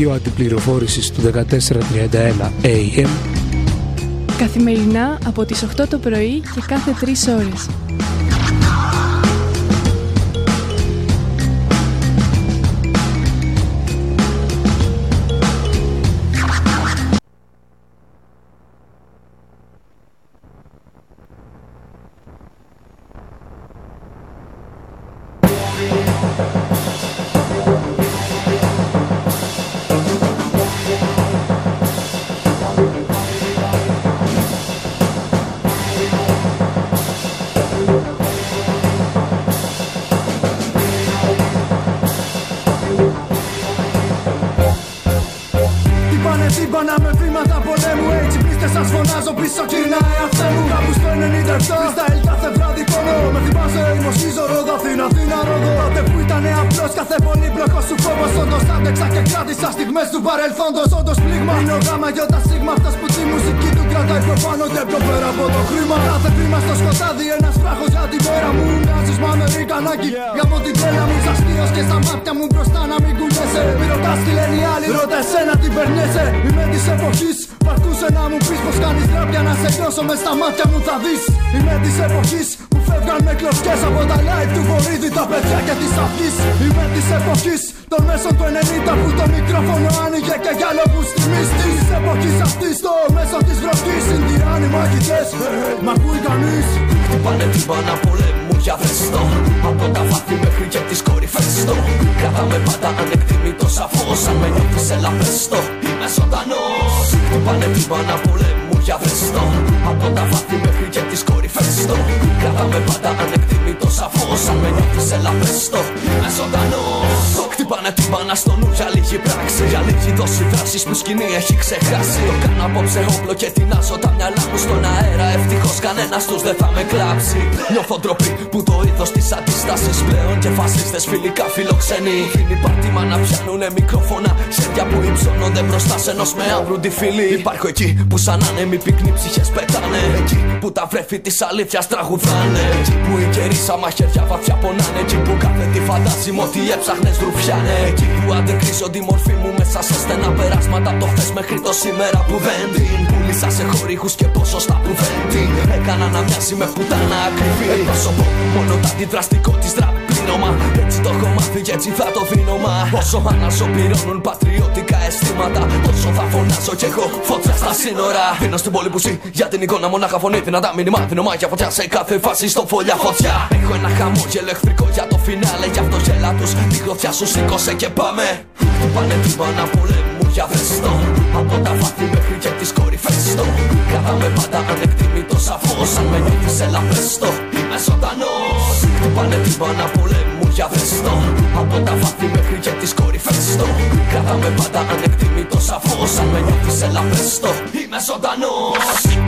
δελτίο αντιπληροφόρησης του 1431 AM Καθημερινά από τις 8 το πρωί και κάθε 3 ώρες. Φιλικά φιλοξενοί. Φίλοι πάτημα να πιάνουνε μικρόφωνα. Σέρια που υψώνονται μπροστά σε ενός με αύριο τη φίλη. Υπάρχω εκεί που σαν άνεμοι πυκνοί ψυχές πετάνε. Εκεί που τα βρέφη της αλήθειας τραγουδάνε. Εκεί που οι καιροί σαν μαχαίρια βαθιά πονάνε. Εκεί που κάθε τι φαντάζει μου ότι έψαχνες ρουφιάνε. Εκεί που αντεκρίζω τη μορφή μου μέσα σε στενά περάσματα. Το χθε μέχρι το σήμερα που δεν την πούλησα σε χορηγούς και ποσοστά που δεν την έκανα να μοιάζει με πουτάνα ακριβή. Εκπροσωπώ μόνο τα αντιδραστικό τη δραπ έτσι το έχω μάθει και έτσι θα το δίνω μα Όσο αναζωπηρώνουν πατριωτικά αισθήματα. Τόσο θα φωνάζω και έχω φωτιά στα σύνορα. Δίνω στην πόλη που ζει για την εικόνα μονάχα φωνή. Δυνατά μήνυμα δίνω μάγια φωτιά σε κάθε φάση στο φωλιά φωτιά. Έχω ένα χαμόγελο εχθρικό για το φινάλε Γι' αυτό γέλα τους. Τη γροθιά σου σήκωσε και πάμε. Χτυπάνε την πάνω πολέμου για βεστό Από τα βάθη μέχρι και τις κορυφές το Κρατάμε πάντα ανεκτήμητο σαφώς Αν με νιώθεις έλα πες το Είμαι ζωντανός Χτυπάνε την πάνω πολέμου για βεστό Από τα βάθη μέχρι και τις κορυφές το Κρατάμε πάντα ανεκτήμητο σαφώς Αν με νιώθεις έλα πες το Είμαι ζωντανός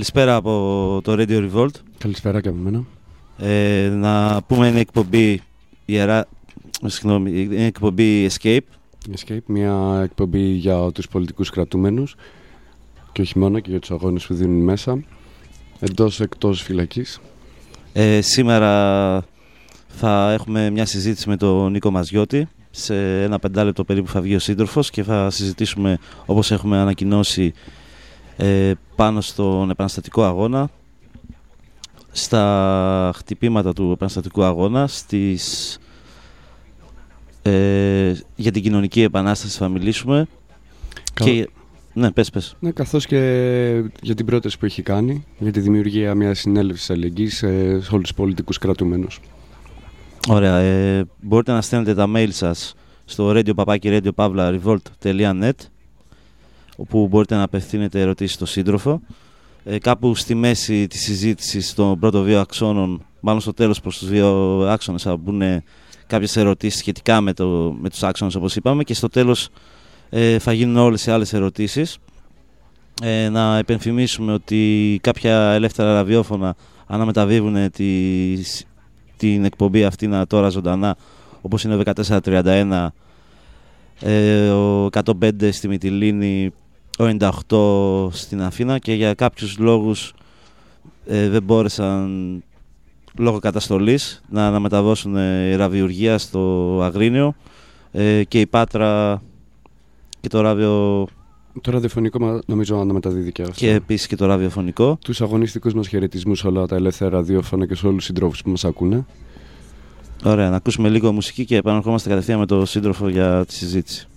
Καλησπέρα από το Radio Revolt. Καλησπέρα και από μένα. Ε, να πούμε είναι εκπομπή ιερά, συγγνώμη, είναι εκπομπή Escape. Escape, μια εκπομπή για τους πολιτικούς κρατούμενους και όχι μόνο και για τους αγώνες που δίνουν μέσα εντός εκτός φυλακής. Ε, σήμερα θα έχουμε μια συζήτηση με τον Νίκο Μαζιώτη σε ένα πεντάλεπτο περίπου θα βγει ο σύντροφος και θα συζητήσουμε όπως έχουμε ανακοινώσει ε, πάνω στον επαναστατικό αγώνα στα χτυπήματα του επαναστατικού αγώνα στις, ε, για την κοινωνική επανάσταση θα μιλήσουμε και, ναι, πες, πες. Ναι, καθώς και για την πρόταση που έχει κάνει για τη δημιουργία μιας συνέλευσης αλληλεγγύης σε όλους τους πολιτικούς κρατουμένους. Ωραία. Ε, μπορείτε να στέλνετε τα mail σας στο radio όπου μπορείτε να απευθύνετε ερωτήσεις στο σύντροφο. Ε, κάπου στη μέση της συζήτησης στον πρώτο δύο αξώνων, μάλλον στο τέλος προς τους δύο άξονες θα μπουν κάποιες ερωτήσεις σχετικά με, το, με τους άξονες όπως είπαμε και στο τέλος ε, θα γίνουν όλες οι άλλες ερωτήσεις. Ε, να επενθυμίσουμε ότι κάποια ελεύθερα ραδιόφωνα αναμεταδίδουν τη, την εκπομπή αυτή τώρα ζωντανά όπως είναι ο 1431 ε, ο 105 στη Μυτιλίνη ο 98 στην Αθήνα και για κάποιους λόγους ε, δεν μπόρεσαν λόγω καταστολής να αναμεταδώσουν ε, ραβιουργία στο Αγρίνιο ε, και η Πάτρα και το ράβιο το ραδιοφωνικό νομίζω να μεταδίδει και αυτό. Και επίσης και το ραδιοφωνικό. Τους αγωνιστικούς μας χαιρετισμούς σε όλα τα ελεύθερα ραδιόφωνα και σε όλους τους συντρόφους που μας ακούνε. Ωραία, να ακούσουμε λίγο μουσική και επαναρχόμαστε κατευθείαν με τον σύντροφο για τη συζήτηση.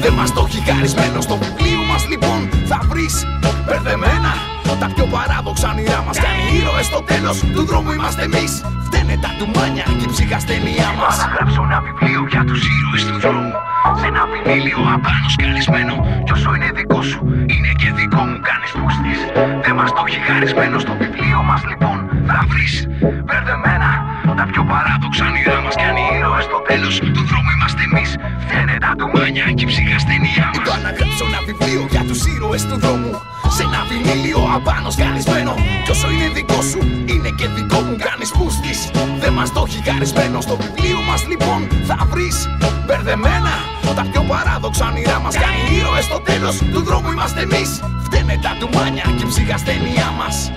Δεν μας το έχει χαρισμένο στο βιβλίο μας λοιπόν θα βρεις μπερδεμένα τα πιο παράδοξα όνειρά μας κάνει ήρωες στο τέλος του δρόμου είμαστε εμείς. Φταίνε τα ντουμάνια και η ψυχασθενεία μας. Θα γράψω ένα βιβλίο για τους ήρωες του δρόμου. Σε ένα βινίλιο απάνω σκαρισμένο. Κι όσο είναι δικό σου είναι και δικό μου κάνεις πούστης. Δεν μας το έχει χαρισμένο στο βιβλίο μας λοιπόν θα βρεις. Μπερδεμένα τα πιο παράδοξα όνειρά μας κάνει ήρωες στο τέλος του δρόμου είμαστε εμείς. Φταίνε τα ντουμάνια και η ψυχασθενεία μας Είπα να γράψω ένα βιβλίο για τους ήρωες του δρόμου σε ένα βινίλιο απάνω σκαρισμένο Κι όσο είναι δικό σου είναι και δικό μου. Κάνεις πούστης Δεν μας το έχει χαρισμένο στο βιβλίο μας λοιπόν θα βρεις μπερδεμένα Τα πιο παράδοξα όνειρά μας. Κάνει ήρωες στο τέλος του δρόμου είμαστε εμείς. Φταίνε τα ντουμάνια και η ψυχασθένειά μας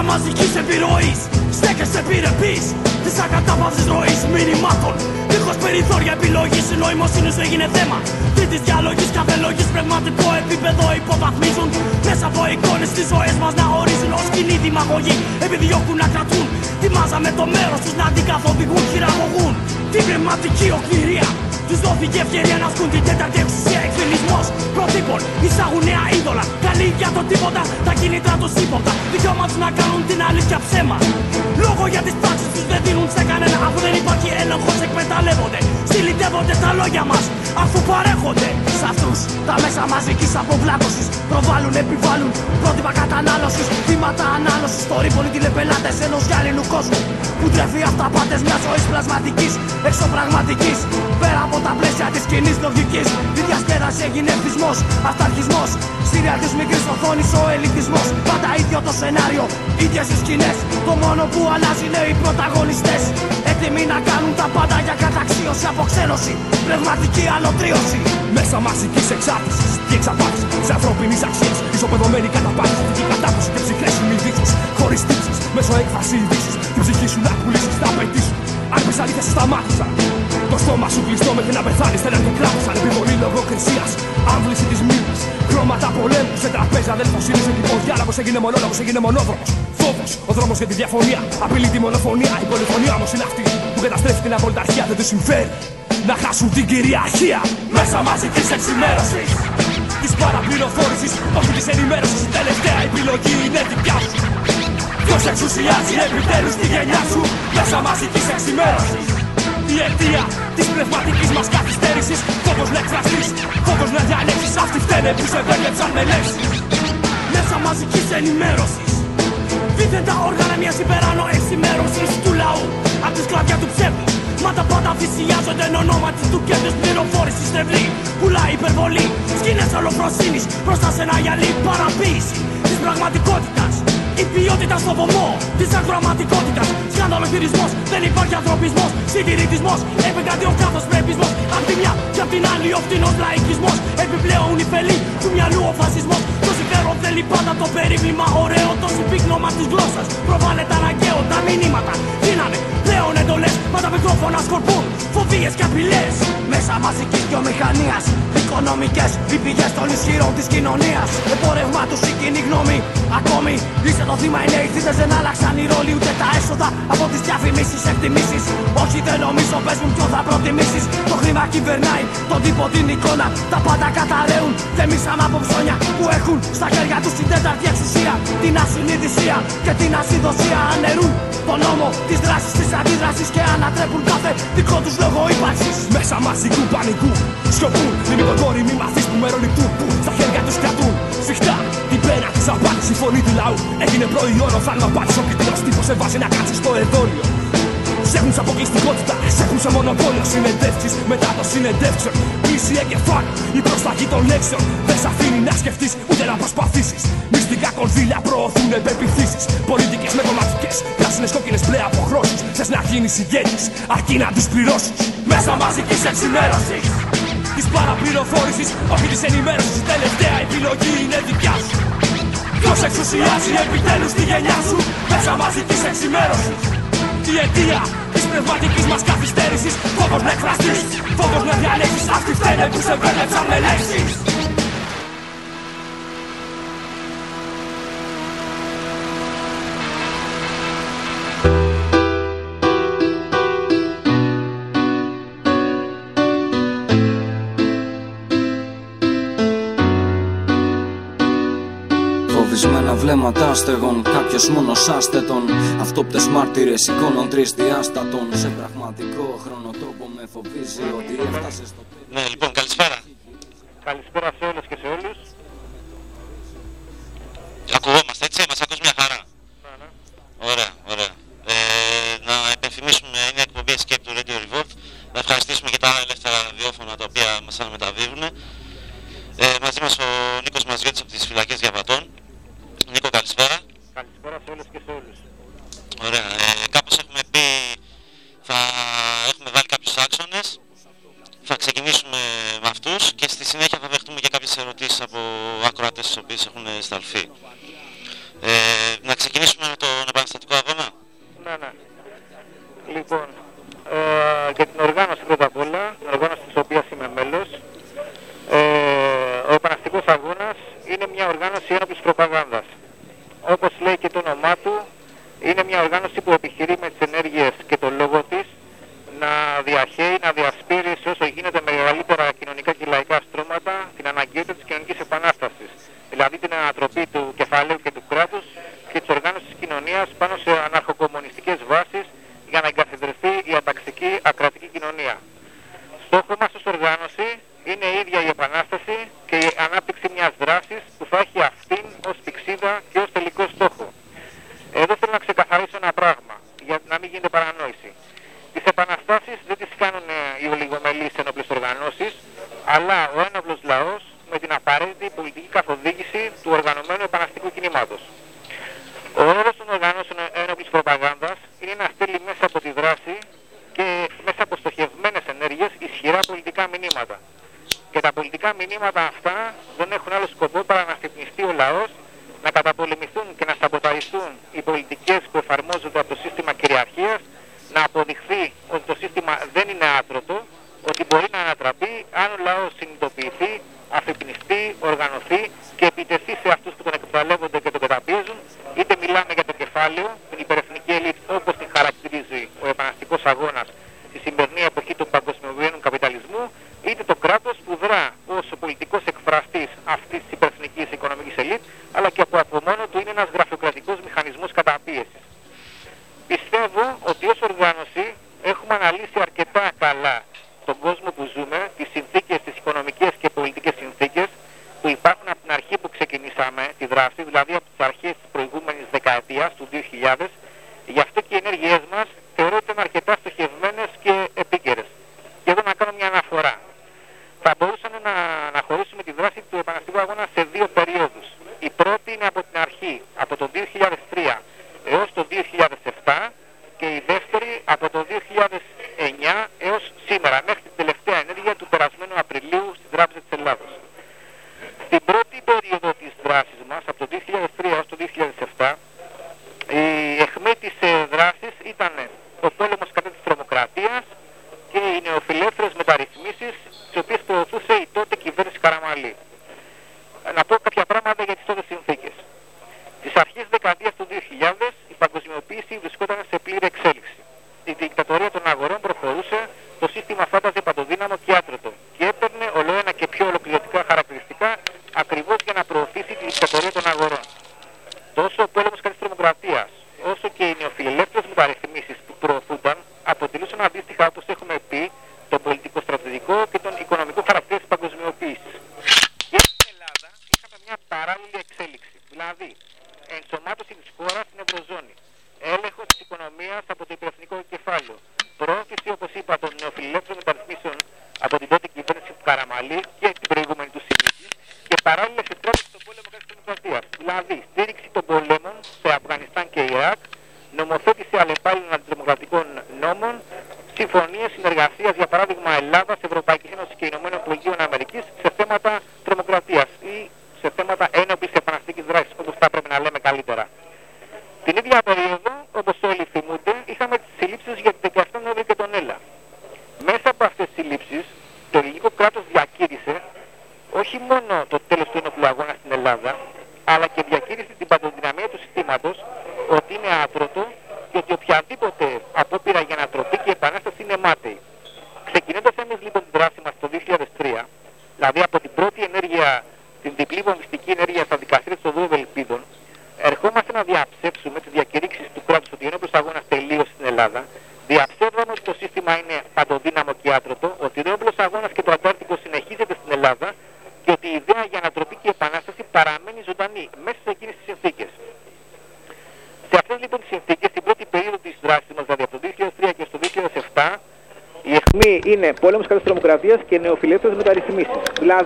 Μέσα μαζικής επιρροής. Στέκεσαι επιρρεπής Της ακατάπαυσης ροής μηνυμάτων. Δίχως περιθώρια επιλογής. Η νοημοσύνης σου έγινε θέμα. Τρίτης διαλογής κάθε λογής Πνευματικό επίπεδο υποβαθμίζουν. Μέσα από εικόνες τις ζωές μας να ορίζουν Ως κοινή δημαγωγή. Επιδιώκουν να κρατούν Τη μάζα με το μέρος τους να την καθοδηγούν Χειραγωγούν την πνευματική οκνηρία τους δόθηκε ευκαιρία να ασκούν την τέταρτη εξουσία. Εκφυλισμό προτύπων. Εισάγουν νέα είδωλα. Καλή για το τίποτα. Τα κινητά του ύποτα. Δικαίωμα τους να κάνουν την αλήθεια ψέμα. Λόγο για τις πράξεις τους δεν δίνουν σε κανένα. Αφού δεν υπάρχει έλεγχος, εκμεταλλεύονται. Συλλητεύονται τα λόγια μας. Αφού παρέχονται σε αυτούς τα μέσα μαζικής αποβλάτωση. Προβάλλουν, επιβάλλουν πρότυπα κατανάλωσης. Θύματα ανάλωσης. Στο ρήπολι τηλεπελάτες ενός γυάλινου κόσμου. Που τρέφει αυταπάτε μιας ζωής πλασματικής. Εξωπραγματικής. Πέρα από τα πλαίσια της κοινής λογικής. Τη διασκέδαση έγινε εθισμό, αυταρχισμός. Σύρια τη μικρής οθόνης ο ελιτισμό. Πάντα ίδιο το σενάριο, ίδιες οι σκηνές. Το μόνο που αλλάζει είναι οι πρωταγωνιστές. Έτοιμοι να κάνουν τα πάντα για καταξίωση, αποξένωση. Πνευματική αλωτρίωση. Μέσα μαζική εξάρτησης και εξαπάτηση τη ανθρώπινης αξίας. Ισοπεδωμένη καταπάτηση, την κατάπτωση και ψυχρές συνειδήσεις. Χωρίς τύψεις, μέσω έκφρασης ειδήσεις. Την ψυχή σου να πουλήσεις, να απαιτήσεις. Αν πει αλήθεια, σου σταμάτησαν. Το στόμα σου κλειστό μέχρι να πεθάνεις. Θέλαν και κράτησαν επιβολή λογοκρισίας. Άμβληση της μοίρα. Χρώματα πολέμου σε τραπέζα. Αδελφοσύνη σε τυπό διάλογο. Έγινε μονόλογος, έγινε μονόδρομος. Φόβος, ο δρόμος για τη διαφωνία. Απειλεί τη μονοφωνία. Η πολυφωνία όμως είναι αυτή που καταστρέφει την απολυταρχία. Δεν του συμφέρει να χάσουν την κυριαρχία. Μέσα μαζική εξημέρωσης. Της παραπληροφόρησης, όχι της ενημέρωσης. Η τελευταία επιλογή είναι δικιά σου. Ποιο εξουσιάζει επιτέλου τη γενιά σου. Μέσα μαζική εξημέρωσης. Η αιτία της πνευματικής μας καθυστέρησης. Φόβος να εκφραστείς, φόβος να διαλέξεις. Αυτοί φταίνε που σε βέλεψαν με λέξει. Μέσα μαζικής ενημέρωσης. Δίθεν τα όργανα μιας υπεράνω εξημέρωσης του λαού. Απ' τη σκλαβιά του ψεύδου. Μα τα πάντα θυσιάζονται εν ονόματι του κέντρου πληροφόρηση στρεβλή. Πουλάει υπερβολή, σκηνές ολοφροσύνης μπροστά σε ένα γυαλί παραποίηση της πραγματικότητας. Η ποιότητα στο βωμό της ακροαματικότητα. Σκάνδαλο χειρισμός, δεν υπάρχει ανθρωπισμός. Συντηρητισμός, επικρατεί ο κάθε πρέπισμό. Απ' τη μια και απ' την άλλη ο φτηνός λαϊκισμός. Επιπλέον η φελή του μυαλού ο φασισμός. Το συμφέρον θέλει πάντα το περίβλημα ωραίο. Το συμπίκνωμα της γλώσσας. Προβάλλεται αναγκαίο τα μηνύματα. Δίνανε πλέον εντολές. Μα τα μικρόφωνα σκορπούν φοβίες και απειλές. Μέσα μαζικής βιομηχανίας. Οικονομικές οι πηγέ των ισχυρών της κοινωνίας. Εμπόρευμα τους η κοινή γνώμη. Ακόμη είσαι το θύμα, οι νέοι θύτε δεν άλλαξαν οι ρόλοι ούτε τα έσοδα από τις διαφημίσεις εκτιμήσεις. Όχι δεν νομίζω πες μου ποιο θα προτιμήσεις. Το χρήμα κυβερνάει τον τύπο την εικόνα. Τα πάντα καταραίουν. Θεμίσαμε από ψώνια που έχουν στα χέρια τους την τέταρτη εξουσία. Την ασυνειδησία και την ασυδοσία αναιρούν τον νόμο της δράσης, της αντίδραση και ανατρέπουν κάθε δικό τους λόγο ύπαρξης. Μέσα μαζικού πανικού σκοπούν Μη μη μαθείς που μεροληπτούν. Που στα χέρια τους κρατούν. Συχτά την πένα της απάντησης Η φωνή του λαού. Έγινε προϊόν Οφθάλμα πάτης Ο κριτήρος τύπος σε βάζει να κάτσεις στο εδόλιο. Σ' έχουν σε αποκλειστικότητα, σ' έχουν σε μονοπόλιο Συνεντεύξεις μετά το συνεντεύξεων Κλείσει εγκεφάλου, η προσταγή των λέξεων. Δεν σ' αφήνει να σκεφτείς ούτε να προσπαθήσεις. Μυστικά κονδύλια προωθούν επεπιθήσεις Πολιτικές με κομματικές, πράσινες κόκκινες μπλε αποχρώσεις. Θες να γίνεις ηγέτης, αρκεί να τους πληρώσεις. Μέσα μαζικής εξημέρωσης Της παραπληροφόρησης, όχι της ενημέρωσης. Η τελευταία επιλογή είναι δικιά σου. Ποιος εξουσιάζει επιτέλους τη γενιά σου; Μέσα μαζικής εξημέρωσης η αιτία της πνευματικής μας καθυστέρησης. Φόβος να εκφραστείς, φόβος να διαλέξεις. Αυτοί φταίνε που σε μπέρδεψαν με λέξεις βλέμματα στεγών. Κάποιος μόνος άστετον. Αυτόπτες μάρτυρες εικόνων τρισδιάστατων. Σε πραγματικό χρονοτόπο με φοβίζει ότι έφτασε στο τέλος. Ναι, λοιπόν, καλησπέρα. Καλησπέρα σε όλε και σε όλους. Ακουγόμαστε έτσι, μας ακούς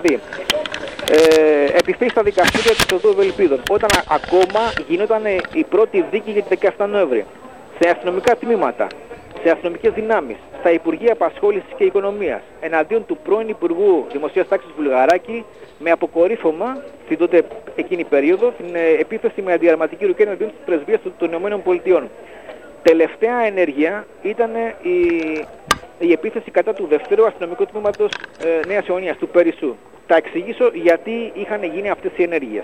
Δηλαδή, ε, επιθέσεις στα δικαστήρια της Οδού Ευελπίδων, όταν α- ακόμα γινόταν η πρώτη δίκη για την 17 Νοέμβρη, σε αστυνομικά τμήματα, σε αστυνομικές δυνάμεις, στα Υπουργεία Απασχόλησης και Οικονομίας, εναντίον του πρώην Υπουργού Δημοσίας Τάξης Βουλγαράκη, με αποκορύφωμα στην τότε εκείνη περίοδο την ε, επίθεση με αντιαρματική ρουκέ εναντίον της πρεσβείας του- των Ηνωμένων Πολιτειών. Τελευταία ενέργεια ήταν η, η επίθεση κατά του δευτέρου αστυνομικού τμήματος ε, Νέας Ιωνίας, του Περισσού. Θα εξηγήσω γιατί είχαν γίνει αυτές οι ενέργειες.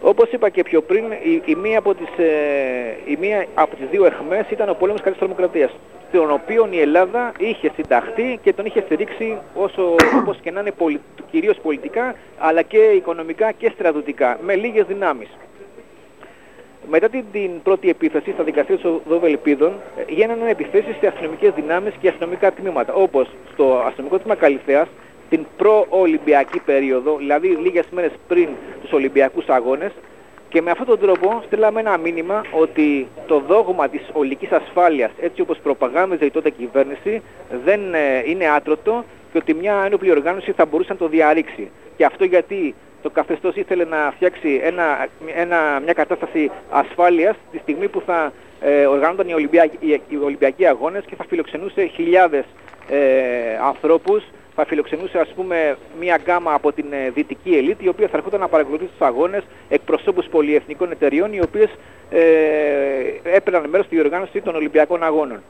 Όπως είπα και πιο πριν, η, η, μία, από τις, ε, η μία από τις δύο εχμές ήταν ο πόλεμος κατά της τρομοκρατίας, τον οποίο η Ελλάδα είχε συνταχθεί και τον είχε στηρίξει όσο, όπως και να είναι πολι, κυρίως πολιτικά, αλλά και οικονομικά και στρατιωτικά, με λίγες δυνάμεις. Μετά την, την πρώτη επίθεση στα δικαστήρια των Δοβελπίδων ε, γίνανε επιθέσεις σε αστυνομικές δυνάμεις και αστυνομικά τμήματα, όπως στο αστυνομικό τμήμα Καλυθέας, την προ-Ολυμπιακή περίοδο, δηλαδή λίγες μέρες πριν τους Ολυμπιακούς Αγώνες, και με αυτόν τον τρόπο στείλαμε ένα μήνυμα ότι το δόγμα της ολικής ασφάλειας, έτσι όπως προπαγάνδιζε η τότε κυβέρνηση, δεν ε, είναι άτρωτο και ότι μια ένοπλη οργάνωση θα μπορούσε να το διαρρήξει. Και αυτό γιατί το καθεστώς ήθελε να φτιάξει ένα, ένα, μια κατάσταση ασφάλειας τη στιγμή που θα ε, οργανώνταν οι Ολυμπιακοί, οι, οι Ολυμπιακοί Αγώνες και θα φιλοξενούσε χιλιάδες ε, ανθρώπους θα φιλοξενούσε ας πούμε μια γκάμα από την ε, δυτική ελίτ η οποία θα έρχονταν να παρακολουθήσει τους αγώνες εκπροσώπους πολυεθνικών εταιριών οι οποίες ε, έπαιρναν μέρος στη διοργάνωση των Ολυμπιακών Αγώνων.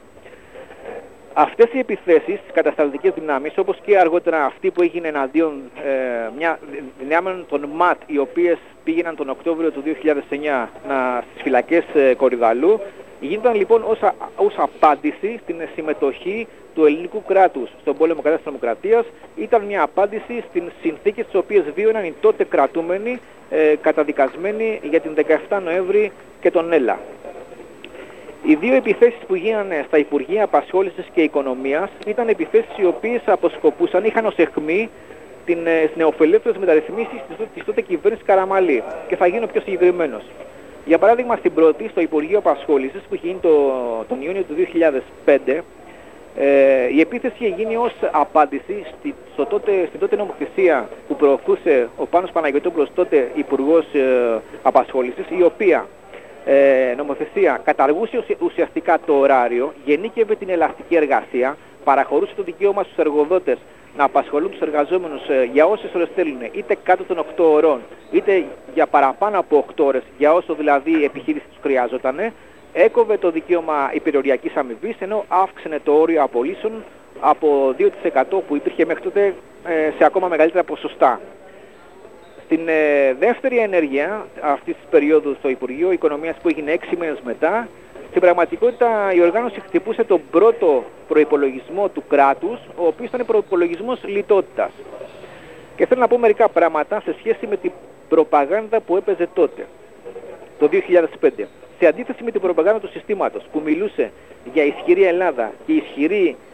Αυτές οι επιθέσεις στις κατασταλτικές δυνάμεις, όπως και αργότερα αυτή που έγινε εναντίον ε, μια δυνάμεων των ΜΑΤ, οι οποίες πήγαιναν τον Οκτώβριο του 2009 να, στις φυλακές ε, Κορυδαλού, γίνονταν λοιπόν ως, α, ως απάντηση στην συμμετοχή του ελληνικού κράτους στον πόλεμο κατά της δημοκρατίας, ήταν μια απάντηση στις συνθήκες τις οποίες βίωναν οι τότε κρατούμενοι ε, καταδικασμένοι για την 17 Νοέμβρη και τον Έλλα. Οι δύο επιθέσεις που γίνανε στα Υπουργεία Απασχόλησης και Οικονομίας ήταν επιθέσεις οι οποίες αποσκοπούσαν, είχαν ως αιχμή την, τις νεοφελεύθερες μεταρρυθμίσεις της, της τότε κυβέρνησης Καραμαλή. Και θα γίνω πιο συγκεκριμένος. Για παράδειγμα, στην πρώτη, στο Υπουργείο Απασχόλησης που είχε γίνει το, τον Ιούνιο του 2005, ε, η επίθεση είχε γίνει ως απάντηση στη, στο τότε, στην τότε νομοθεσία που προωθούσε ο Πάνος Παναγιώτοπουλος, τότε Υπουργός ε, Απασχόλησης, η οποία ε, νομοθεσία καταργούσε ουσιαστικά το ωράριο, γεννήκευε την ελαστική εργασία, παραχωρούσε το δικαίωμα στους εργοδότες να απασχολούν τους εργαζόμενους ε, για όσες ώρες θέλουν, είτε κάτω των 8 ώρων, είτε για παραπάνω από 8 ώρες, για όσο δηλαδή η επιχείρηση τους χρειάζονταν, έκοβε το δικαίωμα υπεροριακής αμοιβής, ενώ αύξηνε το όριο απολύσεων από 2% που υπήρχε μέχρι τότε ε, σε ακόμα μεγαλύτερα ποσοστά. Στην ε, δεύτερη ενέργεια αυτής της περίοδου στο Υπουργείο Οικονομίας που έγινε 6 μήνες μετά, στην πραγματικότητα η οργάνωση χτυπούσε τον πρώτο προϋπολογισμό του κράτους, ο οποίος ήταν προϋπολογισμός λιτότητας. Και θέλω να πω μερικά πράγματα σε σχέση με την προπαγάνδα που έπαιζε τότε, το 2005. Σε αντίθεση με την προπαγάνδα του συστήματος που μιλούσε για ισχυρή Ελλάδα και ισχυρή ε,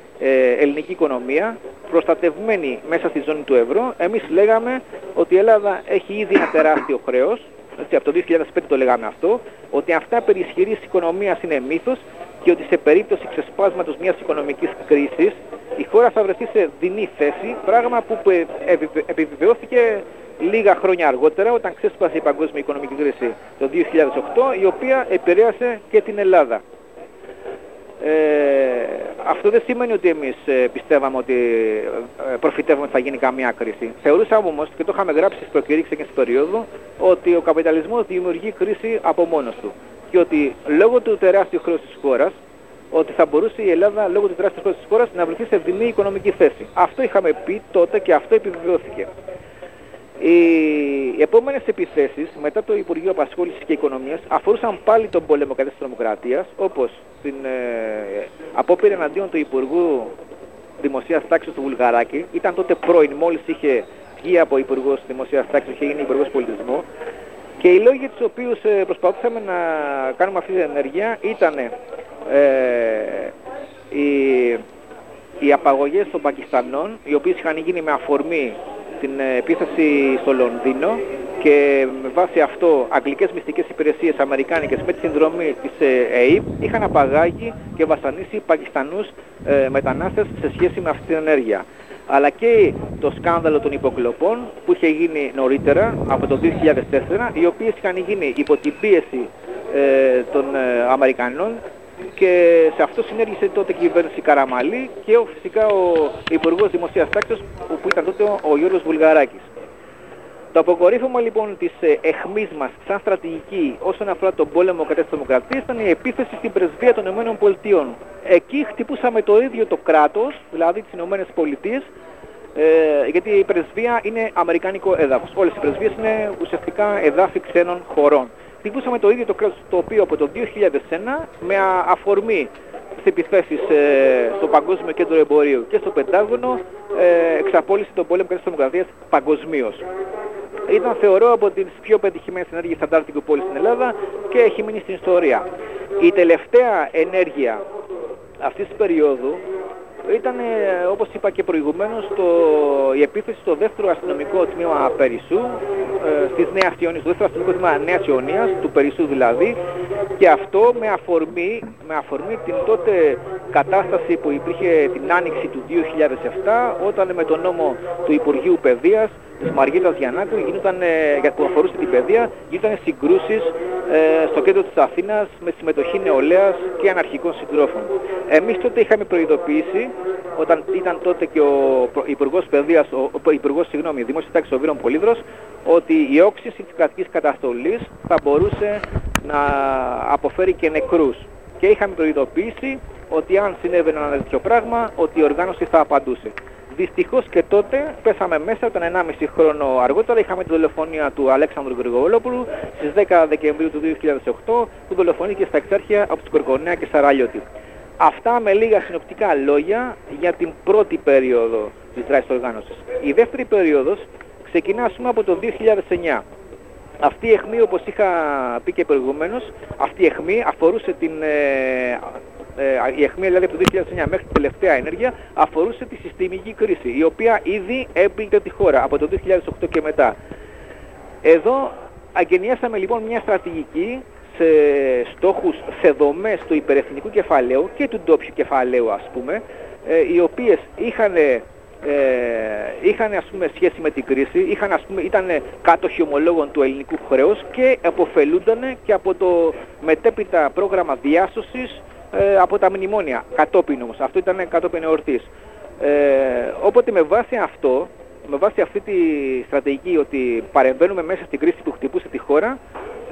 ελληνική οικονομία, προστατευμένη μέσα στη ζώνη του ευρώ, εμείς λέγαμε ότι η Ελλάδα έχει ήδη ένα τεράστιο χρέος, έτσι, από το 2005 το λέγαμε αυτό, ότι αυτά περί ισχυρής οικονομίας είναι μύθος και ότι σε περίπτωση ξεσπάσματος μιας οικονομικής κρίσης η χώρα θα βρεθεί σε δινή θέση, πράγμα που επιβεβαιώθηκε λίγα χρόνια αργότερα όταν ξέσπασε η παγκόσμια οικονομική κρίση το 2008 η οποία επηρέασε και την Ελλάδα. Ε, αυτό δεν σημαίνει ότι εμείς ε, πιστεύαμε ότι ε, προφητεύουμε ότι θα γίνει καμία κρίση. Θεωρούσαμε όμως, και το είχαμε γράψει στις προκηρύξεις και στην περίοδο, ότι ο καπιταλισμός δημιουργεί κρίση από μόνος του. Και ότι λόγω του τεράστιου χρέους της χώρας, ότι θα μπορούσε η Ελλάδα λόγω του τεράστιου χρέους της χώρας να βρεθεί σε δεινή οικονομική θέση. Αυτό είχαμε πει τότε και αυτό επιβεβαιώθηκε. Οι επόμενες επιθέσεις μετά το Υπουργείο Απασχόλησης και Οικονομίας αφορούσαν πάλι τον πόλεμο κατά της τρομοκρατίας, όπως την ε, απόπειρα εναντίον του Υπουργού Δημοσίας Τάξης του Βουλγαράκη. Ήταν τότε πρώην, μόλις είχε βγει από Υπουργός Δημοσίας Τάξης, είχε γίνει Υπουργός Πολιτισμού. Και οι λόγοι τους οποίους ε, προσπαθούσαμε να κάνουμε αυτή την ενέργεια ήταν ε, οι, οι απαγωγές των Πακιστανών, οι οποίες είχαν γίνει με αφορμή την ε, επίθεση στο Λονδίνο και με βάση αυτό αγγλικές μυστικές υπηρεσίες αμερικάνικες με τη συνδρομή της ΕΕΠ είχαν απαγάγει και βασανίσει Πακιστανούς ε, μετανάστες σε σχέση με αυτή την ενέργεια. Αλλά και το σκάνδαλο των υποκλοπών που είχε γίνει νωρίτερα από το 2004 οι οποίες είχαν γίνει υπό την πίεση ε, των Αμερικανών και σε αυτό συνέργησε τότε η κυβέρνηση Καραμαλή και ο, φυσικά ο Υπουργός Δημοσίας Τάξης που ήταν τότε ο Γιώργος Βουλγαράκης. Το αποκορύφωμα λοιπόν της ε, εχμής μας σαν στρατηγική όσον αφορά τον πόλεμο κατά της δημοκρατίας ήταν η επίθεση στην πρεσβεία των ΗΠΑ. Εκεί χτυπούσαμε το ίδιο το κράτος, δηλαδή τις ΗΠΑ, ε, γιατί η πρεσβεία είναι αμερικάνικο έδαφος. Όλες οι πρεσβείες είναι ουσιαστικά εδάφη ξένων χωρών χτυπούσαμε το ίδιο το κράτος το οποίο από το 2001 με αφορμή στις επιθέσεις ε, στο Παγκόσμιο Κέντρο Εμπορίου και στο Πεντάγωνο ε, εξαπόλυσε τον πόλεμο κατά της Δημοκρατίας παγκοσμίως. Ήταν θεωρώ από τις πιο πετυχημένες ενέργειες αντάρτικου πόλης στην Ελλάδα και έχει μείνει στην ιστορία. Η τελευταία ενέργεια αυτής της περίοδου ήταν, ε, όπως είπα και προηγουμένως, το, η επίθεση στο δεύτερο αστυνομικό τμήμα Περισσού, ε, στις Νέας Ιωνίας, στο δεύτερο αστυνομικό τμήμα Νέας Ιωνίας, του Περισσού δηλαδή, και αυτό με αφορμή, με αφορμή την τότε κατάσταση που υπήρχε την άνοιξη του 2007, όταν με τον νόμο του Υπουργείου Παιδείας της Μαργίτας Γιαννάκου γινόταν, ε, που αφορούσε την παιδεία, γινόταν συγκρούσεις ε, στο κέντρο της Αθήνας με συμμετοχή νεολαίας και αναρχικών συντρόφων. Εμείς τότε είχαμε προειδοποιήσει, όταν ήταν τότε και ο Υπουργός Παιδείας, ο, ο Υπουργός συγγνώμη, Δημόσιας Τάξης ο Βίρον Πολύδρος, ότι η όξυση της κρατικής καταστολής θα μπορούσε να αποφέρει και νεκρούς. Και είχαμε προειδοποιήσει ότι αν συνέβαινε ένα τέτοιο πράγμα, ότι η οργάνωση θα απαντούσε. Δυστυχώς και τότε πέσαμε μέσα, όταν 1,5 χρόνο αργότερα είχαμε τη δολοφονία του Αλέξανδρου Γρηγορόπουλου στις 10 Δεκεμβρίου του 2008 που δολοφονήθηκε στα εξάρχεια από την Κορκονέα και Σαράλιωτη. Αυτά με λίγα συνοπτικά λόγια για την πρώτη περίοδο της δράσης της οργάνωσης. Η δεύτερη περίοδος ξεκινά από το 2009. Αυτή η αιχμή όπως είχα πει και προηγουμένως, αυτή η αιχμή αφορούσε την ε, ε, η αιχμή δηλαδή από το 2009 μέχρι την τελευταία ενέργεια αφορούσε τη συστημική κρίση, η οποία ήδη έπληκε τη χώρα από το 2008 και μετά. Εδώ αγενιάσαμε λοιπόν μια στρατηγική σε στόχους, σε δομές του υπερεθνικού κεφαλαίου και του ντόπιου κεφαλαίου ας πούμε, ε, οι οποίες είχαν, ε, είχαν ας πούμε σχέση με την κρίση, είχαν, ας πούμε, ήταν κάτοχοι ομολόγων του ελληνικού χρέους και αποφελούνταν και από το μετέπειτα πρόγραμμα διάσωσης ε, από τα μνημόνια, κατόπιν όμως, αυτό ήταν κατόπιν εορτής. Ε, οπότε με βάση αυτό, με βάση αυτή τη στρατηγική ότι παρεμβαίνουμε μέσα στην κρίση που χτυπούσε τη χώρα,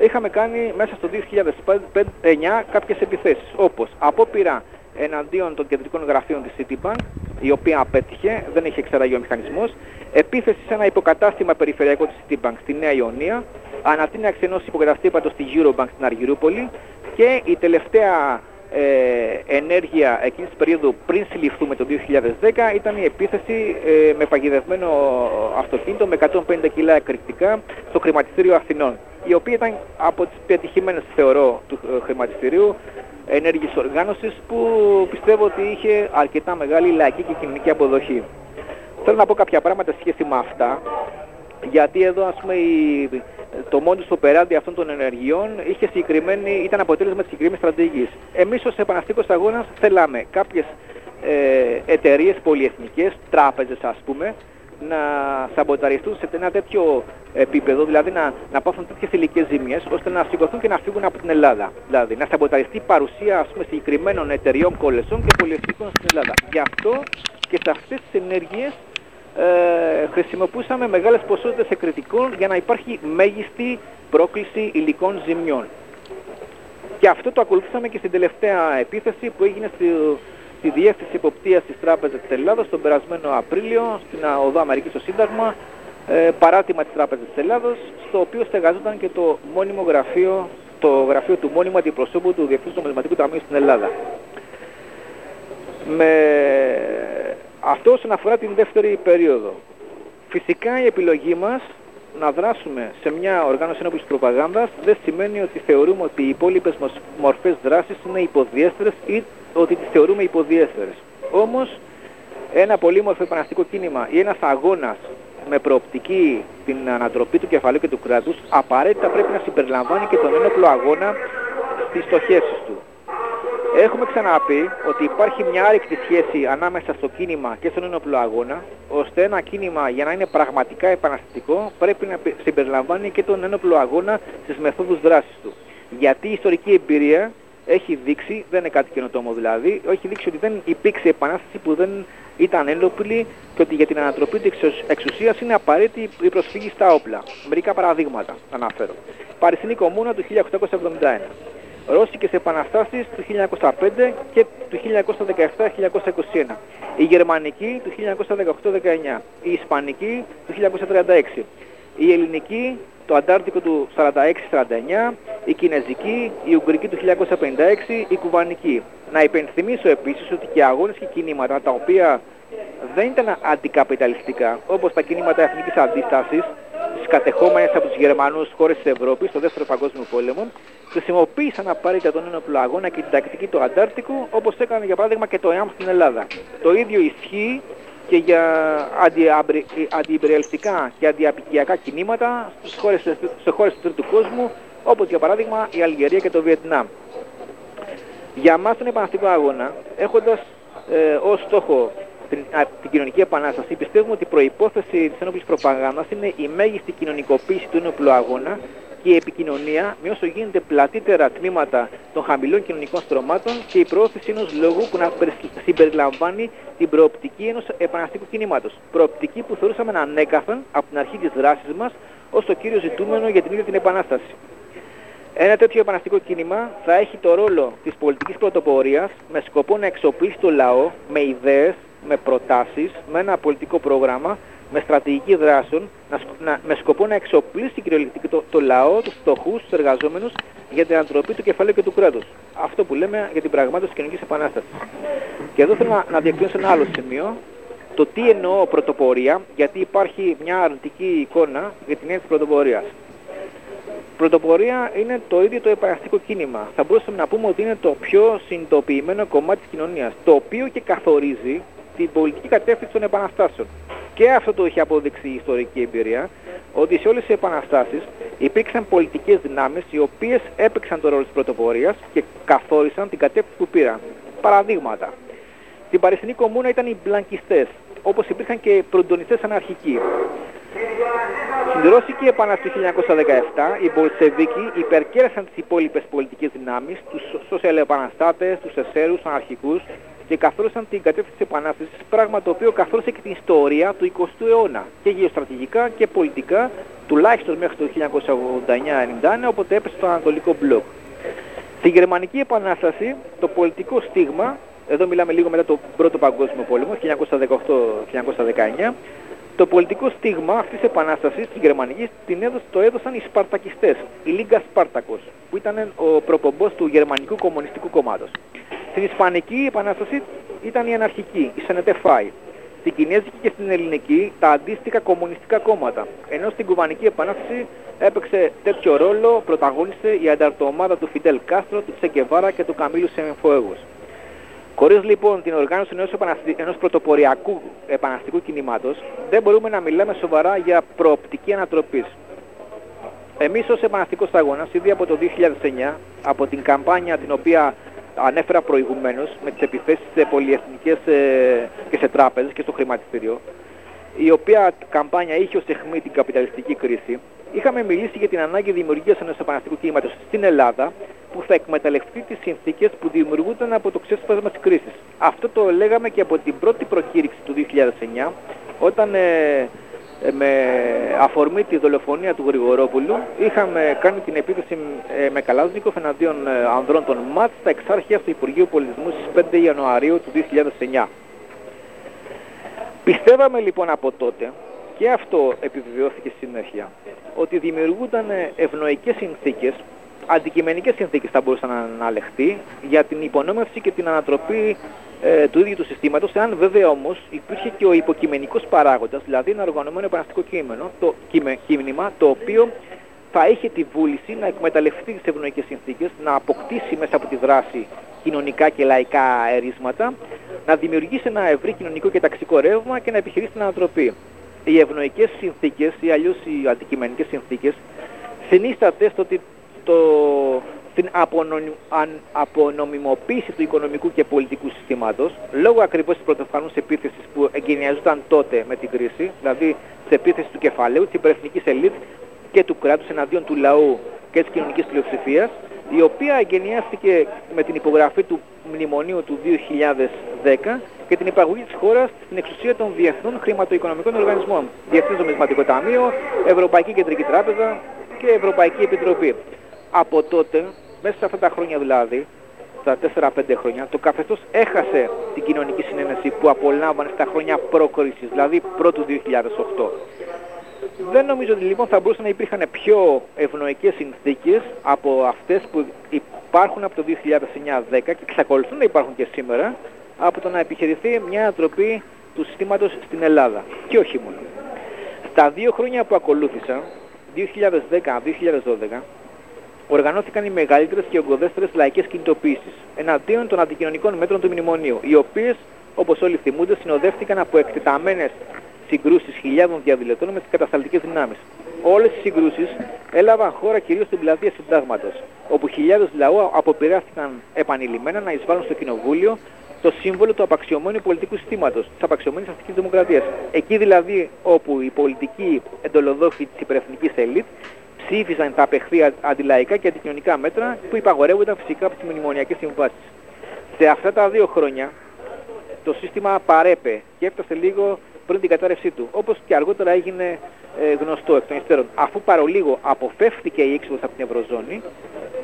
είχαμε κάνει μέσα στο 2009 κάποιες επιθέσεις, όπως απόπειρα εναντίον των κεντρικών γραφείων της Citibank, η οποία απέτυχε, δεν είχε εξαραγεί ο μηχανισμός, επίθεση σε ένα υποκατάστημα περιφερειακό της Citibank στη Νέα Ιωνία, ανατείναξη ενός υποκαταστήματος στη Eurobank στην Αργυρούπολη και η τελευταία ε, ενέργεια εκείνης της περίοδου πριν συλληφθούμε το 2010 ήταν η επίθεση ε, με παγιδευμένο αυτοκίνητο με 150 κιλά εκρηκτικά στο χρηματιστήριο Αθηνών η οποία ήταν από τις πετυχημένες θεωρώ του ε, χρηματιστηρίου ενέργειας οργάνωσης που πιστεύω ότι είχε αρκετά μεγάλη λαϊκή και κοινωνική αποδοχή. Θέλω να πω κάποια πράγματα σχέση με αυτά γιατί εδώ ας πούμε η, το modus operandi αυτών των ενεργειών είχε συγκεκριμένη, ήταν αποτέλεσμα της συγκεκριμένης στρατηγικής. Εμείς ως επαναστικός αγώνας θέλαμε κάποιες ε, εταιρείες πολυεθνικές, τράπεζες ας πούμε, να σαμποταριστούν σε ένα τέτοιο επίπεδο, δηλαδή να, να πάθουν τέτοιες ηλικές ζημιές, ώστε να σηκωθούν και να φύγουν από την Ελλάδα. Δηλαδή να σαμποταριστεί η παρουσία ας πούμε, συγκεκριμένων εταιριών κολεσών και πολυεθνικών στην Ελλάδα. Γι' αυτό και σε αυτές τις ενέργειες ε, χρησιμοποιούσαμε μεγάλες ποσότητες εκρητικών για να υπάρχει μέγιστη πρόκληση υλικών ζημιών. Και αυτό το ακολουθήσαμε και στην τελευταία επίθεση που έγινε στη, στη Διεύθυνση Υποπτίας της Τράπεζας της Ελλάδας τον περασμένο Απρίλιο στην ΟΔΑ Αμερικής στο Σύνταγμα ε, παράτημα της Τράπεζας της Ελλάδας στο οποίο στεγαζόταν και το μόνιμο γραφείο το γραφείο του μόνιμου αντιπροσώπου του Διεθνούς Νομισματικού Ταμείου στην Ελλάδα. Με αυτό όσον αφορά την δεύτερη περίοδο. Φυσικά η επιλογή μας να δράσουμε σε μια οργάνωση ενόπλης προπαγάνδας δεν σημαίνει ότι θεωρούμε ότι οι υπόλοιπες μορφές δράσης είναι υποδιέστερες ή ότι τις θεωρούμε υποδιέστερες. Όμως ένα πολύμορφο επαναστικό κίνημα ή ένας αγώνας με προοπτική την ανατροπή του κεφαλαίου και του κράτους απαραίτητα πρέπει να συμπεριλαμβάνει και τον ένοπλο αγώνα στις στοχεύσεις του. Έχουμε ξαναπεί ότι υπάρχει μια άρρηκτη σχέση ανάμεσα στο κίνημα και στον ένοπλο αγώνα, ώστε ένα κίνημα για να είναι πραγματικά επαναστατικό πρέπει να συμπεριλαμβάνει και τον ένοπλο αγώνα στις μεθόδους δράσης του. Γιατί η ιστορική εμπειρία έχει δείξει, δεν είναι κάτι καινοτόμο δηλαδή, έχει δείξει ότι δεν υπήρξε επανάσταση που δεν ήταν ένοπλη και ότι για την ανατροπή της εξουσίας είναι απαραίτητη η προσφύγη στα όπλα. Μερικά παραδείγματα αναφέρω. Παρισινή Κομμούνα του 1871. Ρώσικες επαναστάσεις του 1905 και του 1917-1921. Η Γερμανική του 1918-19. Η Ισπανική του 1936. Η Ελληνική το Αντάρτικο του 46-49, η Κινέζικη, η Ουγγρική του 1956, η Κουβανική. Να υπενθυμίσω επίσης ότι και αγώνες και κινήματα τα οποία δεν ήταν αντικαπιταλιστικά, όπως τα κινήματα εθνικής αντίστασης, στις κατεχόμενες από τους Γερμανούς χώρες της Ευρώπης στο Δεύτερο Παγκόσμιο Πόλεμο, χρησιμοποίησαν απαραίτητα τον ένοπλο αγώνα και την τακτική του Αντάρτικου, όπως έκανε για παράδειγμα και το ΕΑΜ στην Ελλάδα. Το ίδιο ισχύει και για αντιυμπεριαλιστικά και αντιαπικιακά κινήματα στις χώρες, σε χώρες του τρίτου κόσμου, όπως για παράδειγμα η Αλγερία και το Βιετνάμ. Για μας τον επαναστικό αγώνα, έχοντας ε, ως στόχο την, την κοινωνική επανάσταση, πιστεύουμε ότι η προϋπόθεση της ενόπλης προπαγάνδας είναι η μέγιστη κοινωνικοποίηση του ένοπλου αγώνα και η επικοινωνία με όσο γίνεται πλατύτερα τμήματα των χαμηλών κοινωνικών στρωμάτων και η προώθηση ενός λόγου που να συμπεριλαμβάνει την προοπτική ενός επαναστικού κινήματος. Προοπτική που θεωρούσαμε να ανέκαθεν από την αρχή της δράσης μας ως το κύριο ζητούμενο για την ίδια την επανάσταση. Ένα τέτοιο επαναστικό κίνημα θα έχει το ρόλο της πολιτικής πρωτοπορίας με σκοπό να εξοπλίσει το λαό με ιδέες, με προτάσεις, με ένα πολιτικό πρόγραμμα με στρατηγική δράσεων με σκοπό να εξοπλίσει κυριολεκτικά το, το λαό, τους φτωχούς, τους εργαζόμενους για την ανθρωπή του κεφαλαίου και του κράτους. Αυτό που λέμε για την πραγμάτωση της κοινωνικής επανάστασης. Και εδώ θέλω να, να διακρίνω ένα άλλο σημείο, το τι εννοώ πρωτοπορία, γιατί υπάρχει μια αρνητική εικόνα για την έννοια της πρωτοπορίας. Πρωτοπορία είναι το ίδιο το επαναστικό κίνημα. Θα μπορούσαμε να πούμε ότι είναι το πιο συνειδητοποιημένο κομμάτι της κοινωνίας, το οποίο και καθορίζει την πολιτική κατεύθυνση των επαναστάσεων. Και αυτό το έχει αποδείξει η ιστορική εμπειρία, ότι σε όλες οι επαναστάσεις υπήρξαν πολιτικές δυνάμεις οι οποίες έπαιξαν το ρόλο της πρωτοπορίας και καθόρισαν την κατεύθυνση που πήραν. Παραδείγματα. Την Παρισινή Κομμούνα ήταν οι μπλανκιστές, όπως υπήρχαν και οι προντονιστές αναρχικοί. Στην Ρώσικη Επανάσταση 1917, οι Μπολσεβίκοι υπερκέρασαν τις υπόλοιπες πολιτικές δυνάμεις, τους σοσιαλεπαναστάτες, τους εσέρους, τους αναρχικούς και καθόρισαν την κατεύθυνση της Επανάστασης, πράγμα το οποίο καθόρισε και την ιστορία του 20ου αιώνα, και γεωστρατηγικά και πολιτικά, τουλάχιστον μέχρι το 1989-90, όποτε έπεσε το Ανατολικό Μπλοκ. Στη Γερμανική Επανάσταση, το πολιτικό στίγμα, εδώ μιλάμε λίγο μετά το Πρώτο Παγκόσμιο Πόλεμο, 1918-1919, το πολιτικό στίγμα αυτής της επανάστασης της Γερμανικής την έδωσε, το έδωσαν οι Σπαρτακιστές, η Λίγκα Σπάρτακος, που ήταν ο προπομπός του Γερμανικού Κομμουνιστικού Κομμάτος. Στην Ισπανική επανάσταση ήταν η Αναρχική, η Σενετεφάη. Στην Κινέζικη και στην Ελληνική τα αντίστοιχα κομμουνιστικά κόμματα. Ενώ στην Κουβανική επανάσταση έπαιξε τέτοιο ρόλο, πρωταγώνισε η ανταρτοομάδα του Φιντέλ Κάστρο, του Τσεκεβάρα και του Καμίλου Σεμφοέγους. Χωρίς λοιπόν την οργάνωση ενός, επαναστη... ενός πρωτοποριακού επαναστικού κινήματος, δεν μπορούμε να μιλάμε σοβαρά για προοπτική ανατροπής. Εμείς ως επαναστικός αγώνας, ήδη από το 2009, από την καμπάνια την οποία ανέφερα προηγουμένως, με τις επιθέσεις σε πολυεθνικές ε, και σε τράπεζες και στο χρηματιστήριο, η οποία καμπάνια είχε ως αιχμή την καπιταλιστική κρίση, είχαμε μιλήσει για την ανάγκη δημιουργίας ενός επαναστικού κινήματος στην Ελλάδα που θα εκμεταλλευτεί τις συνθήκες που δημιουργούνταν από το ξέσπασμα της κρίσης. Αυτό το λέγαμε και από την πρώτη προκήρυξη του 2009 όταν ε, ε, με αφορμή τη δολοφονία του Γρηγορόπουλου είχαμε κάνει την επίθεση ε, με Καλάζνικοφ εναντίον ε, ανδρών των ΜΑΤ στα εξάρχεια του Υπουργείου Πολιτισμού στις 5 Ιανουαρίου του 2009. Πιστεύαμε λοιπόν από τότε και αυτό επιβεβαιώθηκε συνέχεια ότι δημιουργούνταν ευνοϊκές συνθήκες αντικειμενικές συνθήκες θα μπορούσαν να αναλεχθεί για την υπονόμευση και την ανατροπή ε, του ίδιου του συστήματος, εάν βέβαια όμως υπήρχε και ο υποκειμενικός παράγοντας, δηλαδή ένα οργανωμένο επαναστικό κείμενο, το κείμενημα, το οποίο θα είχε τη βούληση να εκμεταλλευτεί τις ευνοϊκές συνθήκες, να αποκτήσει μέσα από τη δράση κοινωνικά και λαϊκά αερίσματα, να δημιουργήσει ένα ευρύ κοινωνικό και ταξικό ρεύμα και να επιχειρήσει την ανατροπή. Οι ευνοϊκές συνθήκες ή αλλιώς οι αντικειμενικές συνθήκες συνίσταται στο ότι το, την απονομιμοποίηση του οικονομικού και πολιτικού συστήματος λόγω ακριβώς της πρωτοφανούς επίθεσης που εγκαινιαζόταν τότε με την κρίση, δηλαδή της επίθεσης του κεφαλαίου, της υπερεθνικής ελίτ και του κράτους εναντίον του λαού και της κοινωνικής πλειοψηφίας, η οποία εγκαινιάστηκε με την υπογραφή του Μνημονίου του 2010 και την υπαγωγή της χώρας στην εξουσία των διεθνών χρηματοοικονομικών οργανισμών. Διεθνές Νομισματικό Ταμείο, Ευρωπαϊκή Κεντρική Τράπεζα και Ευρωπαϊκή Επιτροπή από τότε, μέσα σε αυτά τα χρόνια δηλαδή, στα 4-5 χρόνια, το καθεστώς έχασε την κοινωνική συνένεση που απολάμβανε στα χρόνια πρόκρισης, δηλαδή πρώτου 2008. Δεν νομίζω ότι λοιπόν θα μπορούσαν να υπήρχαν πιο ευνοϊκές συνθήκες από αυτές που υπάρχουν από το 2009-10 και εξακολουθούν να υπάρχουν και σήμερα από το να επιχειρηθεί μια ανατροπή του συστήματος στην Ελλάδα. Και όχι μόνο. Στα δύο χρόνια που ακολούθησαν, 2010-2012, οργανώθηκαν οι μεγαλύτερες και ογκοδέστερες λαϊκές κινητοποίησεις εναντίον των αντικοινωνικών μέτρων του μνημονίου, οι οποίες, όπως όλοι θυμούνται, συνοδεύτηκαν από εκτεταμένες συγκρούσεις χιλιάδων διαδηλωτών με τις κατασταλτικές δυνάμεις. Όλες οι συγκρούσεις έλαβαν χώρα κυρίως στην πλατεία Συντάγματος, όπου χιλιάδες λαού αποπειράστηκαν επανειλημμένα να εισβάλλουν στο κοινοβούλιο το σύμβολο του απαξιωμένου πολιτικού συστήματος, της απαξιωμένης αστικής δημοκρατίας. Εκεί δηλαδή όπου οι πολιτικοί εντολοδόχοι της υπερεθνικής ελίτ ψήφισαν τα απεχθή αντιλαϊκά και αντικοινωνικά μέτρα που υπαγορεύονταν φυσικά από τις μνημονιακές συμβάσεις. Σε αυτά τα δύο χρόνια το σύστημα παρέπε και έφτασε λίγο πριν την κατάρρευσή του, όπως και αργότερα έγινε ε, γνωστό εκ των υστέρων. Αφού παρολίγο αποφεύθηκε η έξοδος από την Ευρωζώνη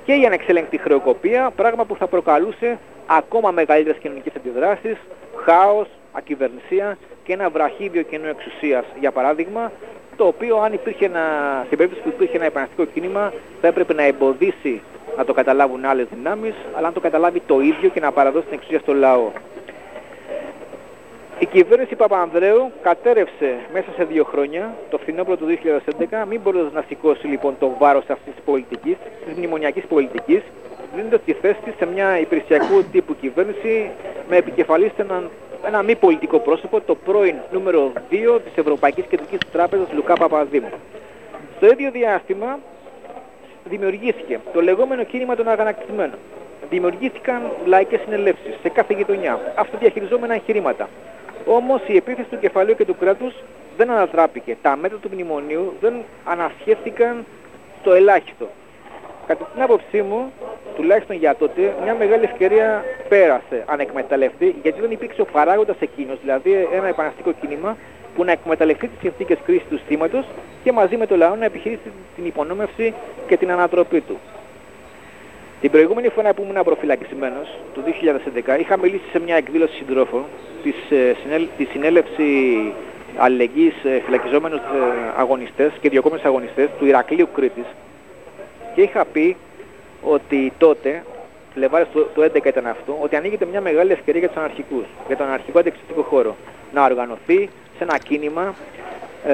και η ανεξέλεγκτη χρεοκοπία, πράγμα που θα προκαλούσε ακόμα μεγαλύτερες κοινωνικές αντιδράσεις, χάος, ακυβερνησία και ένα βραχίδιο κενό εξουσίας. Για παράδειγμα, το οποίο αν υπήρχε ένα, στην περίπτωση που υπήρχε ένα επαναστικό κίνημα θα έπρεπε να εμποδίσει να το καταλάβουν άλλες δυνάμεις, αλλά να το καταλάβει το ίδιο και να παραδώσει την εξουσία στο λαό. Η κυβέρνηση Παπανδρέου κατέρευσε μέσα σε δύο χρόνια, το φθινόπωρο του 2011, μην μπορούσε να σηκώσει λοιπόν το βάρος αυτής της πολιτικής, της μνημονιακής πολιτικής, δίνοντας τη θέση της σε μια υπηρεσιακού τύπου κυβέρνηση με επικεφαλής έναν ένα μη πολιτικό πρόσωπο, το πρώην νούμερο 2 της Ευρωπαϊκής Κεντρικής Τράπεζας Λουκά Παπαδήμου. Στο ίδιο διάστημα δημιουργήθηκε το λεγόμενο κίνημα των αγανακτισμένων. Δημιουργήθηκαν λαϊκές συνελεύσεις σε κάθε γειτονιά, αυτοδιαχειριζόμενα εγχειρήματα. Όμως η επίθεση του κεφαλαίου και του κράτους δεν ανατράπηκε. Τα μέτρα του μνημονίου δεν ανασχέθηκαν στο ελάχιστο. Κατά την άποψή μου, τουλάχιστον για τότε, μια μεγάλη ευκαιρία πέρασε αν εκμεταλλευτεί, γιατί δεν υπήρξε ο παράγοντας εκείνος, δηλαδή ένα επαναστικό κίνημα που να εκμεταλλευτεί τις συνθήκες κρίσης του στήματος και μαζί με το λαό να επιχειρήσει την υπονόμευση και την ανατροπή του. Την προηγούμενη φορά που ήμουν προφυλακισμένος, το 2011, είχα μιλήσει σε μια εκδήλωση συντρόφων της, ε, της συνέλευσης αλληλεγγύης ε, φυλακιζόμενους ε, αγωνιστές και διοκόμενους αγωνιστές του Ηρακλείου Κρήτης και είχα πει ότι τότε, Φλεβάρης του, του 2011 ήταν αυτό, ότι ανοίγεται μια μεγάλη ευκαιρία για τους αναρχικούς, για τον αναρχικό αντεξιστικό χώρο. Να οργανωθεί σε ένα κίνημα, ε,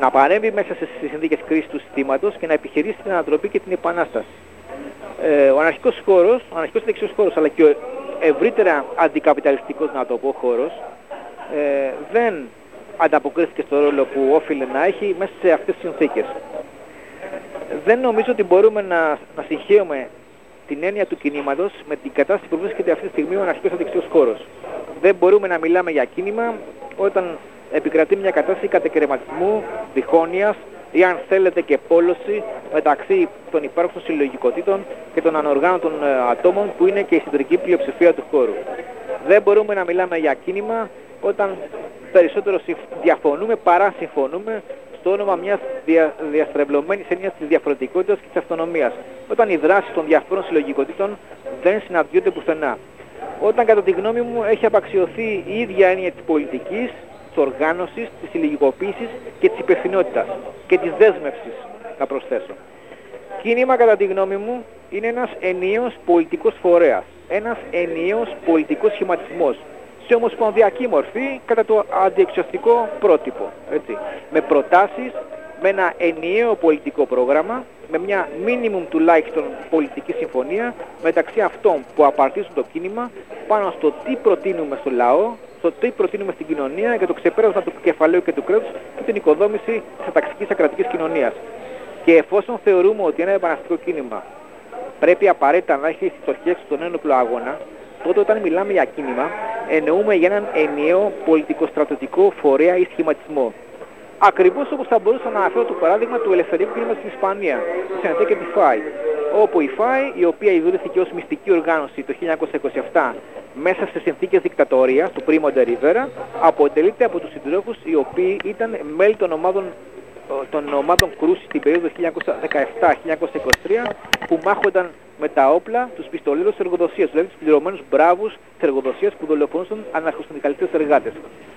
να παρέμβει μέσα στις συνθήκες κρίσης του συστήματος και να επιχειρήσει την ανατροπή και την επανάσταση. Ε, ο αναρχικός χώρος, ο αναρχικός δεξιός χώρος, αλλά και ο ευρύτερα αντικαπιταλιστικός, να το πω, χώρος, ε, δεν ανταποκρίθηκε στο ρόλο που όφιλε να έχει μέσα σε αυτές τις συνθήκες. Δεν νομίζω ότι μπορούμε να, να συγχαίουμε την έννοια του κινήματος με την κατάσταση που βρίσκεται αυτή τη στιγμή ο αναρχικός αντεξιός χώρος. Δεν μπορούμε να μιλάμε για κίνημα όταν επικρατεί μια κατάσταση κατεκρεματισμού, διχόνοιας ή αν θέλετε και πόλωση μεταξύ των υπάρχουσων συλλογικότητων και των ανοργάνωτων ε, ατόμων που είναι και η συντρική πλειοψηφία του χώρου. Δεν μπορούμε να μιλάμε για κίνημα όταν περισσότερο διαφωνούμε παρά συμφωνούμε στο όνομα μιας δια, διαστρεβλωμένης έννοιας της διαφορετικότητας και της αυτονομίας. Όταν οι δράσεις των διαφόρων συλλογικότητων δεν συναντιούνται πουθενά. Όταν κατά τη γνώμη μου έχει απαξιωθεί η ίδια έννοια της πολιτικής, της οργάνωσης, της συλλογικοποίησης και της υπευθυνότητας και της δέσμευσης, θα προσθέσω. Κίνημα κατά τη γνώμη μου είναι ένας ενίος πολιτικός φορέας, ένας ενίος πολιτικός σχηματισμός, σε ομοσπονδιακή μορφή κατά το αντιεξιαστικό πρότυπο. Έτσι. Με προτάσεις, με ένα ενιαίο πολιτικό πρόγραμμα, με μια μίνιμουμ τουλάχιστον πολιτική συμφωνία μεταξύ αυτών που απαρτίζουν το κίνημα πάνω στο τι προτείνουμε στο λαό, στο τι προτείνουμε στην κοινωνία για το ξεπέρασμα του κεφαλαίου και του κράτους και την οικοδόμηση της αταξικής ακρατικής κοινωνίας. Και εφόσον θεωρούμε ότι ένα επαναστικό κίνημα πρέπει απαραίτητα να έχει στο χέρι τον ένοπλο αγώνα, τότε όταν μιλάμε για κίνημα εννοούμε για έναν ενιαίο πολιτικο-στρατιωτικό φορέα ή σχηματισμό. Ακριβώς όπως θα μπορούσα να αναφέρω το παράδειγμα του ελευθερικού κίνηματος στην Ισπανία, τη ΣΕΝΤΕ και τη ΦΑΙ, όπου η ΦΑΙ, η οποία ιδρύθηκε ως μυστική οργάνωση το 1927 μέσα σε συνθήκες δικτατορίας του Πρίμο Ντεριβέρα, αποτελείται από τους συντρόφους οι οποίοι ήταν μέλη των ομάδων των ομάδων Κρούσης στην περίοδο 1917-1923 που μάχονταν με τα όπλα τους πιστολίρους της εργοδοσίας, δηλαδή τους πληρωμένους μπράβους της εργοδοσίας που δολοφονούσαν αναρχοσυνδικαλιστές εργάτες.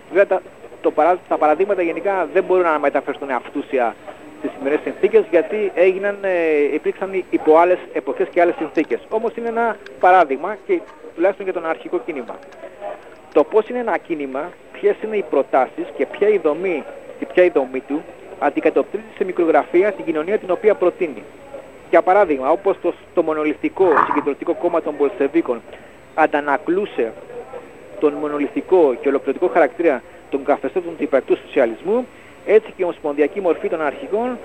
Βέβαια τα, το παρά, τα παραδείγματα γενικά δεν μπορούν να μεταφερθούν αυτούσια στις σημερινές συνθήκες γιατί έγιναν, ε, υπήρξαν υπό άλλες εποχές και άλλες συνθήκες. Όμως είναι ένα παράδειγμα και τουλάχιστον για τον αρχικό κίνημα. Το πώς είναι ένα κίνημα, ποιες είναι οι προτάσεις και ποια η δομή και ποια η δομή του αντικατοπτρίζει σε μικρογραφία την κοινωνία την οποία προτείνει. Για παράδειγμα, όπως το, το μονολυθικό συγκεντρωτικό κόμμα των Πολσεβίκων αντανακλούσε τον μονολυθικό και ολοκληρωτικό χαρακτήρα των καθεστώτων του υπερτού σοσιαλισμού, έτσι και η ομοσπονδιακή μορφή των αρχικών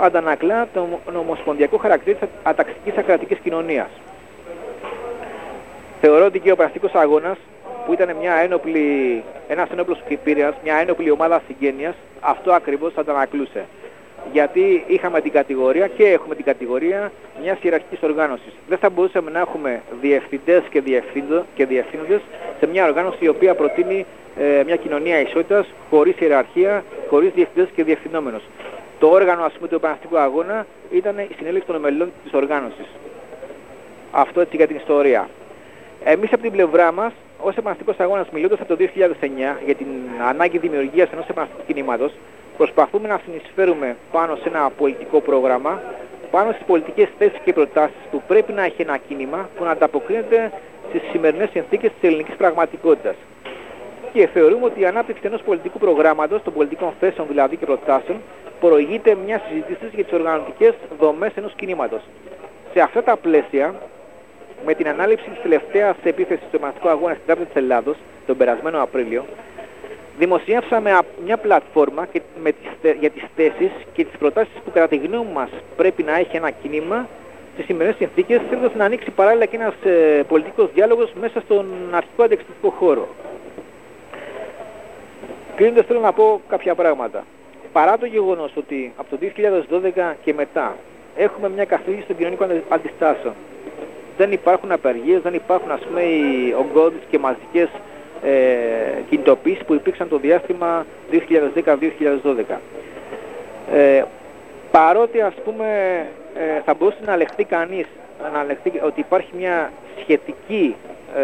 αντανακλά τον ομοσπονδιακό χαρακτήρα της αταξικής ακρατικής κοινωνίας. Θεωρώ ότι και ο πραστικός αγώνας που ήταν μια ένοπλη, ένας ένοπλος Κυπήριας, μια ένοπλη ομάδα συγγένειας, αυτό ακριβώς θα αντανακλούσε γιατί είχαμε την κατηγορία και έχουμε την κατηγορία μιας ιεραρχικής οργάνωσης. Δεν θα μπορούσαμε να έχουμε διευθυντές και, και διευθύνοντες σε μια οργάνωση η οποία προτείνει ε, μια κοινωνία ισότητας χωρίς ιεραρχία, χωρίς διευθυντές και διευθυνόμενος. Το όργανο ας πούμε του επαναστικού αγώνα ήταν η συνέλευση των μελών της οργάνωσης. Αυτό έτσι για την ιστορία. Εμείς από την πλευρά μας, ως επαναστικός αγώνας μιλώντας από το 2009 για την ανάγκη δημιουργίας ενός επαναστικού κινήματος, προσπαθούμε να συνεισφέρουμε πάνω σε ένα πολιτικό πρόγραμμα, πάνω στις πολιτικές θέσεις και προτάσεις που πρέπει να έχει ένα κίνημα που να ανταποκρίνεται στις σημερινές συνθήκες της ελληνικής πραγματικότητας. Και θεωρούμε ότι η ανάπτυξη ενός πολιτικού προγράμματος, των πολιτικών θέσεων δηλαδή και προτάσεων, προηγείται μιας συζήτησης για τις οργανωτικές δομές ενός κινήματος. Σε αυτά τα πλαίσια, με την ανάληψη της τελευταίας επίθεσης του Εμαστικού Αγώνα στην Τράπεζα της Ελλάδος, τον περασμένο Απρίλιο, Δημοσιεύσαμε α- μια πλατφόρμα και με τις, θε- για τις θέσεις και τις προτάσεις που κατά τη γνώμη μας πρέπει να έχει ένα κίνημα στις σημερινές συνθήκες θέλοντας να ανοίξει παράλληλα και ένας ε, πολιτικός διάλογος μέσα στον αρχικό αντεξιτικό χώρο. Κλείνοντας θέλω να πω κάποια πράγματα. Παρά το γεγονός ότι από το 2012 και μετά έχουμε μια καθήλυση των κοινωνικών αντι- αντιστάσεων. Δεν υπάρχουν απεργίες, δεν υπάρχουν ας πούμε οι ογκώδεις και μαζικές ε, κινητοποίησεις που υπήρξαν το διάστημα 2010-2012. Ε, παρότι ας πούμε ε, θα μπορούσε να λεχθεί κανείς να λεχθεί ότι υπάρχει μια σχετική ε,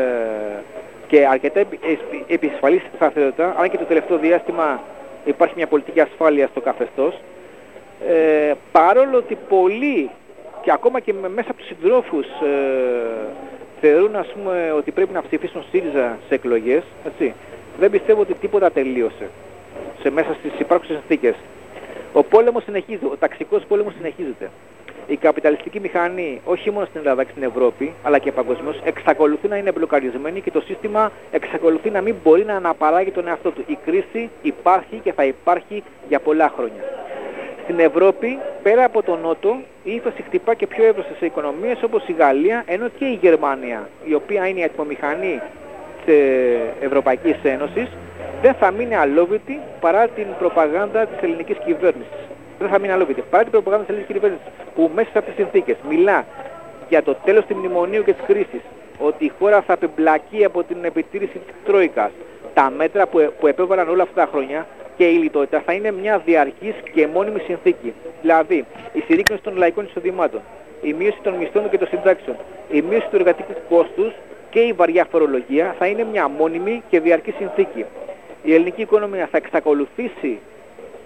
και αρκετά επι- εσ- επισφαλής σταθερότητα, αν και το τελευταίο διάστημα υπάρχει μια πολιτική ασφάλεια στο καθεστώς, ε, παρόλο ότι πολλοί και ακόμα και με- μέσα από τους συντρόφους ε, θεωρούν ας πούμε ότι πρέπει να ψηφίσουν ΣΥΡΙΖΑ σε εκλογές, έτσι, δεν πιστεύω ότι τίποτα τελείωσε σε μέσα στις υπάρχουσες συνθήκες. Ο πόλεμος συνεχίζεται, ο ταξικός πόλεμος συνεχίζεται. Η καπιταλιστική μηχανή, όχι μόνο στην Ελλάδα και στην Ευρώπη, αλλά και παγκοσμίως, εξακολουθεί να είναι μπλοκαρισμένη και το σύστημα εξακολουθεί να μην μπορεί να αναπαράγει τον εαυτό του. Η κρίση υπάρχει και θα υπάρχει για πολλά χρόνια. Στην Ευρώπη, πέρα από τον Νότο, η ύφεση χτυπά και πιο εύρωστες σε οικονομίες όπως η Γαλλία, ενώ και η Γερμανία, η οποία είναι η ατμομηχανή της ε, Ευρωπαϊκής Ένωσης, δεν θα μείνει αλόβητη παρά την προπαγάνδα της ελληνικής κυβέρνησης. Δεν θα μείνει αλόβητη παρά την προπαγάνδα της ελληνικής κυβέρνησης που μέσα σε αυτές τις συνθήκες μιλά για το τέλος του μνημονίου και της κρίσης, ότι η χώρα θα απεμπλακεί από την επιτήρηση της Τρόικας, τα μέτρα που, ε- που επέβαλαν όλα αυτά τα χρόνια και η λιτότητα θα είναι μια διαρκής και μόνιμη συνθήκη. Δηλαδή, η συρρήκνωση των λαϊκών εισοδημάτων, η μείωση των μισθών και των συντάξεων, η μείωση του εργατικού κόστους και η βαριά φορολογία θα είναι μια μόνιμη και διαρκή συνθήκη. Η ελληνική οικονομία θα εξακολουθήσει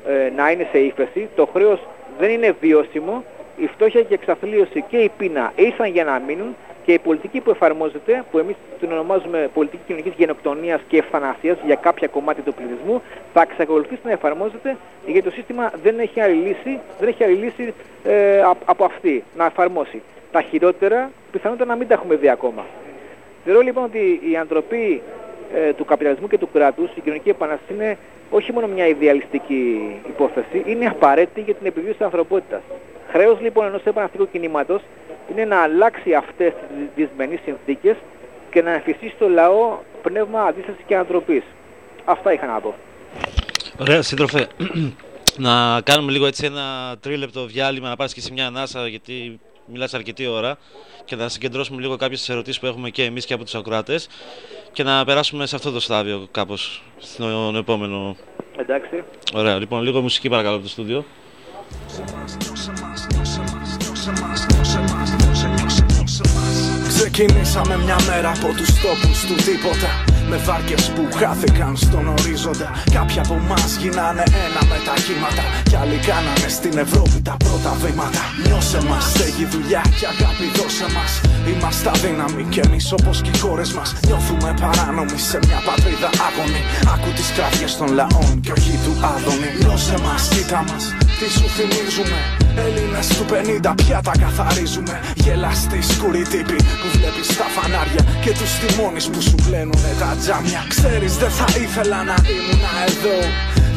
ε, να είναι σε ύφεση, το χρέος δεν είναι βιώσιμο, η φτώχεια και η εξαθλίωση και η πείνα ήρθαν για να μείνουν και η πολιτική που εφαρμόζεται, που εμείς την ονομάζουμε πολιτική κοινωνικής γενοκτονίας και ευθανασίας για κάποια κομμάτια του πληθυσμού, θα εξακολουθήσει να εφαρμόζεται γιατί το σύστημα δεν έχει άλλη λύση, δεν έχει άλλη λύση ε, απ- από αυτή να εφαρμόσει. Τα χειρότερα πιθανότατα να μην τα έχουμε δει ακόμα. Θεωρώ λοιπόν ότι η αντροπή ε, του καπιταλισμού και του κράτους, η κοινωνική επανάσταση είναι όχι μόνο μια ιδεαλιστική υπόθεση, είναι απαραίτητη για την επιβίωση της ανθρωπότητας. Χρέος λοιπόν ενός επαναστατικού κινήματος είναι να αλλάξει αυτές τις δυσμενείς συνθήκες και να εμφυσίσει στο λαό πνεύμα αντίστασης και ανθρωπής. Αυτά είχα να πω. Ωραία, σύντροφε. να κάνουμε λίγο έτσι ένα τρίλεπτο διάλειμμα, να πάρεις και εσύ μια ανάσα, γιατί μιλάς αρκετή ώρα και να συγκεντρώσουμε λίγο κάποιες ερωτήσεις που έχουμε και εμείς και από τους ακροάτες και να περάσουμε σε αυτό το στάδιο κάπως στον επόμενο. Εντάξει. Ωραία, λοιπόν, λίγο μουσική παρακαλώ από το στούντιο. Ξεκινήσαμε μια μέρα από τους τόπους του τίποτα Με βάρκες που χάθηκαν στον ορίζοντα. Κάποιοι από εμάς γίνανε ένα με τα κύματα. Κι άλλοι κάνανε στην Ευρώπη τα πρώτα βήματα. Νιώσε μας, στέγη δουλειά και αγάπη δώσε μας. Είμαστε αδύναμοι κι εμείς όπως και οι χώρες μας. Νιώθουμε παράνομοι σε μια πατρίδα άγωνη. Άκου τις κραυγές των λαών και όχι του Άδωνη. Νιώσε μας, κοίτα μας, τι σου θυμίζουμε. Έλληνες του 50 πια τα καθαρίζουμε. Γελαστοί σκουροί τύποι που βλέπεις στα φανάρια Και τους τιμώνεις που σου πλένουνε τα τζάμια Ξέρεις δεν θα ήθελα να ήμουν εδώ.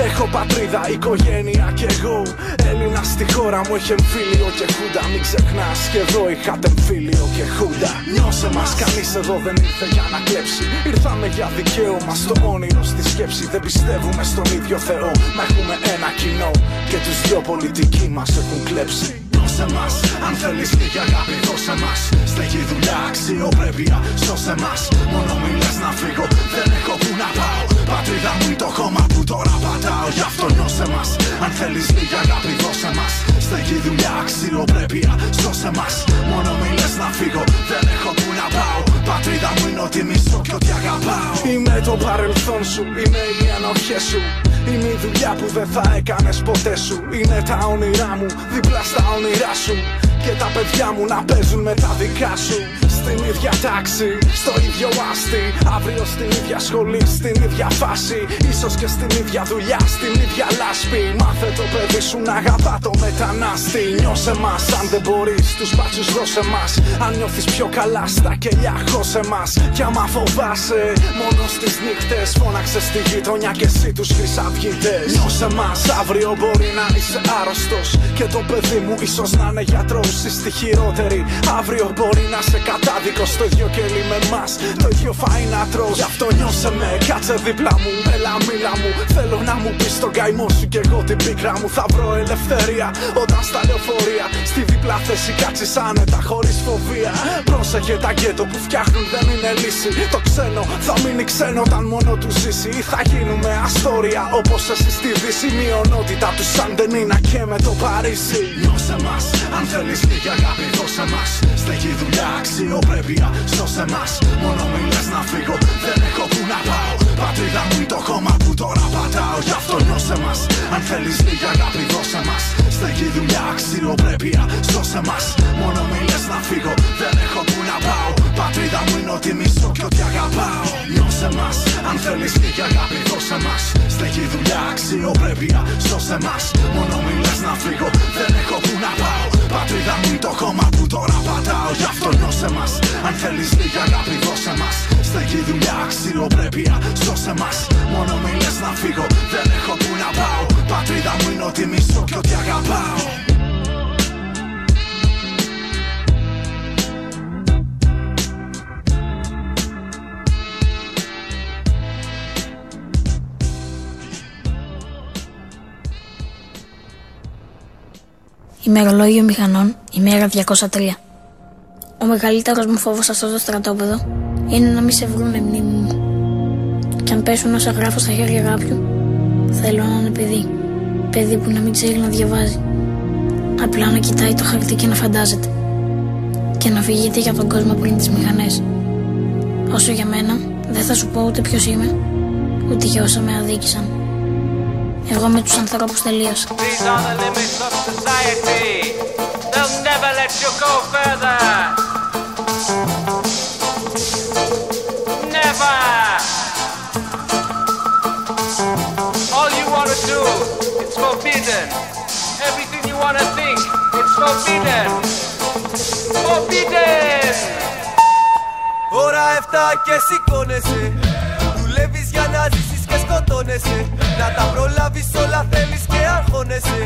Έχω πατρίδα, οικογένεια κι εγώ. Έλληνα στη χώρα μου έχει εμφύλιο και χούντα. Μην ξεχνάς και εδώ είχατε εμφύλιο και χούντα. Νιώσε μας κανείς εδώ δεν ήρθε για να κλέψει. Ήρθαμε για δικαίωμα στο όνειρο στη σκέψη. Δεν πιστεύουμε στον ίδιο Θεό. Μα έχουμε ένα κοινό Και τους δυο πολιτικοί μας έχουν κλέψει Δώσε μας, αν θέλεις λίγη αγάπη δώσε μας. Στεγή δουλειά, αξιοπρέπεια, σώσε μας. Μόνο μην λες να φύγω, δεν έχω που να πάω. Πατρίδα μου είναι το χώμα που τώρα πατάω Γι' αυτό νιώσε μας, αν θέλεις λίγη αγάπη δώσε μας. Στεγή δουλειά, αξιοπρέπεια, σώσε μας. Μόνο μην λες να φύγω, δεν έχω που να πάω Πατρίδα μου είναι ότι μισώ και ότι αγαπάω. Είμαι το παρελθόν σου, είναι οι ανοχές σου. Είναι η δουλειά που δεν θα έκανες ποτέ σου. Είναι τα όνειρά μου δίπλα στα όνειρά σου. Και τα παιδιά μου να παίζουν με τα δικά σου στην ίδια τάξη, στο ίδιο άστι. Αύριο στην ίδια σχολή, στην ίδια φάση. σω και στην ίδια δουλειά, στην ίδια λάσπη. Μάθε το παιδί σου να αγαπά το μετανάστη. Νιώσε μας, αν δεν μπορείς, τους μπάτσους δώσε μας. Αν νιώθεις πιο καλά στα κελιά, χώσε μας. Κι άμα φοβάσαι, μόνο στις νύχτες φώναξε στη γειτονιά και εσύ τους χρυσαυγίτες. Νιώσε μας, αύριο μπορεί να είσαι άρρωστος. Και το παιδί μου ίσως να είναι γιατρός, στη χειρότερη. Αύριο μπορεί να σε κατάδικο στο ίδιο κελί με εμάς. Το ίδιο φάει να τρως Γι' αυτό νιώσε με, κάτσε δίπλα μου. Έλα, μίλα μου. Θέλω να μου πεις τον καημό σου και εγώ την πίκρα μου. Θα βρω ελευθερία όταν στα λεωφορεία. Στη δίπλα θέση κάτσει άνετα χωρίς φοβία. Πρόσεχε τα γκέτο που φτιάχνουν δεν είναι λύση. Το ξένο θα μείνει ξένο όταν μόνο του ζήσει. Ή θα γίνουμε αστόρια όπως εσύ στη δύση. Μειονότητα του σαν δεν είναι και με το Παρίσι. Νιώσε μας, αν θέλεις λίγη αγάπη, δώσε μας. Στεγή δουλειά, αξιοπρέπεια, σώσε μα. Μόνο μιλέ να φύγω, δεν έχω που να πάω. Πατρίδα μου το χώμα που τώρα πατάω. Γι' αυτό νιώσε μας. Αν θέλεις λίγη αγάπη, δώσε μας. Στεγή δουλειά, αξιοπρέπεια, σώσε μα. Μόνο μιλέ να φύγω, δεν έχω που να πάω. Πατρίδα μου είναι ότι μισώ και ότι αγαπάω. Νιώσε μας. Αν θέλεις λίγη αγάπη, δώσε μας. Στεγή δουλειά, αξιοπρέπεια, σώσε μα. Μόνο μιλέ να φύγω, δεν έχω που να πάω. Πατρίδα μου είναι το χώμα που τώρα πατάω. Γι' αυτό νιώσε μας. Αν θέλεις λίγη αγάπη, δώσε μας. Στεγή δουλειά, αξιοπρέπεια, σώσε μας. Μόνο μιλέ να φύγω, δεν έχω που να πάω. Πατρίδα μου είναι ότι μισώ και ότι αγαπάω. Ημερολόγιο μηχανών, ημέρα 203. Ο μεγαλύτερος μου φόβος σε αυτό το στρατόπεδο είναι να μην σε βρούνε μνήμη μου. Και αν πέσουν όσα γράφω στα χέρια κάποιου, θέλω να είναι παιδί. Παιδί που να μην ξέρει να διαβάζει. Απλά να κοιτάει το χαρτί και να φαντάζεται. Και να φυγείται για τον κόσμο πριν τις μηχανές. Όσο για μένα, δεν θα σου πω ούτε ποιος είμαι, ούτε για όσα με αδίκησαν. Εγώ με τους ανθρώπους τελείωσα. These are the limits of society. They'll never let you go further. Never. All you want to do, it's forbidden. Everything you want to think, it's forbidden. Forbidden. Ώρα 7 και σηκώνεσαι Δουλεύεις για να ζήσεις και σκοτώνεσαι. Να τα προλάβεις όλα θέλεις και αγχώνεσαι.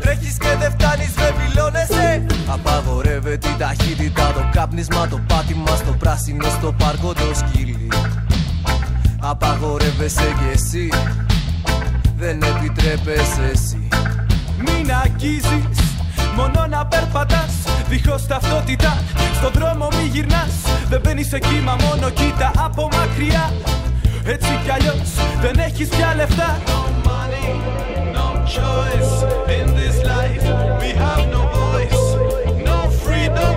Τρέχεις και δεν φτάνεις με δηλώνεσαι. Απαγορεύεται την ταχύτητα Το κάπνισμα, το πάτημα στο πράσινο Στο πάρκο το σκύλι. Απαγορεύεσαι κι εσύ. Δεν επιτρέπεσαι εσύ. Μην αγγίζεις, μόνο να περπατάς. Δίχως ταυτότητα, στον δρόμο μη γυρνάς. Δεν μπαίνεις σε κύμα, μόνο κοίτα από μακριά Έτσι κι αλλιώς δεν έχεις πια λεφτά No money, no choice in this life. We have no voice, no freedom,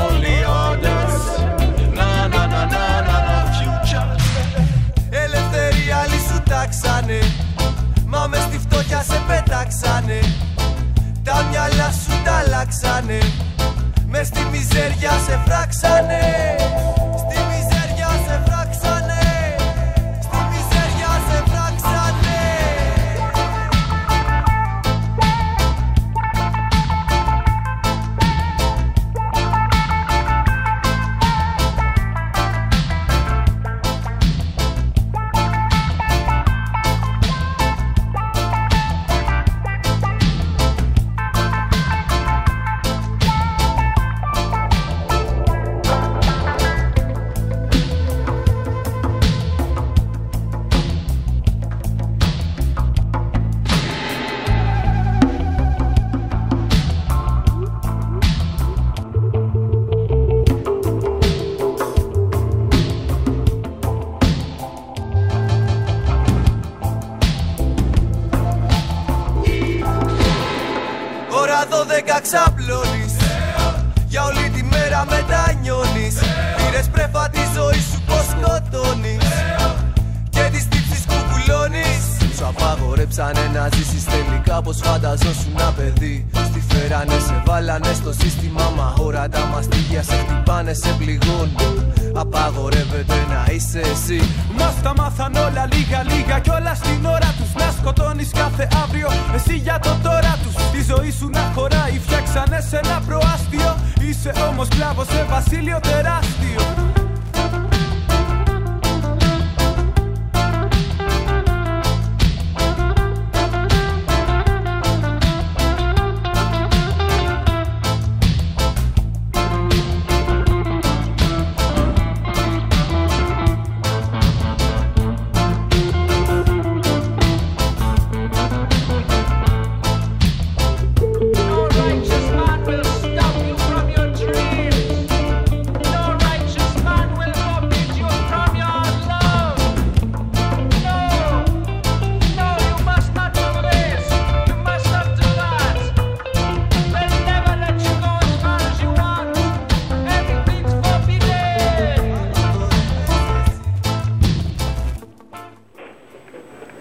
only orders. Na na na na na na future. Ελευθερία άλλοι σου τάξανε. Μα μες στη φτώχεια σε πετάξανε. Τα μυαλά σου τα αλλάξανε. Μες στη μιζέρια σε φράξανε.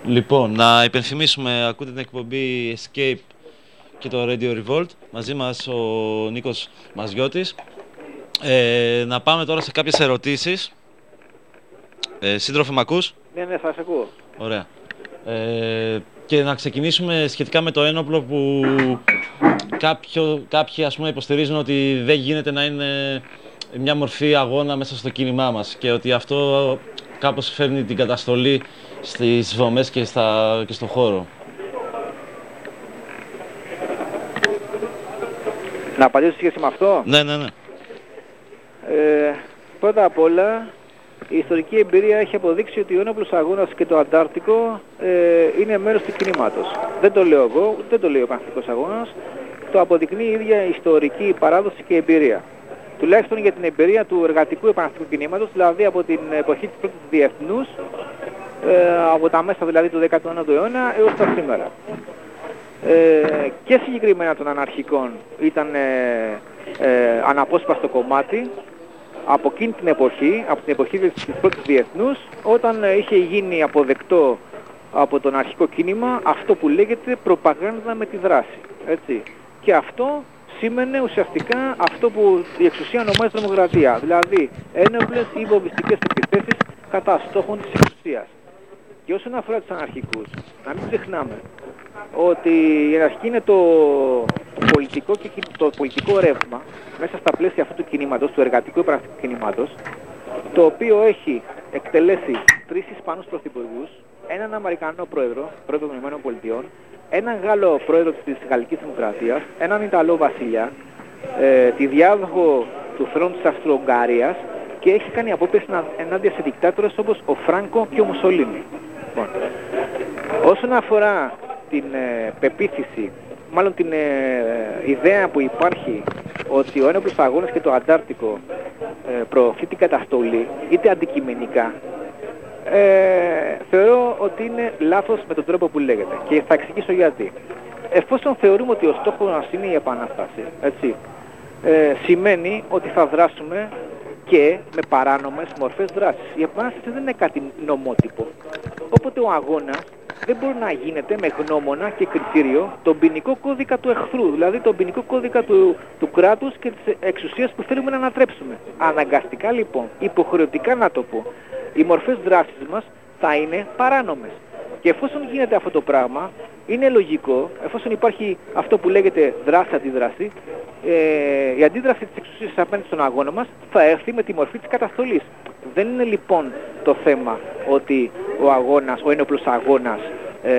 Λοιπόν, να υπενθυμίσουμε, ακούτε την εκπομπή Escape και το Radio Revolt. Μαζί μας ο Νίκος Μαζιώτης. Ε, να πάμε τώρα σε κάποιες ερωτήσεις. Ε, σύντροφε, μ' ακούς; Ναι, ναι, θα σε ακούω. Ωραία. Ε, και να ξεκινήσουμε σχετικά με το ένοπλο που κάποιο, κάποιοι ας πούμε υποστηρίζουν ότι δεν γίνεται να είναι μια μορφή αγώνα μέσα στο κίνημά μας και ότι αυτό κάπως φέρνει την καταστολή στις δομές και, στα, και στο χώρο. Να απαντήσω σχέση με αυτό; Ναι, ναι, ναι. Ε, πρώτα απ' όλα, η ιστορική εμπειρία έχει αποδείξει ότι ο ένοπλος αγώνας και το Αντάρτικο ε, είναι μέρος του κινήματος. Δεν το λέω εγώ, δεν το λέει ο Παναθηνικός Αγώνας, το αποδεικνύει η ίδια η ιστορική παράδοση και εμπειρία. Τουλάχιστον για την εμπειρία του εργατικού επαναστατικού κινήματος, δηλαδή από την εποχή της πρώτης διεθνούς, ε, από τα μέσα δηλαδή του 19ου αιώνα έως τα σήμερα. Ε, και συγκεκριμένα των αναρχικών ήταν ε, ε, αναπόσπαστο κομμάτι από εκείνη την εποχή, από την εποχή της της πρώτης διεθνούς, όταν ε, είχε γίνει αποδεκτό από τον αρχικό κίνημα αυτό που λέγεται προπαγάνδα με τη δράση. Έτσι. Και αυτό σήμαινε ουσιαστικά αυτό που η εξουσία ονομάζει τρομοκρατία, δηλαδή ένοπλες ή βομβιστικές επιθέσεις κατά στόχων της εξουσίας. Και όσον αφορά τους αναρχικούς, να μην ξεχνάμε ότι η αναρχική είναι το, το πολιτικό και κι- το πολιτικό ρεύμα μέσα στα πλαίσια αυτού του κινήματος, του εργατικού επαναστατικού κινήματος, το οποίο έχει εκτελέσει τρεις Ισπανούς πρωθυπουργούς, έναν Αμερικανό πρόεδρο, πρόεδρο των Ηνωμένων Πολιτειών, έναν Γάλλο πρόεδρο της Γαλλικής Δημοκρατίας, έναν Ιταλό βασιλιά, ε, τη διάδοχο του θρόνου της Αυστρο-Ουγγαρίας και έχει κάνει απόπειρες να- ενάντια σε δικτάτορες όπως ο Φράνκο και ο Μουσολίνη. Λοιπόν, όσον αφορά την ε, πεποίθηση, μάλλον την ε, ιδέα που υπάρχει ότι ο ένοπλος αγώνας και το Αντάρτικο ε, προωθεί την καταστολή, είτε αντικειμενικά, ε, θεωρώ ότι είναι λάθος με τον τρόπο που λέγεται. Και θα εξηγήσω γιατί. Εφόσον θεωρούμε ότι ο στόχος μας είναι η επανάσταση, έτσι, ε, σημαίνει ότι θα δράσουμε και με παράνομες μορφές δράσης. Η επανάσταση δεν είναι κάτι νομότυπο. Όποτε ο αγώνας δεν μπορεί να γίνεται με γνώμονα και κριτήριο τον ποινικό κώδικα του εχθρού, δηλαδή τον ποινικό κώδικα του, του κράτους και της εξουσίας που θέλουμε να ανατρέψουμε. Αναγκαστικά λοιπόν, υποχρεωτικά να το πω, οι μορφές δράσης μας θα είναι παράνομες. Και εφόσον γίνεται αυτό το πράγμα, είναι λογικό, εφόσον υπάρχει αυτό που λέγεται δράση-αντίδραση, ε, η αντίδραση της εξουσίας απέναντι στον αγώνα μας θα έρθει με τη μορφή της καταστολής. Δεν είναι λοιπόν το θέμα ότι ο αγώνας, ο ένοπλος αγώνας ε,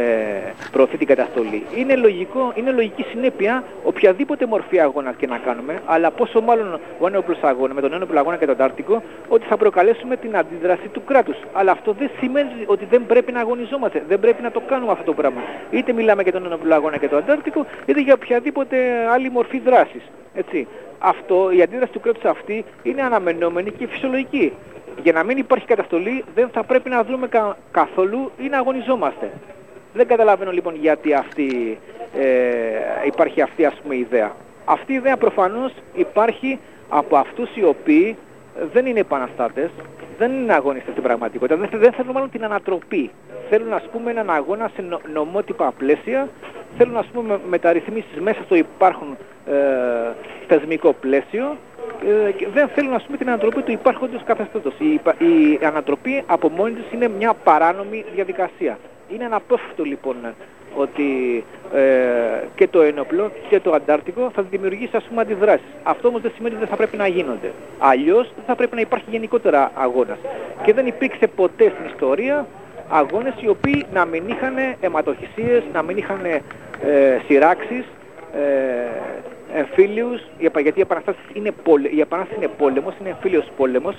προωθεί την καταστολή. Είναι, λογικό, είναι λογική συνέπεια οποιαδήποτε μορφή αγώνα και να κάνουμε, αλλά πόσο μάλλον ο ένοπλος αγώνα, με τον ένοπλο αγώνα και τον Αντάρτικο, ότι θα προκαλέσουμε την αντίδραση του κράτους. Αλλά αυτό δεν σημαίνει ότι δεν πρέπει να αγωνιζόμαστε, δεν πρέπει να το κάνουμε αυτό το πράγμα. Είτε μιλάμε για τον ένοπλο αγώνα και τον Αντάρτικο, είτε για οποιαδήποτε άλλη μορφή δράσης. Έτσι. Αυτό, η αντίδραση του κράτους αυτή είναι αναμενόμενη και φυσιολογική. Για να μην υπάρχει καταστολή δεν θα πρέπει να δούμε κα- καθόλου ή να αγωνιζόμαστε. Δεν καταλαβαίνω λοιπόν γιατί αυτή, ε, υπάρχει αυτή ας πούμε ιδέα. Αυτή η ιδέα προφανώς υπάρχει από αυτούς οι οποίοι δεν είναι επαναστάτες, δεν είναι αγωνιστές στην πραγματικότητα, δεν, θε- δεν θέλουν μάλλον την ανατροπή. Θέλουν ας πούμε έναν αγώνα σε νο- νομότυπα πλαίσια θέλουν ας πούμε μεταρρυθμίσεις μέσα στο υπάρχον ε, θεσμικό πλαίσιο ε, και δεν θέλουν ας πούμε την ανατροπή του υπάρχοντος καθεστώτος. Η, υπα- η ανατροπή από μόνη της είναι μια παράνομη διαδικασία. Είναι αναπόφευκτο λοιπόν ότι ε, και το ένοπλο και το αντάρτικο θα δημιουργήσει ας πούμε αντιδράσεις. Αυτό όμως δεν σημαίνει ότι δεν θα πρέπει να γίνονται. Αλλιώς δεν θα πρέπει να υπάρχει γενικότερα αγώνας. Και δεν υπήρξε ποτέ στην ιστορία αγώνες οι οποίοι να μην είχαν αιματοχυσίες, να μην είχαν ε, σειράξεις, ε, εμφύλιους, η επα- γιατί η επανάσταση είναι, πόλε, η επανάσταση είναι πόλεμος, είναι εμφύλιος πόλεμος.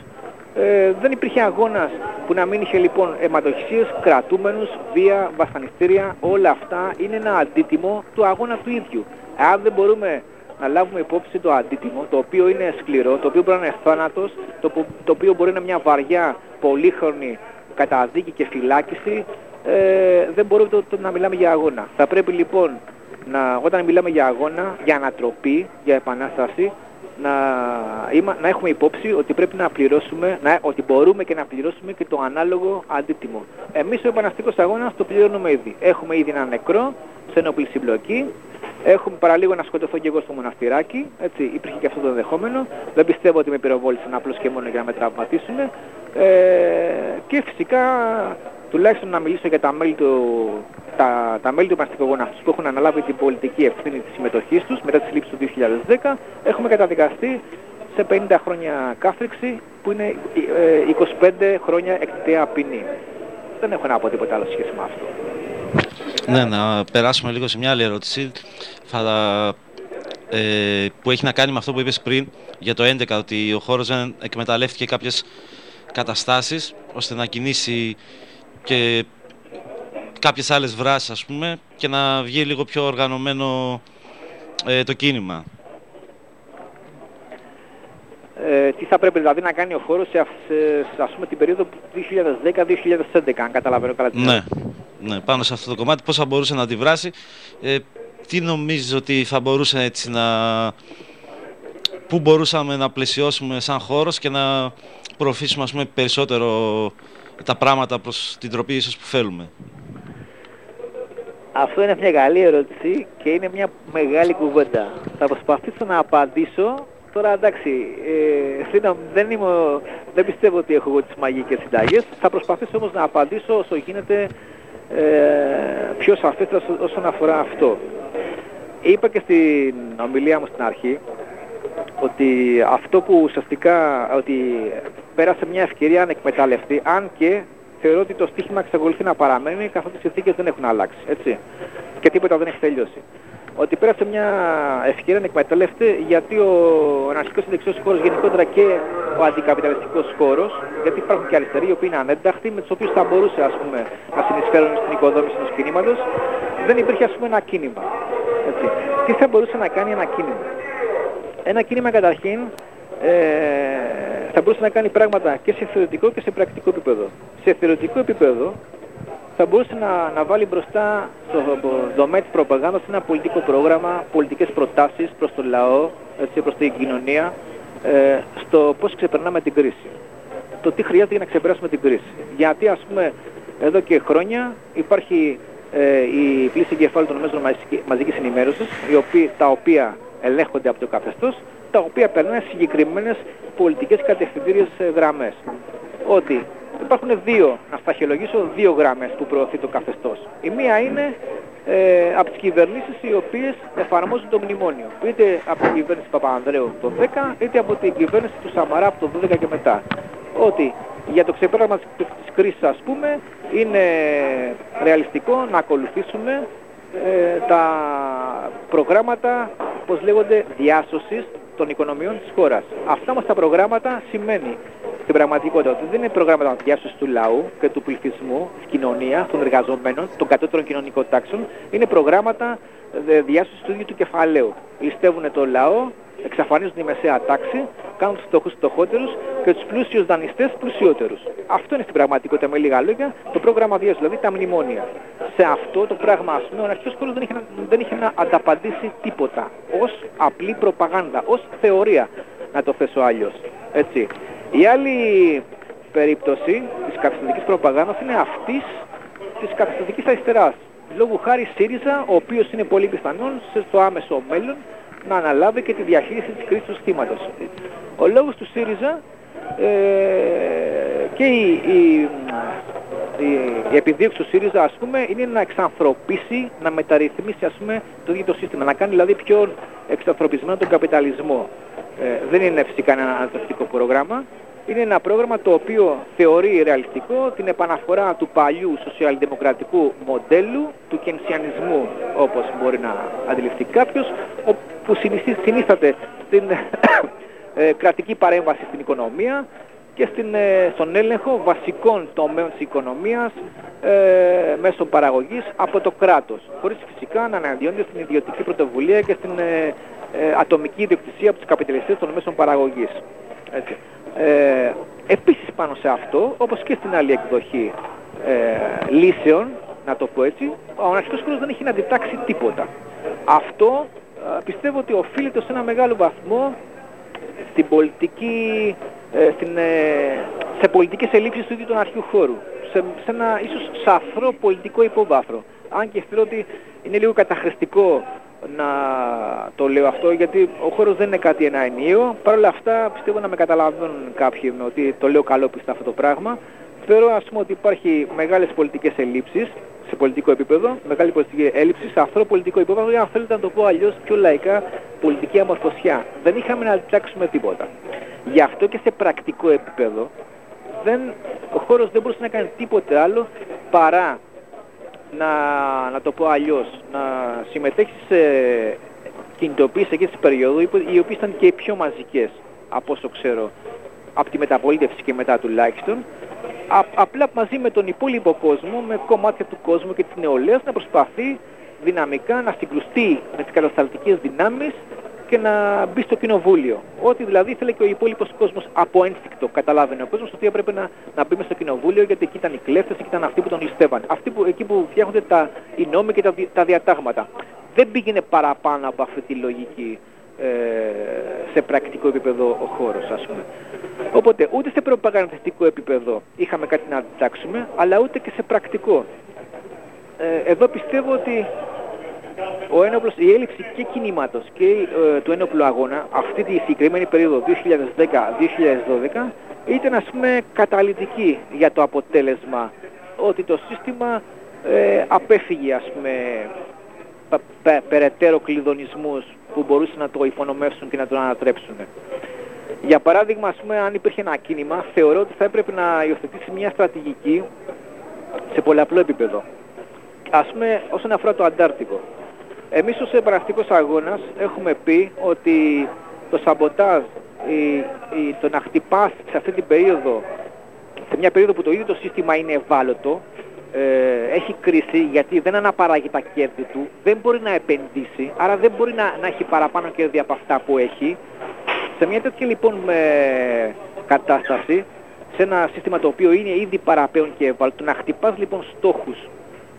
Ε, δεν υπήρχε αγώνας που να μην είχε λοιπόν αιματοχυσίες, κρατούμενους, βία, βασανιστήρια, όλα αυτά είναι ένα αντίτιμο του αγώνα του ίδιου. Αν δεν μπορούμε να λάβουμε υπόψη το αντίτιμο, το οποίο είναι σκληρό, το οποίο μπορεί να είναι θάνατος, το, που- το οποίο μπορεί να είναι μια βαριά, πολύχρονη καταδίκη και φυλάκιση, ε, δεν μπορούμε το, το να μιλάμε για αγώνα. Θα πρέπει λοιπόν να, όταν μιλάμε για αγώνα, για ανατροπή, για επανάσταση, να, είμα- να έχουμε υπόψη ότι πρέπει να πληρώσουμε, να, ότι μπορούμε και να πληρώσουμε και το ανάλογο αντίτιμο. Εμείς ο επαναστικός αγώνας το πληρώνουμε ήδη. Έχουμε ήδη ένα νεκρό σε ενόπλη συμπλοκή, Έχουμε παραλίγο να σκοτωθώ και εγώ στο μοναστηράκι, έτσι, υπήρχε και αυτό το ενδεχόμενο. Δεν πιστεύω ότι με πυροβόλησαν απλώς και μόνο για να με τραυματίσουν. Ε, και φυσικά, τουλάχιστον να μιλήσω για τα μέλη του, τα, τα μέλη του Επαναστικού Αγώνα, αυτούς που έχουν αναλάβει την πολιτική ευθύνη της συμμετοχής τους μετά τη λήψη του 2010, έχουμε καταδικαστεί σε 50 χρόνια κάθριξη, που είναι ε, 25 χρόνια εκτιτέα ποινή. Δεν έχω να πω τίποτα άλλο σχέση με αυτό. Ναι, να περάσουμε λίγο σε μια άλλη ερώτηση θα, ε, που έχει να κάνει με αυτό που είπες πριν για το 11 ότι ο χώρος δεν εκμεταλλεύτηκε κάποιες καταστάσεις ώστε να κινήσει και κάποιες άλλες βράσεις ας πούμε και να βγει λίγο πιο οργανωμένο ε, το κίνημα. Ε, τι θα πρέπει δηλαδή να κάνει ο χώρος σε, αυ- σε, σε, ας πούμε την περίοδο 2010-2011 αν καταλαβαίνω καλά την Ναι, ναι, πάνω σε αυτό το κομμάτι πώς θα μπορούσε να τη βράσει. Ε, τι νομίζεις ότι θα μπορούσε έτσι να... Πού μπορούσαμε να πλαισιώσουμε σαν χώρος και να προωθήσουμε ας πούμε, περισσότερο τα πράγματα προς την τροπή ίσως που θέλουμε. Αυτό είναι μια καλή ερώτηση και είναι μια μεγάλη κουβέντα. Θα προσπαθήσω να απαντήσω. Τώρα εντάξει, ε, συγγνώμη, δεν, είμαι, ο- δεν πιστεύω ότι έχω εγώ τις μαγικές συνταγές. Θα προσπαθήσω όμως να απαντήσω όσο γίνεται ε, πιο σαφέστερα όσο- όσον αφορά αυτό. Είπα και στην ομιλία μου στην αρχή ότι αυτό που ουσιαστικά ότι πέρασε μια ευκαιρία ανεκμετάλλευτη, αν και θεωρώ ότι το στίχημα εξακολουθεί να παραμένει καθότι οι συνθήκες δεν έχουν αλλάξει, έτσι. Και τίποτα δεν έχει τελειώσει. Ότι πέρασε μια ευκαιρία ανεκμετάλλευτη γιατί ο αναρχικός συνταξιός χώρος γενικότερα και ο αντικαπιταλιστικός χώρος, γιατί υπάρχουν και αριστεροί οι οποίοι είναι ανένταχτοι, με τους οποίους θα μπορούσε ας πούμε, να συνεισφέρουν στην οικοδόμηση ενός κινήματος, δεν υπήρχε ας πούμε ένα κίνημα. Έτσι. Τι θα μπορούσε να κάνει ένα κίνημα; Ένα κίνημα καταρχήν ε, θα μπορούσε να κάνει πράγματα και σε θεωρητικό και σε πρακτικό επίπεδο. Σε θεωρητικό επίπεδο θα μπορούσε να, να βάλει μπροστά στο δομέα της προπαγάνδας ένα πολιτικό πρόγραμμα, πολιτικές προτάσεις προς το λαό, έτσι, προς την κοινωνία, ε, στο πώς ξεπερνάμε την κρίση. Το τι χρειάζεται για να ξεπεράσουμε την κρίση. Γιατί ας πούμε εδώ και χρόνια υπάρχει ε, η πλήση εγκεφάλου των μέσων μαζική- μαζικής ενημέρωσης, οι οποίοι, τα οποία ελέγχονται από το καθεστώς, τα οποία περνάνε συγκεκριμένες πολιτικές κατευθυντήριες ε, γραμμές. Ότι υπάρχουν δύο, να σταχυολογήσω, δύο γραμμές που προωθεί το καθεστώς. Η μία είναι ε, από τις κυβερνήσεις οι οποίες εφαρμόζουν το μνημόνιο. Είτε από την κυβέρνηση Παπανδρέου το 10, είτε από την κυβέρνηση του Σαμαρά από το 12 και μετά. Ότι για το ξεπέρασμα της, της κρίσης ας πούμε είναι ρεαλιστικό να ακολουθήσουμε ε, τα προγράμματα, πώς λέγονται, διάσωσης των οικονομιών της χώρας. Αυτά όμως τα προγράμματα σημαίνει στην πραγματικότητα ότι δεν είναι προγράμματα διάσωσης του λαού και του πληθυσμού, της κοινωνίας, των εργαζομένων, των κατώτερων κοινωνικών τάξεων, είναι προγράμματα ε, διάσωσης του ίδιου του κεφαλαίου. Ληστεύουν το λαό, εξαφανίζουν τη μεσαία τάξη, κάνουν τους φτωχούς φτωχότερους και τους πλούσιους δανειστές πλουσιότερους. Αυτό είναι στην πραγματικότητα με λίγα λόγια το πρόγραμμα διάσωσης, δηλαδή τα μνημόνια. Σε αυτό το πράγμα ας πούμε ο αναρχικός χώρος δεν είχε, να- δεν είχε να ανταπαντήσει τίποτα. Ως απλή προπαγάνδα, ως θεωρία να το θέσω αλλιώς. Έτσι. Η άλλη περίπτωση της καθιστατικής προπαγάνδας είναι αυτής της καθιστατικής αριστεράς. λόγου χάρη ΣΥΡΙΖΑ, ο οποίος είναι πολύ πιθανόν σε- στο άμεσο μέλλον να αναλάβει και τη διαχείριση της κρίσης του συστήματος. Ο λόγος του ΣΥΡΙΖΑ ε, και η, η, η, η επιδίωξη του ΣΥΡΙΖΑ ας πούμε είναι να εξανθρωπίσει, να μεταρρυθμίσει ας πούμε το ίδιο το σύστημα, να κάνει δηλαδή πιο εξανθρωπισμένο τον καπιταλισμό. Ε, δεν είναι φυσικά ένα ανθρωπιστικό πρόγραμμα, είναι ένα πρόγραμμα το οποίο θεωρεί ρεαλιστικό την επαναφορά του παλιού σοσιαλδημοκρατικού μοντέλου, του κενσιανισμού όπως μπορεί να αντιληφθεί κάποιος, ο- που συνιστή- συνίσταται στην ε, κρατική παρέμβαση στην οικονομία και στην, ε, στον έλεγχο βασικών τομέων της οικονομίας ε, μέσω παραγωγής από το κράτος, χωρίς φυσικά να αναδυόνται στην ιδιωτική πρωτοβουλία και στην ε, ε, ατομική ιδιοκτησία από τους καπιταλιστές των μέσων παραγωγής. Έτσι. Ε, επίσης πάνω σε αυτό, όπως και στην άλλη εκδοχή ε, λύσεων, να το πω έτσι, ο αναρχικός χώρος δεν έχει να αντιτάξει τίποτα. Αυτό ε, πιστεύω ότι οφείλεται σε ένα μεγάλο βαθμό στην πολιτική, ε, στην, ε, σε πολιτικές ελλείψεις του ίδιου του αρχικού χώρου. Σε, σε ένα ίσως σαφρό πολιτικό υποβάθρο. Αν και θεωρώ ότι είναι λίγο καταχρηστικό να το λέω αυτό γιατί ο χώρος δεν είναι κάτι ένα ενίο. Παρ' όλα αυτά πιστεύω να με καταλαβαίνουν κάποιοι με ότι το λέω καλόπιστα αυτό το πράγμα. Θεωρώ ας πούμε ότι υπάρχει μεγάλες πολιτικές ελλείψεις σε πολιτικό επίπεδο, μεγάλη πολιτική έλλειψη, σε αυτό πολιτικό επίπεδο, ή αν θέλετε να το πω αλλιώς πιο λαϊκά, πολιτική αμορφωσιά. Δεν είχαμε να αλλάξουμε τίποτα. Γι' αυτό και σε πρακτικό επίπεδο, δεν, ο χώρος δεν μπορούσε να κάνει τίποτε άλλο παρά να, να το πω αλλιώς, να συμμετέχεις σε κινητοποίησεις εκείνης της περίοδου, οι οποίες ήταν και οι πιο μαζικές, από όσο ξέρω, από τη μεταπολίτευση και μετά τουλάχιστον, Α, απλά μαζί με τον υπόλοιπο κόσμο, με κομμάτια του κόσμου και της νεολαίας να προσπαθεί δυναμικά να συγκρουστεί με τις κατασταλτικές δυνάμεις και να μπει στο κοινοβούλιο. Ό,τι δηλαδή ήθελε και ο υπόλοιπος κόσμος από ένστικτο. Καταλάβαινε ο κόσμος ότι έπρεπε να, να μπει μες στο κοινοβούλιο γιατί εκεί ήταν οι κλέφτες, εκεί ήταν αυτοί που τον ληστεύαν. Αυτοί που, εκεί που φτιάχνονται τα, οι νόμοι και τα, δι- τα διατάγματα. Δεν πήγαινε παραπάνω από αυτή τη λογική ε, σε πρακτικό επίπεδο ο χώρος ας πούμε. Οπότε ούτε σε προπαγανδιστικό επίπεδο είχαμε κάτι να αντιτάξουμε, αλλά ούτε και σε πρακτικό. Ε, εδώ πιστεύω ότι ο ένοπλος, η έλλειψη και κινήματος και ε, του ένοπλου αγώνα αυτή τη συγκεκριμένη περίοδο 2010-2012 ήταν ας πούμε καταλυτική για το αποτέλεσμα ότι το σύστημα ε, απέφυγε ας πούμε πε- πε- περαιτέρω κλειδονισμούς που μπορούσαν να το υπονομεύσουν και να το ανατρέψουν. Για παράδειγμα, ας πούμε, αν υπήρχε ένα κίνημα, θεωρώ ότι θα έπρεπε να υιοθετήσει μια στρατηγική σε πολλαπλό επίπεδο. Ας πούμε, όσον αφορά το Αντάρτικο. Εμείς ως επαραστικός αγώνας έχουμε πει ότι το σαμποτάζ, η, η- το να χτυπάς σε αυτή την περίοδο, σε μια περίοδο που το ίδιο το σύστημα είναι ευάλωτο, ε, έχει κρίση γιατί δεν αναπαράγει τα κέρδη του, δεν μπορεί να επενδύσει, άρα δεν μπορεί να, να έχει παραπάνω κέρδη από αυτά που έχει. Σε μια τέτοια λοιπόν με κατάσταση, σε ένα σύστημα το οποίο είναι ήδη παραπέον και ευάλωτο, να χτυπάς λοιπόν στόχους,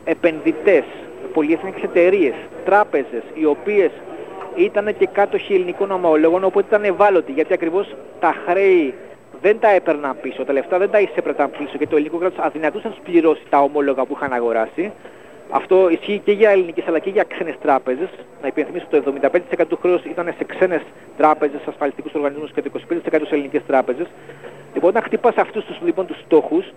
επενδυτές, πολυεθνικές εταιρείες, τράπεζες, οι οποίες ήταν και κάτοχοι ελληνικών ομολόγων, οπότε ήταν ευάλωτοι, γιατί ακριβώς τα χρέη δεν τα έπαιρναν πίσω, τα λεφτά δεν τα εισέπαιρναν πίσω, γιατί το ελληνικό κράτος αδυνατούσε να τους πληρώσει τα ομόλογα που είχαν αγοράσει. Αυτό ισχύει και για ελληνικές αλλά και για ξένες τράπεζες. Να υπενθυμίσω ότι το 75% του χρέους ήταν σε ξένες τράπεζες, ασφαλιστικούς οργανισμούς και το 25% σε ελληνικές τράπεζες. Λοιπόν, όταν χτυπάς αυτούς τους, λοιπόν, τους στόχους,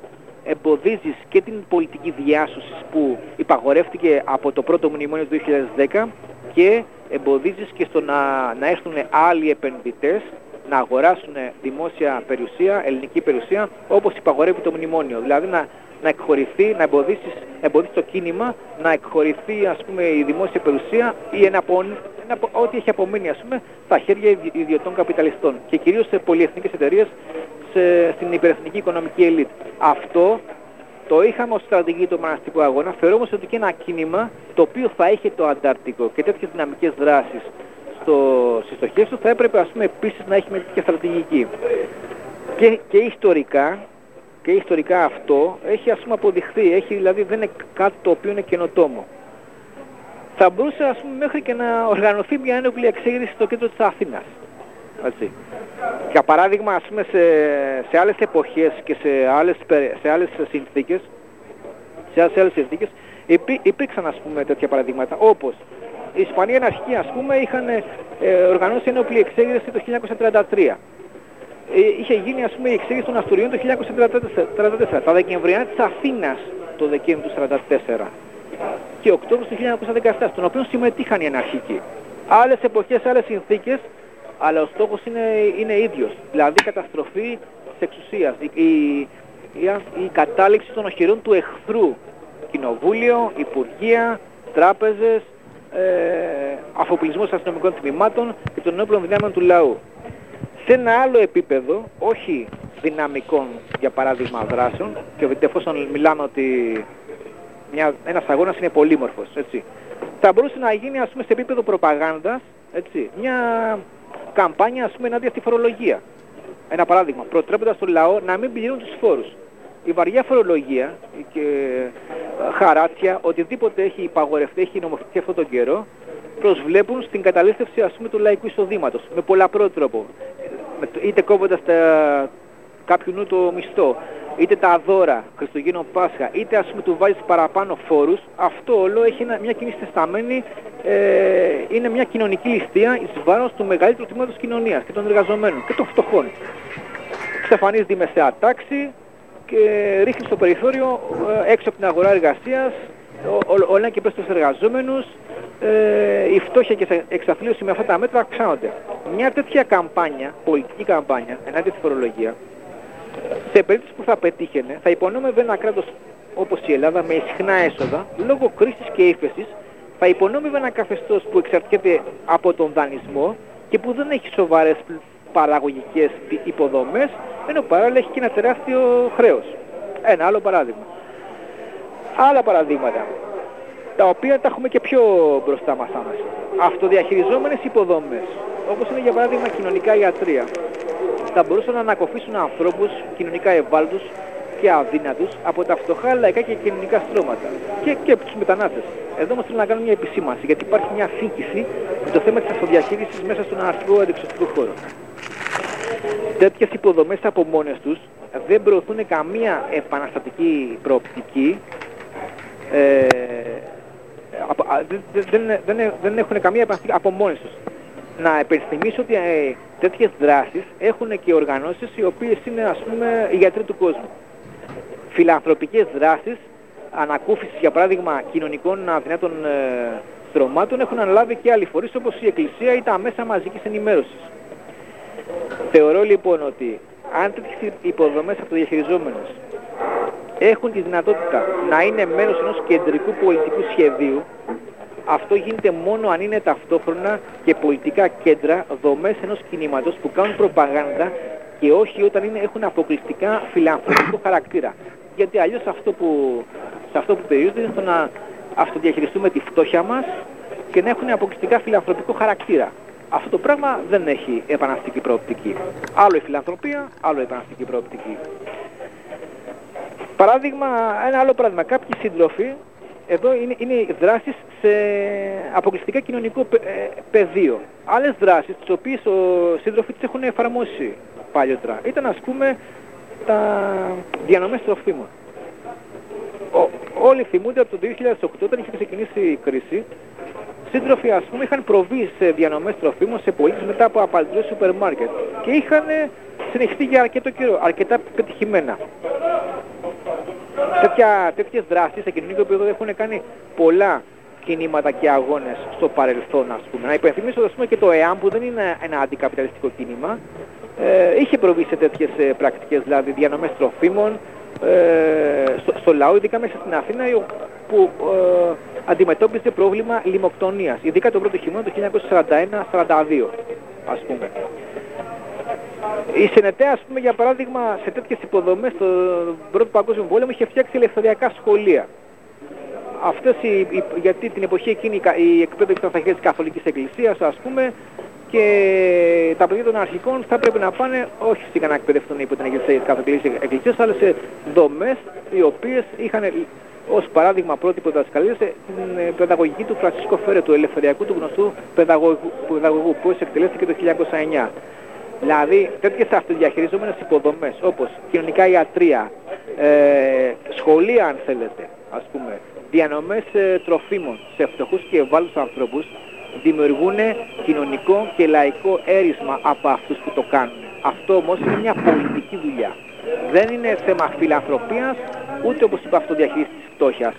εμποδίζεις και την πολιτική διάσωσης που υπαγορεύτηκε από το πρώτο μνημόνιο του 2010 και εμποδίζεις και στο να, να έρθουν άλλοι επενδυτές να αγοράσουν δημόσια περιουσία, ελληνική περιουσία, όπως υπαγορεύει το μνημόνιο. Δηλαδή να, να εκχωρηθεί, να εμποδίσεις, εμποδίσεις το κίνημα, να εκχωρηθεί ας πούμε η δημόσια περιουσία ή ένα απο- ένα απο- ό,τι έχει απομείνει ας πούμε στα χέρια ιδι- ιδιωτών καπιταλιστών και κυρίως σε πολυεθνικές εταιρείες σε, στην υπερεθνική οικονομική ελίτ. Αυτό το είχαμε ως στρατηγική του μοναστικού αγώνα, θεωρώ όμως ότι και ένα κίνημα το οποίο θα είχε το Αντάρτικο και τέτοιες δυναμικές δράσεις στο, στις στοχές του θα έπρεπε ας πούμε επίσης να έχει με τέτοια στρατηγική. Και, και ιστορικά, και ιστορικά αυτό έχει ας πούμε αποδειχθεί, έχει δηλαδή δεν είναι κάτι το οποίο είναι καινοτόμο. Θα μπορούσε ας πούμε μέχρι και να οργανωθεί μια ένοπλη εξέγερση στο κέντρο της Αθήνας. Έτσι. Για παράδειγμα, ας πούμε, σε, σε άλλες εποχές και σε άλλες, περι- σε άλλες συνθήκες, σε άλλες, σε άλλες συνθήκες, Υπή, υπήρξαν ας πούμε τέτοια παραδείγματα, όπως η Ισπανία αρχική ας πούμε είχαν ε, οργανώσει ενόπλη εξέγερση το 1933. Ε, είχε γίνει ας πούμε η εξέγερση των Αστουριών το 1934. Τα Δεκεμβριανά της Αθήνας το Δεκέμβριο του 1944 και Οκτώβριο του 1917, στον οποίο συμμετείχαν οι αναρχικοί. Άλλες εποχές, άλλες συνθήκες, αλλά ο στόχος είναι, είναι ίδιος, δηλαδή καταστροφή της εξουσίας, η, η, η, η κατάληξη των οχυρών του εχθρού, κοινοβούλιο, υπουργεία, τράπεζες, ε, αφοπλισμός αστυνομικών τμήματων και των όπλων δυνάμεων του λαού. Σε ένα άλλο επίπεδο, όχι δυναμικών για παράδειγμα δράσεων, και εφόσον μιλάμε ότι μια, ένας αγώνας είναι πολύμορφος, έτσι. Θα μπορούσε να γίνει ας πούμε σε επίπεδο προπαγάνδας, έτσι, μια καμπάνια ας πούμε ενάντια στη φορολογία. Ένα παράδειγμα, προτρέποντας τον λαό να μην πληρώνει τους φόρους. Η βαριά φορολογία και ε, χαράτσια, οτιδήποτε έχει υπαγορευτεί, έχει νομοθετηθεί αυτόν τον καιρό, προσβλέπουν στην καταλήστευση ας πούμε του λαϊκού εισοδήματος με πολλαπλό τρόπο. Με το- Είτε κόβοντας τα, κάποιου νου το μισθό, είτε τα δώρα, Χριστουγέννων Πάσχα, είτε ας πούμε του βάζεις παραπάνω φόρους, αυτό όλο έχει ένα- μια κοινή στεσταμένη, ε, είναι μια κοινωνική ληστεία εις βάρος του μεγαλύτερου τμήματος της κοινωνίας και των εργαζομένων και των φτωχών. Εξαφανίζεται η μεσαία τάξη και ρίχνεις στο περιθώριο ε, έξω από την αγορά εργασίας ο- ο- όλα και προς τους εργαζόμενους ε, η φτώχεια και σε- εξαθλίωση με αυτά τα μέτρα αυξάνονται. Μια τέτοια καμπάνια, πολιτική καμπάνια ενάντια στη φορολογία σε περίπτωση που θα πετύχαινε, θα υπονόμευε ένα κράτος όπως η Ελλάδα με ισχνά έσοδα, λόγω κρίσης και ύφεσης, θα υπονόμευε ένα καθεστώς που εξαρτιέται από τον δανεισμό και που δεν έχει σοβαρές π- παραγωγικές πι- υποδομές, ενώ παράλληλα έχει και ένα τεράστιο χρέος. Ένα άλλο παράδειγμα. Άλλα παραδείγματα, τα οποία τα έχουμε και πιο μπροστά μας άμεσα. Αυτοδιαχειριζόμενες υποδομές, όπως είναι για παράδειγμα κοινωνικά ιατρία, θα μπορούσαν να ανακοφίσουν ανθρώπους κοινωνικά ευάλωτους και αδύνατους από τα φτωχά λαϊκά και κοινωνικά στρώματα και, και από τους μετανάστες. Εδώ όμως θέλω να κάνω μια επισήμανση γιατί υπάρχει μια σύγκριση με το θέμα της αυτοδιαχείρισης μέσα στον αναρχικό αντιξωτικό χώρο. Τέτοιες υποδομές από μόνες τους δεν προωθούν καμία επαναστατική προοπτική ε, απο- α, δεν- δεν, δεν, δεν έχουν καμία επαναστατική από μόνες τους. Να επενθυμίσω ότι ε, τέτοιες δράσεις έχουν και οργανώσεις οι οποίες είναι ας πούμε οι γιατροί του κόσμου. Φιλανθρωπικές δράσεις, ανακούφισης για παράδειγμα κοινωνικών αδυνάτων ε, στρωμάτων έχουν αναλάβει και άλλοι φορείς όπως η Εκκλησία ή τα μέσα μαζικής ενημέρωσης. Θεωρώ λοιπόν ότι αν τέτοιες υποδομές αυτοδιαχειριζόμενες έχουν τη δυνατότητα να είναι μέρος ενός κεντρικού πολιτικού σχεδίου, αυτό γίνεται μόνο αν είναι ταυτόχρονα και πολιτικά κέντρα, δομές ενός κινήματος που κάνουν προπαγάνδα και όχι όταν είναι, έχουν αποκλειστικά φιλανθρωπικό χαρακτήρα. Γιατί αλλιώς αυτό που, σε αυτό που περιορίζονται είναι στο να αυτοδιαχειριστούμε τη φτώχεια μας και να έχουν αποκλειστικά φιλανθρωπικό χαρακτήρα. Αυτό το πράγμα δεν έχει επαναστική προοπτική. Άλλο η φιλανθρωπία, άλλο η επαναστική προοπτική. Παράδειγμα, ένα άλλο παράδειγμα. Κάποιοι σύντροφοι, εδώ είναι, είναι δράσεις σε αποκλειστικά κοινωνικό πε- ε, πεδίο. Άλλες δράσεις, τις οποίες ο σύντροφοι τις έχουν εφαρμόσει παλιότερα. Ήταν ας πούμε τα διανομές τροφίμων. Ο, όλοι θυμούνται από το 2008 όταν είχε ξεκινήσει η κρίση, σύντροφοι ας πούμε είχαν προβεί σε διανομές τροφίμων σε πολίτες μετά από απαλτρώσεις σούπερ μάρκετ και είχαν ε, συνεχιστεί για αρκετό καιρό, αρκετά πετυχημένα. Τέτοια, τέτοιες δράσεις σε κοινωνικό επίπεδο έχουν κάνει πολλά κινήματα και αγώνες στο παρελθόν ας πούμε. Να υπενθυμίσω ας πούμε και το ΕΑΜ που δεν είναι ένα αντικαπιταλιστικό κίνημα ε, είχε προβεί σε τέτοιες ε, πρακτικές δηλαδή διανομές τροφίμων ε, στο, στο λαό ειδικά μέσα στην Αθήνα η- που ε, αντιμετώπιζε πρόβλημα λιμοκτονίας ειδικά το πρώτο χειμώνα το 1941-42 ας πούμε. Η ΣΕΝΕΤΕ, ας πούμε, για παράδειγμα, σε τέτοιες υποδομές στον Πρώτο Παγκόσμιο Πόλεμο είχε φτιάξει ελευθεριακά σχολεία. Αυτές οι, οι- γιατί την εποχή εκείνη η κα- η εκπαίδευση ήταν στα χέρια της Καθολικής Εκκλησίας, ας πούμε, και τα παιδιά των αρχικών θα πρέπει να πάνε όχι στην να εκπαιδευτούν υπό την αιγύδα της Καθολικής Εκκλησίας, αλλά σε δομές οι οποίες είχαν ως παράδειγμα πρότυπο δασκαλίας ε, την ε, παιδαγωγική του Φρανσίσκο Φέρε, του ελευθεριακού του γνωστού παιδαγωγού, παιδαγωγού που εκτελέστηκε το 1909. Δηλαδή τέτοιες αυτοδιαχειριζόμενες υποδομές όπως κοινωνικά ιατρία, ε, σχολεία αν θέλετε, ας πούμε, διανομές ε, τροφίμων σε φτωχούς και ευάλωτους ανθρώπους δημιουργούν κοινωνικό και λαϊκό έρισμα από αυτούς που το κάνουν. Αυτό όμως είναι μια πολιτική δουλειά. Δεν είναι θέμα φιλανθρωπίας, ούτε όπως είπα αυτοδιαχείρισης της φτώχειας.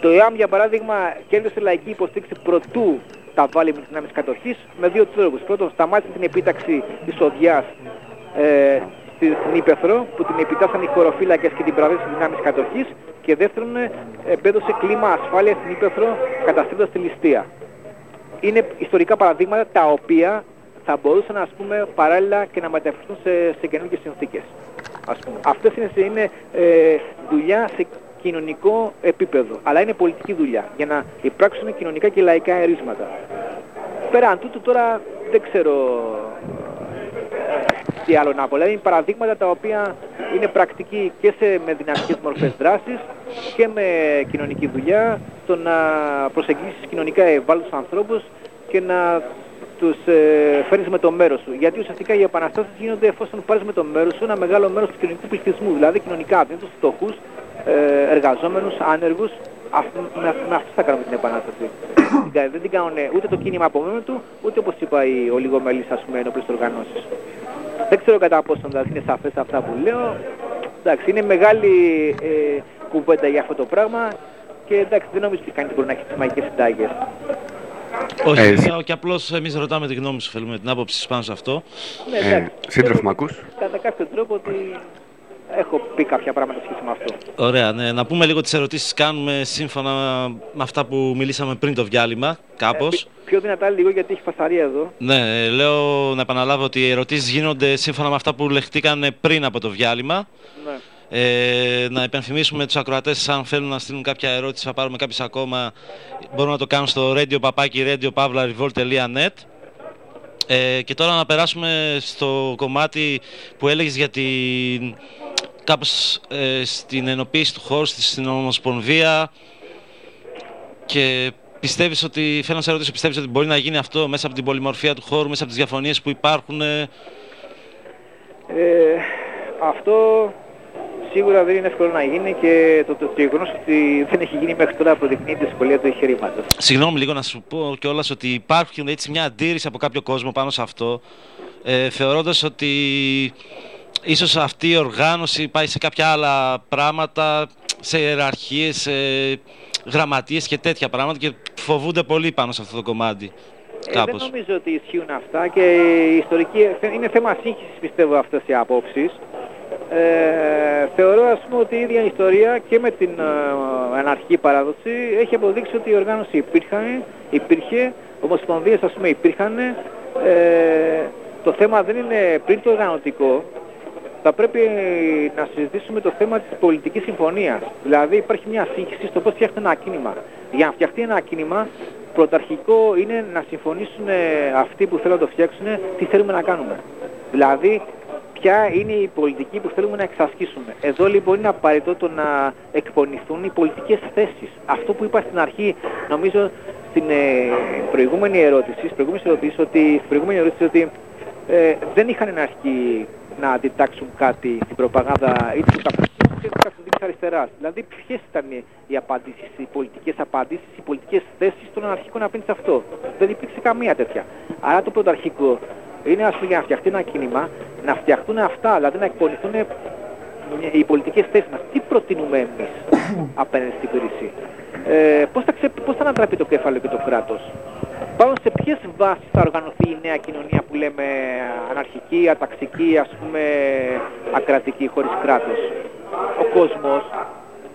Το ΕΑΜ για παράδειγμα κέρδισε λαϊκή υποστήριξη προτού τα βάλει με τις δυνάμεις κατοχής με δύο τρόπους. Πρώτον σταμάτησε την επίταξη της οδιάς ε, στη- στην Ήπεθρο που την επιτάσσαν οι χωροφύλακες και την παραδείγμα της δυνάμεις κατοχής και δεύτερον ε, επέδωσε κλίμα ασφάλειας στην Ήπεθρο καταστρέφοντας τη ληστεία. Είναι ιστορικά παραδείγματα τα οποία θα μπορούσαν ας πούμε παράλληλα και να μεταφερθούν σε, σε καινούργιες συνθήκες. Ας πούμε. Αυτές είναι, είναι ε, δουλειά σε κοινωνικό επίπεδο, αλλά είναι πολιτική δουλειά για να υπάρξουν κοινωνικά και λαϊκά ερίσματα. Πέραν τούτου τώρα δεν ξέρω ε, τι άλλο να πω. Δηλαδή είναι παραδείγματα τα οποία είναι πρακτική και σε, με δυναμικές μορφές δράσης και με κοινωνική δουλειά, το να προσεγγίσεις κοινωνικά ευάλωτους ανθρώπους και να τους ε, φέρνεις με το μέρος σου. Γιατί ουσιαστικά οι επαναστάσεις γίνονται εφόσον πάρεις με το μέρος σου ένα μεγάλο μέρος του κοινωνικού πληθυσμού, δηλαδή κοινωνικά αδύνατους, φτωχούς, ε, εργαζόμενους, άνεργους, Αυτ- με, με αυτούς θα κάνουμε την επανάσταση. Δεν κα- δεν την κάνουν ούτε το κίνημα από μόνο του, ούτε όπως είπα οι ολιγομελείς ας πούμε ενόπλες οργανώσεις. Δεν ξέρω κατά πόσο δηλαδή είναι σαφές αυτά που λέω. Εντάξει, είναι μεγάλη ε, κουβέντα για αυτό το πράγμα και εντάξει, δεν νομίζω ότι κανείς μπορεί να έχει τις μαγικές συντάγες. Όχι, Ε, ε, και απλώς εμείς ρωτάμε τη γνώμη σου, θέλουμε την άποψη σου πάνω σε αυτό. Ναι, Ε, εντάξει. σύντροφο μ' ακούς; Κατά κάποιο τρόπο ότι έχω πει κάποια πράγματα σχέση με αυτό. Ωραία, ναι. Να πούμε λίγο τις ερωτήσεις κάνουμε σύμφωνα με αυτά που μιλήσαμε πριν το διάλειμμα, κάπως. Πιο δυνατά λίγο γιατί έχει φασαρία εδώ. Ναι, ε, λέω να επαναλάβω ότι οι ερωτήσεις γίνονται σύμφωνα με αυτά που λεχτήκαν πριν από το διάλειμμα. Ναι. Ε, να υπενθυμίσουμε τους ακροατές αν θέλουν να στείλουν κάποια ερώτηση, θα πάρουμε κάποιες ακόμα, μπορούν να το κάνουν στο radio papaki radio ε, και τώρα να περάσουμε στο κομμάτι που έλεγες για την κάπως ε, στην ενοποίηση του χώρου, στη- στην Ομοσπονδία και πιστεύεις ότι, θέλω να σε ρωτήσω, πιστεύεις ότι μπορεί να γίνει αυτό μέσα από την πολυμορφία του χώρου, μέσα από τις διαφωνίες που υπάρχουν ε, Ε, αυτό σίγουρα δεν είναι εύκολο να γίνει και το, το, το γεγονός ότι δεν έχει γίνει μέχρι τώρα αποδεικνύει τη δυσκολία του εγχειρήματος. Συγγνώμη λίγο να σου πω κιόλας ότι υπάρχει έτσι μια αντίρρηση από κάποιο κόσμο πάνω σε αυτό, ε, θεωρώντας ότι ίσως αυτή η οργάνωση πάει σε κάποια άλλα πράγματα, σε ιεραρχίες, σε γραμματείες και τέτοια πράγματα και φοβούνται πολύ πάνω σε αυτό το κομμάτι. Ε, δεν Κάπως. νομίζω ότι ισχύουν αυτά και η ιστορική, είναι θέμα σύγχυσης πιστεύω αυτές οι απόψεις. Ε, θεωρώ ας πούμε ότι η ίδια η ιστορία και με την ε, αναρχική παράδοση έχει αποδείξει ότι η οργάνωση υπήρχαν, υπήρχε, ομοσπονδίες ας πούμε υπήρχαν. Ε, το θέμα δεν είναι πριν το οργανωτικό, θα πρέπει να συζητήσουμε το θέμα της πολιτικής συμφωνίας. Δηλαδή υπάρχει μια σύγχυση στο πώς φτιάχνει ένα κίνημα. Για να φτιαχτεί ένα κίνημα, πρωταρχικό είναι να συμφωνήσουν ε, αυτοί που θέλουν να το φτιάξουν τι θέλουμε να κάνουμε. Δηλαδή, ποια είναι η πολιτική που θέλουμε να εξασκήσουμε. Εδώ λοιπόν είναι απαραίτητο το να εκπονηθούν οι πολιτικές θέσεις. Αυτό που είπα στην αρχή, νομίζω στην ε, προηγούμενη ερώτηση, στις προηγούμενες ερωτήσεις, ότι, στην προηγούμενη ερώτηση ότι ε, δεν είχαν να αρχή να αντιτάξουν κάτι στην προπαγάνδα είτε τους καπιταλισμού είτε τους καθοδικής αριστεράς. Δηλαδή ποιες ήταν οι απαντήσεις, οι πολιτικές απαντήσεις, οι πολιτικές θέσεις των αναρχικών απέναντι σε αυτό. Δεν υπήρξε καμία τέτοια. Άρα το πρωταρχικό είναι ας πούμε για να φτιαχτεί ένα κίνημα, να φτιαχτούν αυτά, δηλαδή να εκπονηθούν οι πολιτικές θέσεις μας. Τι προτείνουμε εμείς απέναντι στην κρίση. Ε, πώς, θα ξε... πώς θα ανατραπεί το κέφαλο και το κράτος; Πάνω σε ποιες βάσεις θα οργανωθεί η νέα κοινωνία που λέμε αναρχική, αταξική, ας πούμε ακρατική, χωρίς κράτος; Ο κόσμος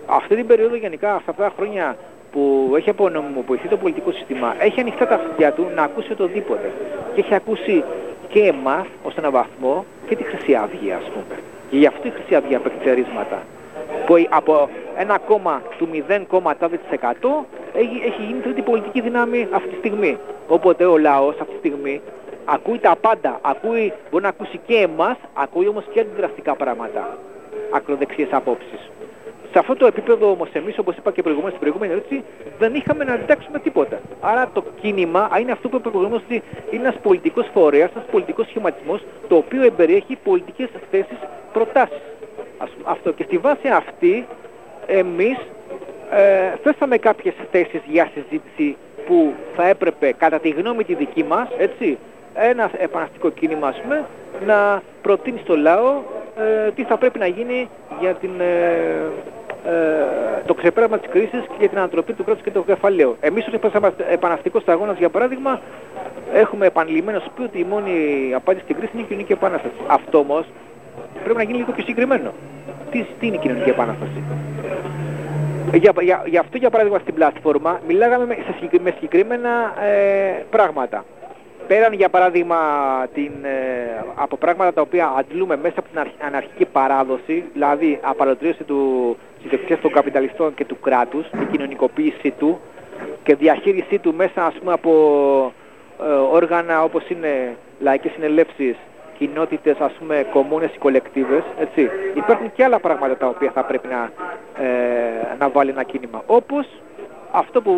αυτή την περίοδο γενικά, σε αυτά τα χρόνια που έχει απονομιμοποιηθεί το πολιτικό σύστημα, έχει ανοιχτά τα αυτιά του να ακούσει οτιδήποτε. Και έχει ακούσει και εμάς ως έναν βαθμό και τη Χρυσή Αυγή ας πούμε. Και γι' αυτό η Χρυσή Αυγή απέκτησε ρίσματα. Που η- από ένα κόμμα του 0,1% έχει, έχει γίνει τρίτη πολιτική δύναμη αυτή τη στιγμή. Οπότε ο λαός αυτή τη στιγμή ακούει τα πάντα. Ακούει, μπορεί να ακούσει και εμάς, ακούει όμως και αντιδραστικά πράγματα. Ακροδεξιές απόψεις. Σε αυτό το επίπεδο όμως εμείς, όπως είπα και προηγουμένως στην προηγούμενη ερώτηση, δεν είχαμε να αντιτάξουμε τίποτα. Άρα το κίνημα είναι αυτό που είπα προηγουμένως ότι είναι ένας πολιτικός φορέας, ένας πολιτικός σχηματισμός, το οποίο εμπεριέχει πολιτικές θέσεις, προτάσεις. Ας πούμε, αυτό. Και στη βάση αυτή εμείς ε, θέσαμε κάποιες θέσεις για συζήτηση που θα έπρεπε κατά τη γνώμη τη δική μας, έτσι, ένα επαναστικό κίνημα ας πούμε, να προτείνει στο λαό ε, τι θα πρέπει να γίνει για την, ε, ε, το ξεπέρασμα της κρίσης και για την ανατροπή του κράτους και του κεφαλαίου. Εμείς ως επαναστα- επαναστικός αγώνας για παράδειγμα έχουμε επανειλημμένως πει ότι η μόνη απάντηση στην κρίση είναι η κοινωνική επανάσταση. Αυτό όμως πρέπει να γίνει λίγο πιο συγκεκριμένο. Τι, τι είναι η κοινωνική επανάσταση; Για, για, για αυτό για παράδειγμα στην πλατφόρμα μιλάγαμε με, σε συγκεκρι- με συγκεκριμένα ε, πράγματα. Πέραν για παράδειγμα την, ε, από πράγματα τα οποία αντλούμε μέσα από την αρχ- αναρχική παράδοση, δηλαδή απαλωτρίωση του συντεξίας των καπιταλιστών και του κράτους, η κοινωνικοποίησή του και διαχείρισή του μέσα ας πούμε από ε, όργανα όπως είναι λαϊκές συνελεύσεις, κοινότητες, ας πούμε, κομμούνες ή κολεκτίβες, έτσι. Υπάρχουν και άλλα πράγματα τα οποία θα πρέπει να, ε, να βάλει ένα κίνημα. Όπως αυτό που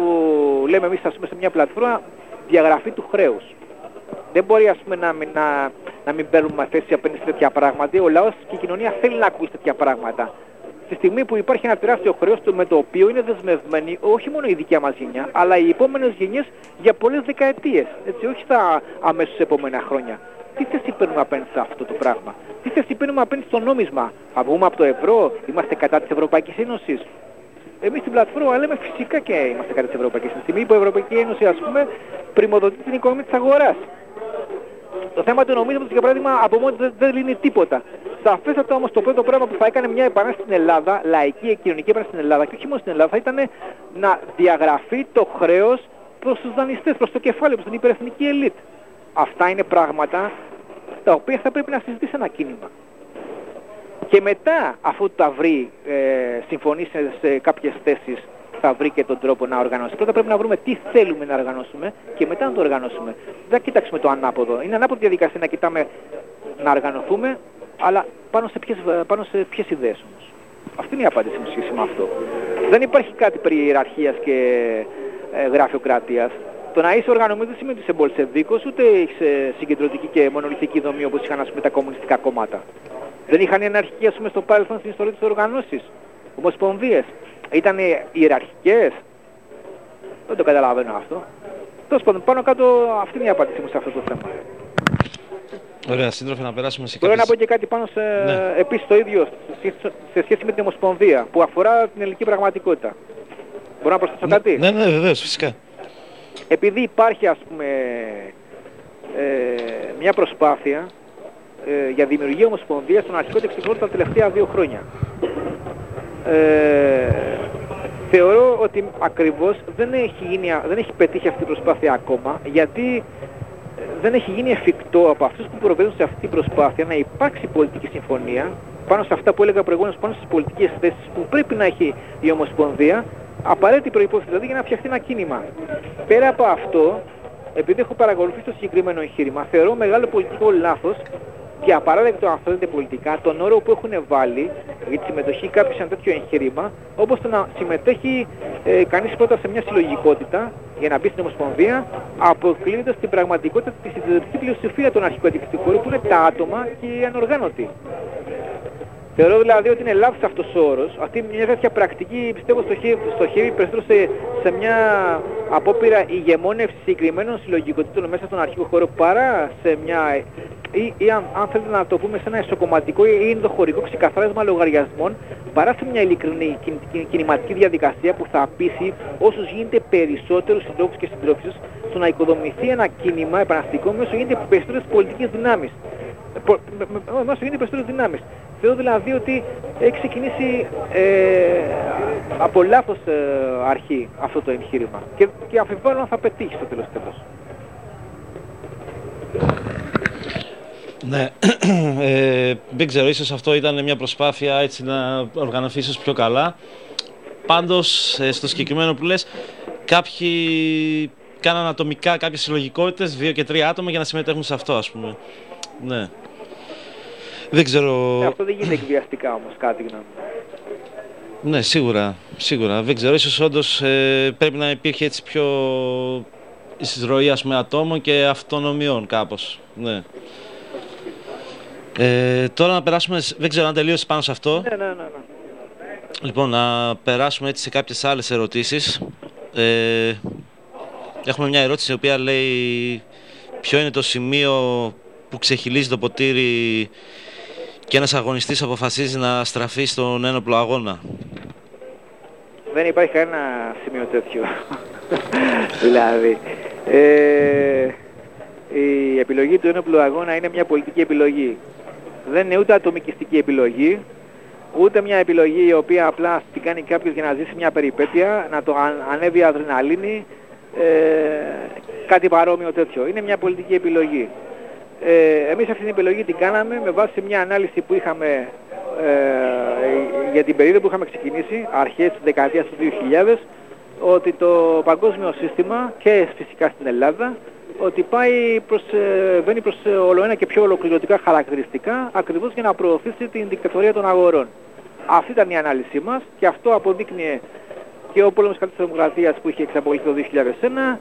λέμε εμείς, ας πούμε, σε μια πλατφόρμα, διαγραφή του χρέους. Δεν μπορεί, ας πούμε, να, μην- να, να μην παίρνουμε θέση απέναντι σε τέτοια πράγματα. Ο λαός και η κοινωνία θέλει να ακούσει τέτοια πράγματα. Στη στιγμή που υπάρχει ένα τεράστιο χρέος το- με το οποίο είναι δεσμευμένη όχι μόνο η δικιά μας γενιά, αλλά οι επόμενες γενιές για πολλές δεκαετίες. Έτσι, όχι στα αμέσως επόμενα χρόνια. Τι θέση παίρνουμε απέναντι σε αυτό το πράγμα; Τι θέση παίρνουμε απέναντι στο νόμισμα; Θα βγούμε από το ευρώ, είμαστε κατά της Ευρωπαϊκής Ένωσης; Εμείς στην πλατφόρμα λέμε φυσικά και είμαστε κατά της Ευρωπαϊκής Ένωσης. Στη στιγμή που η Ευρωπαϊκή Ένωση ας πούμε πρημοδοτεί την οικονομία της αγοράς. Το θέμα του νομίσματος για παράδειγμα από μόνο τους δεν, δεν λύνει τίποτα. Σαφέστατα όμως το πρώτο πράγμα που θα έκανε μια επανάσταση στην Ελλάδα, λαϊκή και κοινωνική επανάσταση στην Ελλάδα και όχι μόνο στην Ελλάδα, θα ήταν να διαγραφεί το χρέος προς τους δανειστές, προς το κεφάλαιο, προς την υπερεθνική ελίτ. Αυτά είναι πράγματα τα οποία θα πρέπει να συζητήσει ένα κίνημα. Και μετά, αφού τα βρει, ε, συμφωνήσει σε, σε κάποιες θέσεις, θα βρει και τον τρόπο να οργανώσει. Πρώτα πρέπει να βρούμε τι θέλουμε να οργανώσουμε και μετά να το οργανώσουμε. Δεν θα κοιτάξουμε το ανάποδο. Είναι ανάποδη διαδικασία να κοιτάμε να οργανωθούμε, αλλά πάνω σε ποιες, πάνω σε ποιες ιδέες όμως. Αυτή είναι η απάντηση μου σχέση με αυτό. Δεν υπάρχει κάτι περί ιεραρχίας και ε, γραφειοκρατίας. Το να είσαι οργανωμένος δεν σημαίνει ότι είσαι μπολσεβίκος, ούτε είσαι συγκεντρωτική και μονολυθική δομή όπως είχαν ας πούμε, τα κομμουνιστικά κόμματα. Δεν είχαν οι αναρχικοί ας πούμε, στο παρελθόν στην ιστορία της οργανώσεις. Ομοσπονδίες. Ήταν ιεραρχικές. Δεν το καταλαβαίνω αυτό. Τέλος πάντων, πάνω κάτω αυτή είναι η απάντηση μου σε αυτό το θέμα. Ωραία, σύντροφε, να περάσουμε σε Μπορώ να κάποιες... πω και κάτι πάνω σε, Ναι. επίσης το ίδιο σε, σε σχέση με την Ομοσπονδία που αφορά την ελληνική πραγματικότητα. Μπορώ να προσθέσω κάτι; Ναι, ναι, βεβαίως, φυσικά. Επειδή υπάρχει ας πούμε ε, μια προσπάθεια ε, για δημιουργία ομοσπονδίας στον αρχικό τεξιφόρο τα τελευταία δύο χρόνια. Ε, θεωρώ ότι ακριβώς δεν έχει, γίνει, δεν έχει πετύχει αυτή η προσπάθεια ακόμα γιατί ε, δεν έχει γίνει εφικτό από αυτούς που προβαίνουν σε αυτή την προσπάθεια να υπάρξει πολιτική συμφωνία πάνω σε αυτά που έλεγα προηγουμένως, πάνω στις πολιτικές θέσεις που πρέπει να έχει η Ομοσπονδία, απαραίτητη προϋπόθεση δηλαδή για να φτιαχτεί ένα κίνημα. Πέρα από αυτό, επειδή έχω παρακολουθήσει το συγκεκριμένο εγχείρημα, θεωρώ μεγάλο πολιτικό λάθος και απαράδεκτο αν θέλετε πολιτικά τον όρο που έχουν βάλει για τη συμμετοχή κάποιους σε ένα τέτοιο εγχείρημα όπως το να συμμετέχει ε, κανείς πρώτα σε μια συλλογικότητα για να μπει στην Ομοσπονδία αποκλείοντας την πραγματικότητα της συντηρητική πλειοψηφίας των αρχικών αντικτυπώρων που είναι τα άτομα και οι ανοργάνωτοι. Θεωρώ δηλαδή ότι είναι λάθος αυτός ο όρος. Αυτή μια τέτοια πρακτική πιστεύω στοχεύει, στοχεύει περισσότερο σε, σε μια απόπειρα ηγεμόνευση συγκεκριμένων συλλογικότητων μέσα στον αρχικό χώρο παρά σε μια ή, ή αν, αν θέλετε να το πούμε σε ένα ισοκομματικό ή ενδοχωρικό ξεκαθάρισμα λογαριασμών παρά σε μια ειλικρινή κιν- κιν- κινηματική διαδικασία που θα πείσει όσους γίνεται περισσότερους συντρόφους και συντρόφισσες στο να οικοδομηθεί ένα κίνημα επαναστικό μέσω γίνεται περισσότερες πολιτικές δυνάμεις. Πο- με- με- Μέσω γίνεται περισσότερες δυνάμεις. Θεωρώ δηλαδή ότι έχει ξεκινήσει ε, από λάθος ε, αρχή αυτό το εγχείρημα και, και αμφιβάλλω αν θα πετύχει στο τέλος τέλος. Ναι, ε, δεν ξέρω, ίσως αυτό ήταν μια προσπάθεια έτσι να οργανωθείς ίσως πιο καλά. Πάντως, ε, στο συγκεκριμένο που λες, κάποιοι κάναν ατομικά κάποιες συλλογικότητες, δύο και τρία άτομα για να συμμετέχουν σε αυτό, ας πούμε. Ναι. Δεν ξέρω... Ε, αυτό δεν γίνεται εκβιαστικά όμως κάτι γνώμη. μου. Ναι, σίγουρα, σίγουρα. Δεν ξέρω, ίσως όντως ε, πρέπει να υπήρχε έτσι πιο εισρωή ας πούμε ατόμων και αυτονομιών κάπως. Ναι. Ε, τώρα να περάσουμε, σ- δεν ξέρω αν τελείωσε πάνω σε αυτό. Ναι, ναι, ναι. ναι. Λοιπόν, να περάσουμε έτσι σε κάποιες άλλες ερωτήσεις. Ε, έχουμε μια ερώτηση η οποία λέει ποιο είναι το σημείο που ξεχυλίζει το ποτήρι και ένας αγωνιστής αποφασίζει να στραφεί στον ένοπλο αγώνα. Δεν υπάρχει κανένα σημείο τέτοιο. δηλαδή, ε, η επιλογή του ένοπλου αγώνα είναι μια πολιτική επιλογή. Δεν είναι ούτε ατομικιστική επιλογή, ούτε μια επιλογή η οποία απλά την κάνει κάποιος για να ζήσει μια περιπέτεια, να το αν- ανέβει η αδρεναλίνη, ε, κάτι παρόμοιο τέτοιο. Είναι μια πολιτική επιλογή. Ε, εμείς αυτή την επιλογή την κάναμε με βάση μια ανάλυση που είχαμε ε, για την περίοδο που είχαμε ξεκινήσει, αρχές της δεκαετίας του 2000, ότι το παγκόσμιο σύστημα και φυσικά στην Ελλάδα ότι πάει προς, ε, βαίνει προς ε, ολοένα και πιο ολοκληρωτικά χαρακτηριστικά ακριβώς για να προωθήσει την δικτατορία των αγορών. Αυτή ήταν η ανάλυση μας και αυτό αποδείκνυε και ο πόλεμος κατά της δημοκρατίας που είχε εξαπολυθεί το 2001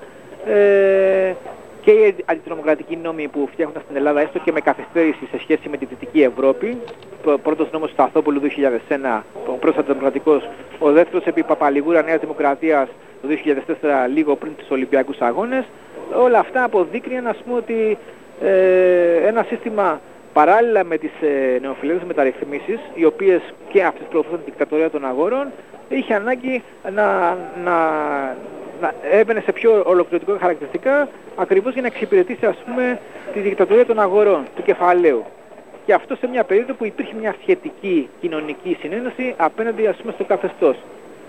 ε, και οι αντιτρομοκρατικοί νόμοι που φτιάχνουν στην Ελλάδα έστω και με καθυστέρηση σε σχέση με τη Δυτική Ευρώπη. Ο πρώτος νόμος του Σταθόπουλου 2001, ο πρώτος αντιτρομοκρατικός, ο δεύτερος επί Παπαλιγούρα Νέας Δημοκρατίας το 2004 λίγο πριν τους Ολυμπιακούς Αγώνες. Όλα αυτά αποδείκνυαν ας πούμε ότι ε, ένα σύστημα παράλληλα με τις ε, νεοφιλελεύθερες μεταρρυθμίσεις, οι οποίες και αυτές προωθούν την δικτατορία των αγορών, είχε ανάγκη να, να, να έμπαινε σε πιο ολοκληρωτικό χαρακτηριστικά ακριβώς για να εξυπηρετήσει ας πούμε τη δικτατορία των αγορών, του κεφαλαίου. Και αυτό σε μια περίοδο που υπήρχε μια σχετική κοινωνική συνένεση απέναντι ας πούμε στο καθεστώς.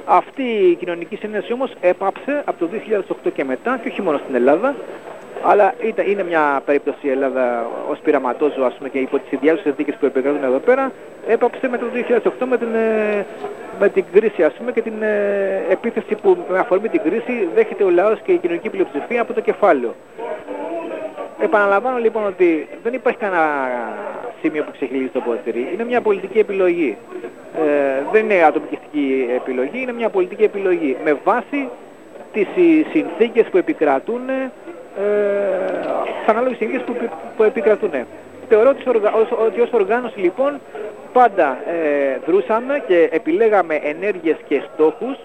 Αυτή η κοινωνική συνένεση όμως έπαψε από το 2008 και μετά και όχι μόνο στην Ελλάδα αλλά ήταν, είναι μια περίπτωση η Ελλάδα ως πειραματόζω ας πούμε και υπό τις ιδιαίτερες συνθήκες που επικρατούν εδώ πέρα έπαψε μετά το 2008 με την, ε, με την κρίση ας πούμε και την ε, επίθεση που με αφορμή την κρίση δέχεται ο λαός και η κοινωνική πλειοψηφία από το κεφάλαιο. Επαναλαμβάνω λοιπόν ότι δεν υπάρχει κανένα σημείο που ξεχυλίζει το ποτήρι. Είναι μια πολιτική επιλογή. Ε, δεν είναι ατομικιστική επιλογή, είναι μια πολιτική επιλογή με βάση τις ε, συνθήκες που επικρατούν, ε, τις ανάλογες συνθήκες που, επι- που επικρατούν. Θεωρώ ότι ως, οργα- ως- ότι ως οργάνωση λοιπόν πάντα ε, δρούσαμε και επιλέγαμε ενέργειες και στόχους,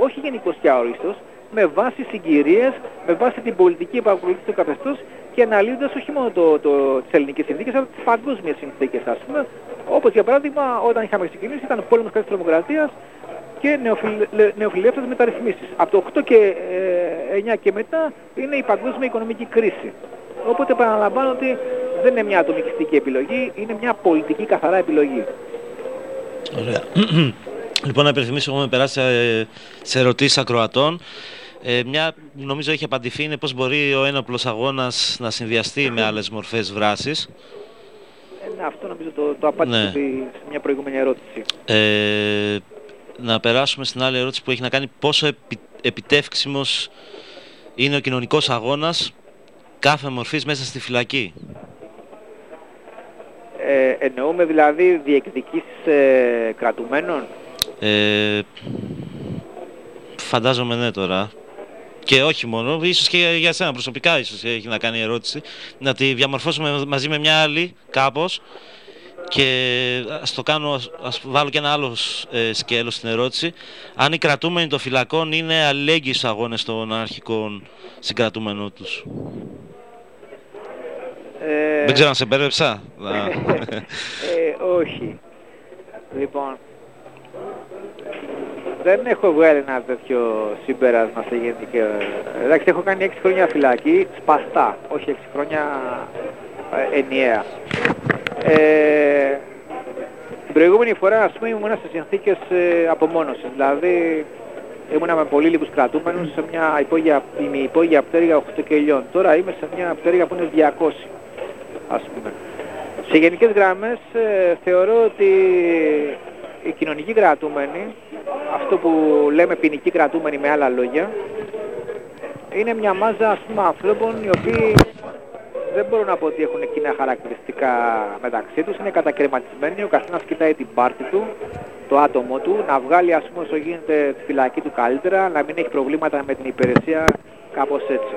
όχι γενικώς και αορίστως, με βάση συγκυρίες, με βάση την πολιτική που ακολουθεί το καθεστώς και αναλύοντας όχι μόνο το, το, τις ελληνικές συνθήκες, αλλά τις παγκόσμιες συνθήκες ας πούμε, όπως για παράδειγμα όταν είχαμε ξεκινήσει ήταν πόλεμος κατά της τρομοκρατίας και νεοφιλε- νεοφιλελεύθερες μεταρρυθμίσεις. Από το 8 και ε, 9 και μετά είναι η παγκόσμια οικονομική κρίση. Οπότε επαναλαμβάνω ότι δεν είναι μια ατομικιστική επιλογή, είναι μια πολιτική καθαρά επιλογή. Ωραία. λοιπόν, να υπενθυμίσω, έχουμε περάσει ε, σε ερωτήσεις ακροατών. Ε, μια που νομίζω έχει απαντηθεί είναι πώς μπορεί ο ένοπλος αγώνας να συνδυαστεί με άλλες μορφές βράσης. Ε, ναι, αυτό νομίζω το, το απάντησε Ναι. στη- σε μια προηγούμενη ερώτηση. Ε, να περάσουμε στην άλλη ερώτηση που έχει να κάνει πόσο επι, επιτεύξιμος είναι ο κοινωνικός αγώνας κάθε μορφής μέσα στη φυλακή. Ε, εννοούμε δηλαδή διεκδικήσεις ε, κρατουμένων; Ε, φαντάζομαι ναι τώρα. Και όχι μόνο, ίσως και για σένα προσωπικά ίσως έχει να κάνει η ερώτηση. Να τη διαμορφώσουμε μαζί με μια άλλη κάπως και ας το κάνω, ας, ας βάλω και ένα άλλο ε, σκέλος στην ερώτηση. Αν οι κρατούμενοι των φυλακών είναι αλληλέγγυοι στους αγώνες των αρχικών συγκρατούμενων τους; Ε, Δεν ξέρω αν σε μπέρδεψα. Α. ε, όχι. Λοιπόν, δεν έχω βγάλει ένα τέτοιο συμπέρασμα σε γενική... ε, Εντάξει, έχω κάνει 6 χρόνια φυλακή, σπαστά, όχι 6 χρόνια ε, ενιαία. Ε, την προηγούμενη φορά, ας πούμε, ήμουν σε συνθήκες ε, απομόνωσης. Δηλαδή, ήμουνα με πολύ λίγους κρατούμενους σε μια υπόγεια, υπόγεια πτέρυγα 8 κελιών. Τώρα είμαι σε μια πτέρυγα που είναι 200, ας πούμε. Σε γενικές γραμμές ε, θεωρώ ότι οι κοινωνικοί κρατούμενοι, αυτό που λέμε ποινικοί κρατούμενοι με άλλα λόγια, είναι μια μάζα ας πούμε, ανθρώπων οι οποίοι δεν μπορώ να πω ότι έχουν κοινά χαρακτηριστικά μεταξύ τους, είναι κατακρεματισμένοι, ο καθένας κοιτάει την πάρτη του, το άτομο του, να βγάλει ας πούμε όσο γίνεται τη φυλακή του καλύτερα, να μην έχει προβλήματα με την υπηρεσία, κάπως έτσι.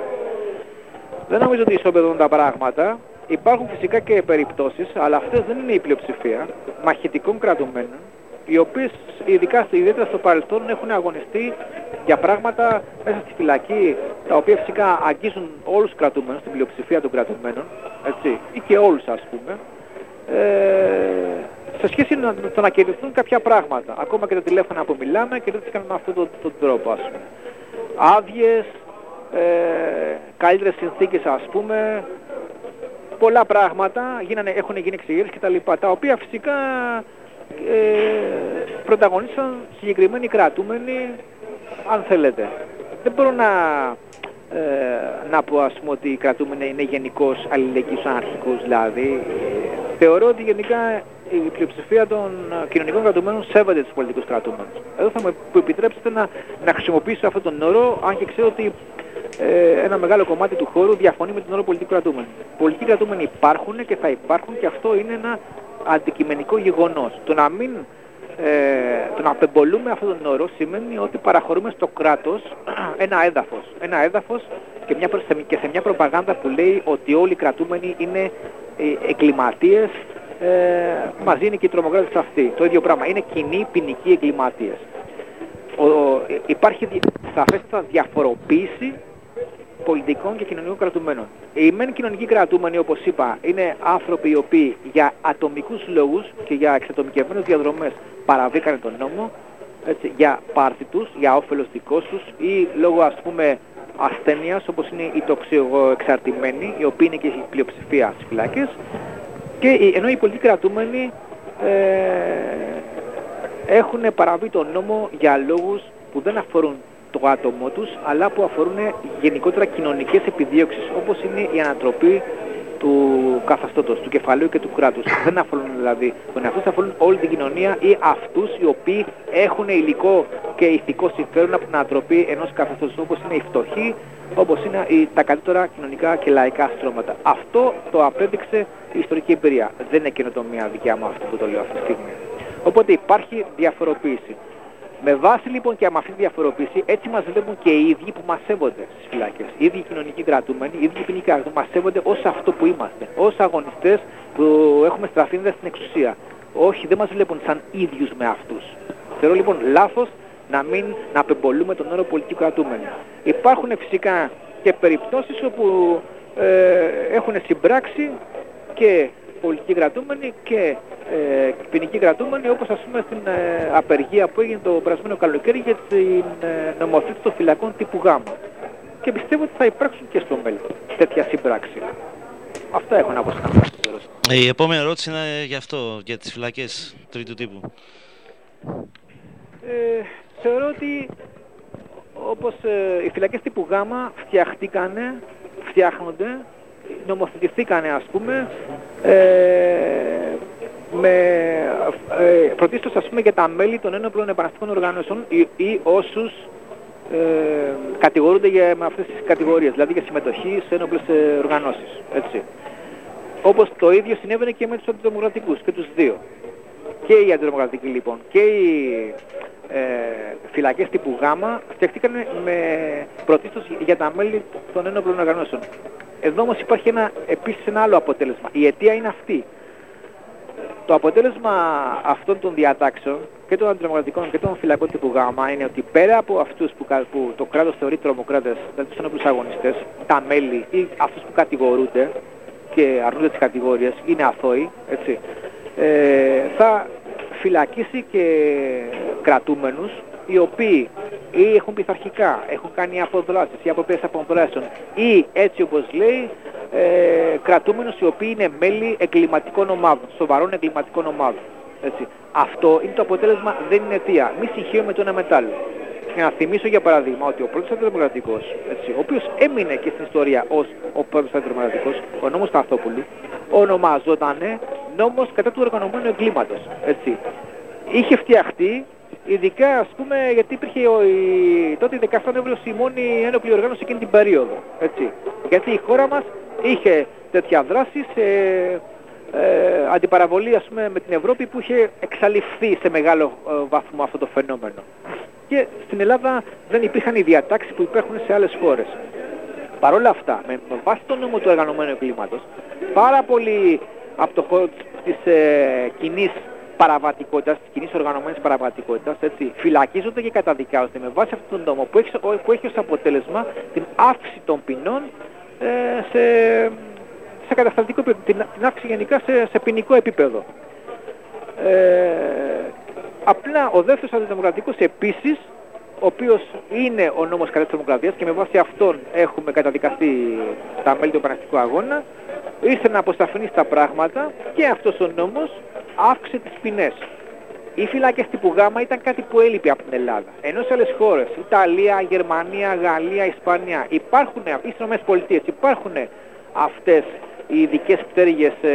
Δεν νομίζω ότι ισοπεδώνουν τα πράγματα. Υπάρχουν φυσικά και περιπτώσεις, αλλά αυτές δεν είναι η πλειοψηφία, μαχητικών κρατουμένων, οι οποίες ειδικά στο- ιδιαίτερα στο παρελθόν έχουν αγωνιστεί για πράγματα μέσα στη φυλακή, τα οποία φυσικά αγγίζουν όλους τους κρατούμενους, την πλειοψηφία των κρατουμένων, έτσι, ή και όλους ας πούμε, ε, σε σχέση με το- το να κερδιθούν κάποια πράγματα. Ακόμα και τα τηλέφωνα που μιλάμε κερδίθηκαν με αυτόν τον, τον τρόπο ας πούμε. Άδειες, ε, καλύτερες συνθήκες ας πούμε, πολλά πράγματα γίνανε, έχουν γίνει εξηγήσεις και τα λοιπά, τα οποία φυσικά ε, πρωταγωνίσαν συγκεκριμένοι κρατούμενοι, αν θέλετε. Δεν μπορώ να, ε, να πω ας πούμε ότι οι κρατούμενοι είναι γενικώς αλληλεγγύους αναρχικούς δηλαδή. Ε, θεωρώ ότι γενικά η πλειοψηφία των ε, κοινωνικών κρατουμένων σέβεται τους πολιτικούς κρατούμενους. Εδώ θα μου επιτρέψετε να, να χρησιμοποιήσω αυτόν τον όρο, αν και ξέρω ότι ε, ένα μεγάλο κομμάτι του χώρου διαφωνεί με τον όρο πολιτικοί κρατούμενοι. Πολιτικοί κρατούμενοι υπάρχουν και θα υπάρχουν και αυτό είναι ένα αντικειμενικό γεγονός. Το να μην ε, το να απεμπολούμε αυτόν τον όρο σημαίνει ότι παραχωρούμε στο κράτος ένα έδαφος. Ένα έδαφος και, μια, προ- σε- και σε μια προπαγάνδα που λέει ότι όλοι οι κρατούμενοι είναι ε, εγκληματίες, ε, μαζί είναι και οι τρομοκράτες αυτοί. Το ίδιο πράγμα. Είναι κοινοί ποινικοί εγκληματίες. Ο, ο- υπάρχει δι- σαφέστατα διαφοροποίηση πολιτικών και κοινωνικών κρατουμένων. Οι μεν κοινωνικοί κρατούμενοι, όπως είπα, είναι άνθρωποι οι οποίοι για ατομικούς λόγους και για εξατομικευμένες διαδρομές παραβήκανε τον νόμο, έτσι, για πάρτι τους, για όφελος δικό τους ή λόγω ας πούμε ασθένειας όπως είναι οι τοξιογοεξαρτημένοι, οι οποίοι είναι και η πλειοψηφία στις φυλάκες και οι- ενώ οι πολιτικοί κρατούμενοι ε, έχουν παραβεί τον νόμο για λόγους που δεν αφορούν το άτομό τους, αλλά που αφορούν γενικότερα κοινωνικές επιδίωξεις, όπως είναι η ανατροπή του καθεστώτος, του κεφαλαίου και του κράτους. δεν αφορούν δηλαδή τον εαυτό, τους, αφορούν όλη την κοινωνία ή αυτούς οι οποίοι έχουν υλικό και ηθικό συμφέρον από την ανατροπή ενός καθεστώτος, όπως είναι οι φτωχοί, όπως είναι οι, τα καλύτερα κοινωνικά και λαϊκά στρώματα. Αυτό το απέδειξε η ιστορική εμπειρία. Δεν είναι καινοτομία δικιά μου αυτό που το λέω αυτή τη στιγμή. Οπότε υπάρχει διαφοροποίηση. Με βάση λοιπόν και με αυτή τη διαφοροποίηση, έτσι μας βλέπουν και οι ίδιοι που μας σέβονται στις φυλάκες. Οι ίδιοι κοινωνικοί κρατούμενοι, οι ίδιοι ποινικοί κρατούμενοι, μας σέβονται ως αυτό που είμαστε. Ως αγωνιστές που έχουμε στραφήνδες στην εξουσία. Όχι, δεν μας βλέπουν σαν ίδιους με αυτούς. Θεωρώ λοιπόν λάθος να μην να απεμπολούμε τον όρο πολιτικού κρατούμενοι. Υπάρχουν φυσικά και περιπτώσεις όπου ε, έχουν συμπράξει και πολιτικοί κρατούμενοι και ε, ποινικοί κρατούμενοι όπως ας πούμε στην ε, απεργία που έγινε το περασμένο καλοκαίρι για την ε, νομοθέτηση των φυλακών τύπου Γ. Και πιστεύω ότι θα υπάρξουν και στο μέλλον τέτοια σύμπραξη. Αυτά έχω να πω στην αυτή την ερώτηση. Ε, Η επόμενη ερώτηση είναι για αυτό, για τις φυλακές τρίτου τύπου. Ε, θεωρώ ότι όπως ε, οι φυλακές τύπου Γ φτιαχτήκανε, φτιάχνονται, νομοθετηθήκανε ας πούμε ε, με, ε, πρωτίστως ας πούμε για τα μέλη των ένοπλων επαναστικών οργανώσεων ή, ή όσους ε, κατηγορούνται για, με αυτές τις κατηγορίες, δηλαδή για συμμετοχή σε ένοπλες ε, οργανώσεις. Έτσι. Όπως το ίδιο συνέβαινε και με τους αντιδημοκρατικούς και τους δύο. Και οι αντιδημοκρατικοί λοιπόν και οι ε, φυλακές τύπου Γ φτιαχτήκαν με πρωτίστως για τα μέλη των ένοπλων οργανώσεων. Εδώ όμως υπάρχει ένα, επίσης ένα άλλο αποτέλεσμα. Η αιτία είναι αυτή. Το αποτέλεσμα αυτών των διατάξεων και των αντιδημοκρατικών και των φυλακών τύπου Γ είναι ότι πέρα από αυτούς που, κα- που το κράτος θεωρεί τρομοκράτες, δηλαδή τους ένοπλους αγωνιστές, τα μέλη ή αυτούς που κατηγορούνται και αρνούνται τις κατηγορίες, είναι αθώοι, έτσι, ε, θα φυλακίσει και κρατούμενους οι οποίοι ή έχουν πειθαρχικά, έχουν κάνει αποδράσεις ή αποπέσεις αποδράσεων ή έτσι όπως λέει ε, κρατούμενους οι οποίοι είναι μέλη εγκληματικών ομάδων, σοβαρών εγκληματικών ομάδων. Έτσι. Αυτό είναι το αποτέλεσμα, δεν είναι αιτία. Μη συγχύουμε το ένα με το άλλο. Και να θυμίσω για παράδειγμα ότι ο πρώτος αντιδημοκρατικός, έτσι, ο οποίος έμεινε και στην ιστορία ως ο πρώτος αντιδημοκρατικός, ο νόμος Σταθόπουλου, ονομαζόταν νόμος κατά του οργανωμένου εγκλήματος. Έτσι. Είχε φτιαχτεί ειδικά ας πούμε γιατί υπήρχε ο, η, τότε η 17 Νοέμβριος η μόνη ένοπλη οργάνωση εκείνη την περίοδο. Έτσι. Γιατί η χώρα μας είχε τέτοια δράση σε ε, αντιπαραβολή ας πούμε με την Ευρώπη που είχε εξαλειφθεί σε μεγάλο ε, βαθμό αυτό το φαινόμενο. Και στην Ελλάδα δεν υπήρχαν οι διατάξεις που υπάρχουν σε άλλες χώρες. Παρ' όλα αυτά, με, με βάση τον νόμο του οργανωμένου εγκλήματος, πάρα πολλοί από το χώρο της ε, κοινής παραβατικότητας, της κοινής οργανωμένης παραβατικότητας, έτσι, φυλακίζονται και καταδικάζονται με βάση αυτόν τον νόμο που έχει, που έχει ως αποτέλεσμα την αύξηση των ποινών ε, σε, σε καταστατικό επίπεδο, την, την αύξηση γενικά σε, σε ποινικό επίπεδο. Ε, απλά ο δεύτερος αντιδημοκρατικός επίσης, ο οποίος είναι ο νόμος κατά της δημοκρατίας και με βάση αυτόν έχουμε καταδικαστεί τα μέλη του Παναστικού Αγώνα, ήρθε να αποσταφνεί στα πράγματα και αυτός ο νόμος αύξησε τις ποινές. Οι φυλάκες τύπου Γ ήταν κάτι που έλειπε από την Ελλάδα. Ενώ σε άλλες χώρες, Ιταλία, Γερμανία, Γαλλία, Ισπανία, υπάρχουν, ή στις ΗΠΑ, υπάρχουν αυτές οι ειδικές πτέρυγες, ε,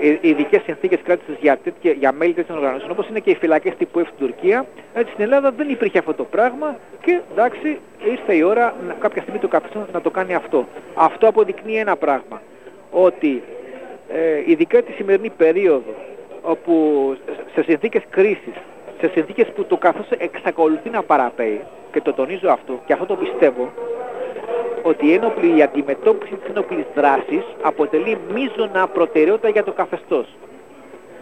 ε, οι ειδικές συνθήκες κράτησης για, τέτοια, για μέλη τέτοιων οργανώσεων, όπως είναι και οι φυλακές τύπου F στην Τουρκία. Έτσι στην Ελλάδα δεν υπήρχε αυτό το πράγμα και εντάξει, ήρθε η ώρα να, κάποια στιγμή το καπιστό να το κάνει αυτό. Αυτό αποδεικνύει ένα πράγμα, ότι ε, ειδικά τη σημερινή περίοδο, όπου σε συνθήκες κρίσης, σε συνθήκες που το καθώς εξακολουθεί να παραπέει, και το τονίζω αυτό, και αυτό το πιστεύω, ότι η, ένοπλη, η αντιμετώπιση της ένοπλης δράσης αποτελεί μείζωνα προτεραιότητα για το καθεστώς.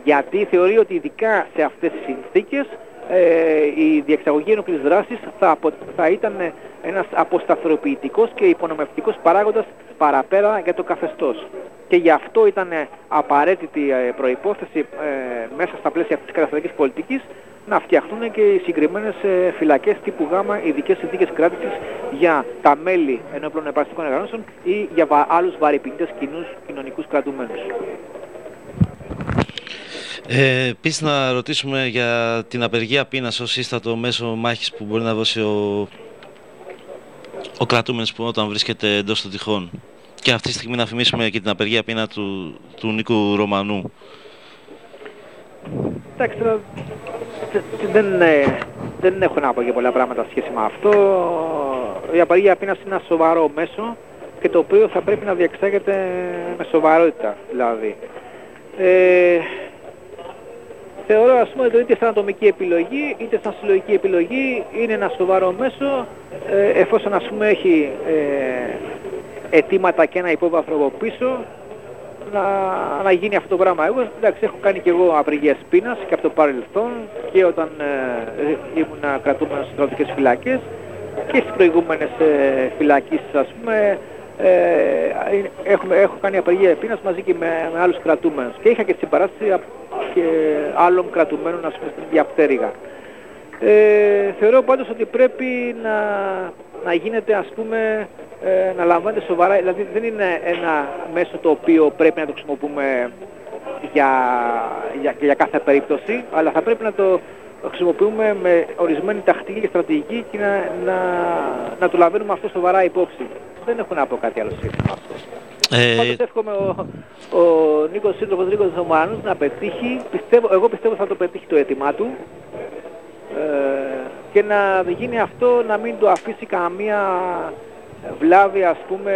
Γιατί θεωρεί ότι ειδικά σε αυτές τις συνθήκες ε, η διεξαγωγή ένοπλης δράσης θα, απο, θα ήταν ένας αποσταθεροποιητικός και υπονομευτικός παράγοντας παραπέρα για το καθεστώς. Και γι' αυτό ήταν απαραίτητη ε, προϋπόθεση ε, μέσα στα πλαίσια αυτής της καταστατικής πολιτικής να φτιαχτούν και οι συγκεκριμένες ε, φυλακές τύπου Γ, ειδικές συνθήκες κράτησης για τα μέλη ενόπλων επαστικών οργανώσεων ή για βα, άλλους βαρυπινίτες κοινούς κοινωνικούς κρατουμένους. Ε, Επίσης να ρωτήσουμε για την απεργία πείνας ως σύστατο μέσο μάχης που μπορεί να δώσει ο, ο κρατούμενος που όταν βρίσκεται εντός των τυχών. Και αυτή τη στιγμή να θυμίσουμε και την απεργία πείνα του, του Νίκου Ρωμανού. Εντάξει, τώρα δεν, ε, δεν έχω να πω και πολλά πράγματα σχέση με αυτό. Η απεργία πείνας είναι ένα σοβαρό μέσο και το οποίο θα πρέπει να διεξάγεται με σοβαρότητα δηλαδή. Ε, θεωρώ ας πούμε ότι είτε σαν ατομική επιλογή είτε σαν συλλογική επιλογή είναι ένα σοβαρό μέσο ε, εφόσον ας πούμε έχει ε, αιτήματα και ένα υπόβαθρο από πίσω να, να γίνει αυτό το πράγμα. Εγώ εντάξει έχω κάνει και εγώ απεργίες πείνας και από το παρελθόν και όταν ε, ήμουν κρατούμενος στις κρατικές φυλακές και στις προηγούμενες ε, φυλακίσεις ας πούμε ε, έχουμε, έχω κάνει απεργία πείνας μαζί και με, με άλλους κρατούμενους και είχα και συμπαράσταση και άλλων κρατουμένων ας πούμε στην διαπτέρυγα. Ε, θεωρώ πάντως ότι πρέπει να, να γίνεται ας πούμε ε, να λαμβάνεται σοβαρά, δηλαδή δεν είναι ένα μέσο το οποίο πρέπει να το χρησιμοποιούμε για, για, για κάθε περίπτωση, αλλά θα πρέπει να το χρησιμοποιούμε με ορισμένη τακτική και στρατηγική και να, να, να το λαμβάνουμε αυτό σοβαρά υπόψη. Δεν έχω να πω κάτι άλλο σχέση με αυτό. Ε... Πάντως εύχομαι ο, ο Νίκος Σύντροφος Νίκος Ζωμάνους να πετύχει, πιστεύω, εγώ πιστεύω θα το πετύχει το αίτημά του ε, και να γίνει αυτό να μην το αφήσει καμία βλάβη ας πούμε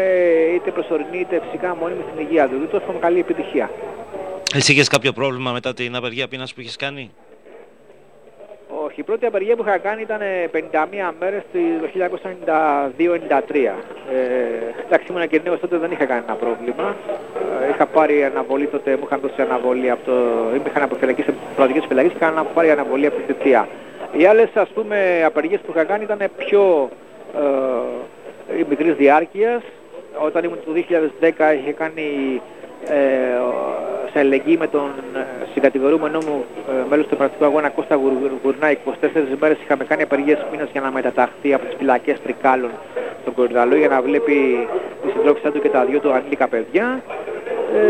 είτε προσωρινή είτε φυσικά μόνιμη στην υγεία του. Δεν το εύχομαι καλή επιτυχία. Εσύ είχες κάποιο πρόβλημα μετά την απεργία πείνας που είχες κάνει; Όχι, η πρώτη απεργία που είχα κάνει ήταν 51 μέρες το 1992-93. Ε, εντάξει, ήμουν και νέος τότε δεν είχα κάνει ένα πρόβλημα. Ε, είχα πάρει αναβολή τότε, μου είχαν δώσει αναβολή από το... Είχαν αποφυλακή σε προοδικές φυλακές και είχαν πάρει αναβολή από την θητεία. Οι άλλες ας πούμε απεργίες που είχα κάνει ήταν πιο ε, μικρής διάρκειας. Όταν ήμουν το 2010 είχε κάνει ε, σε αλληλεγγύη με τον ε, συγκατηγορούμενό μου ε, μέλος του Επαναστικού Αγώνα Κώστα Γουρνά 24 μέρες είχαμε κάνει απεργίες μήνας για να μεταταχθεί από τις φυλακές Τρικάλων στον Κορυδαλό για να βλέπει τη συντρόφισσα του και τα δυο του ανήλικα παιδιά ε,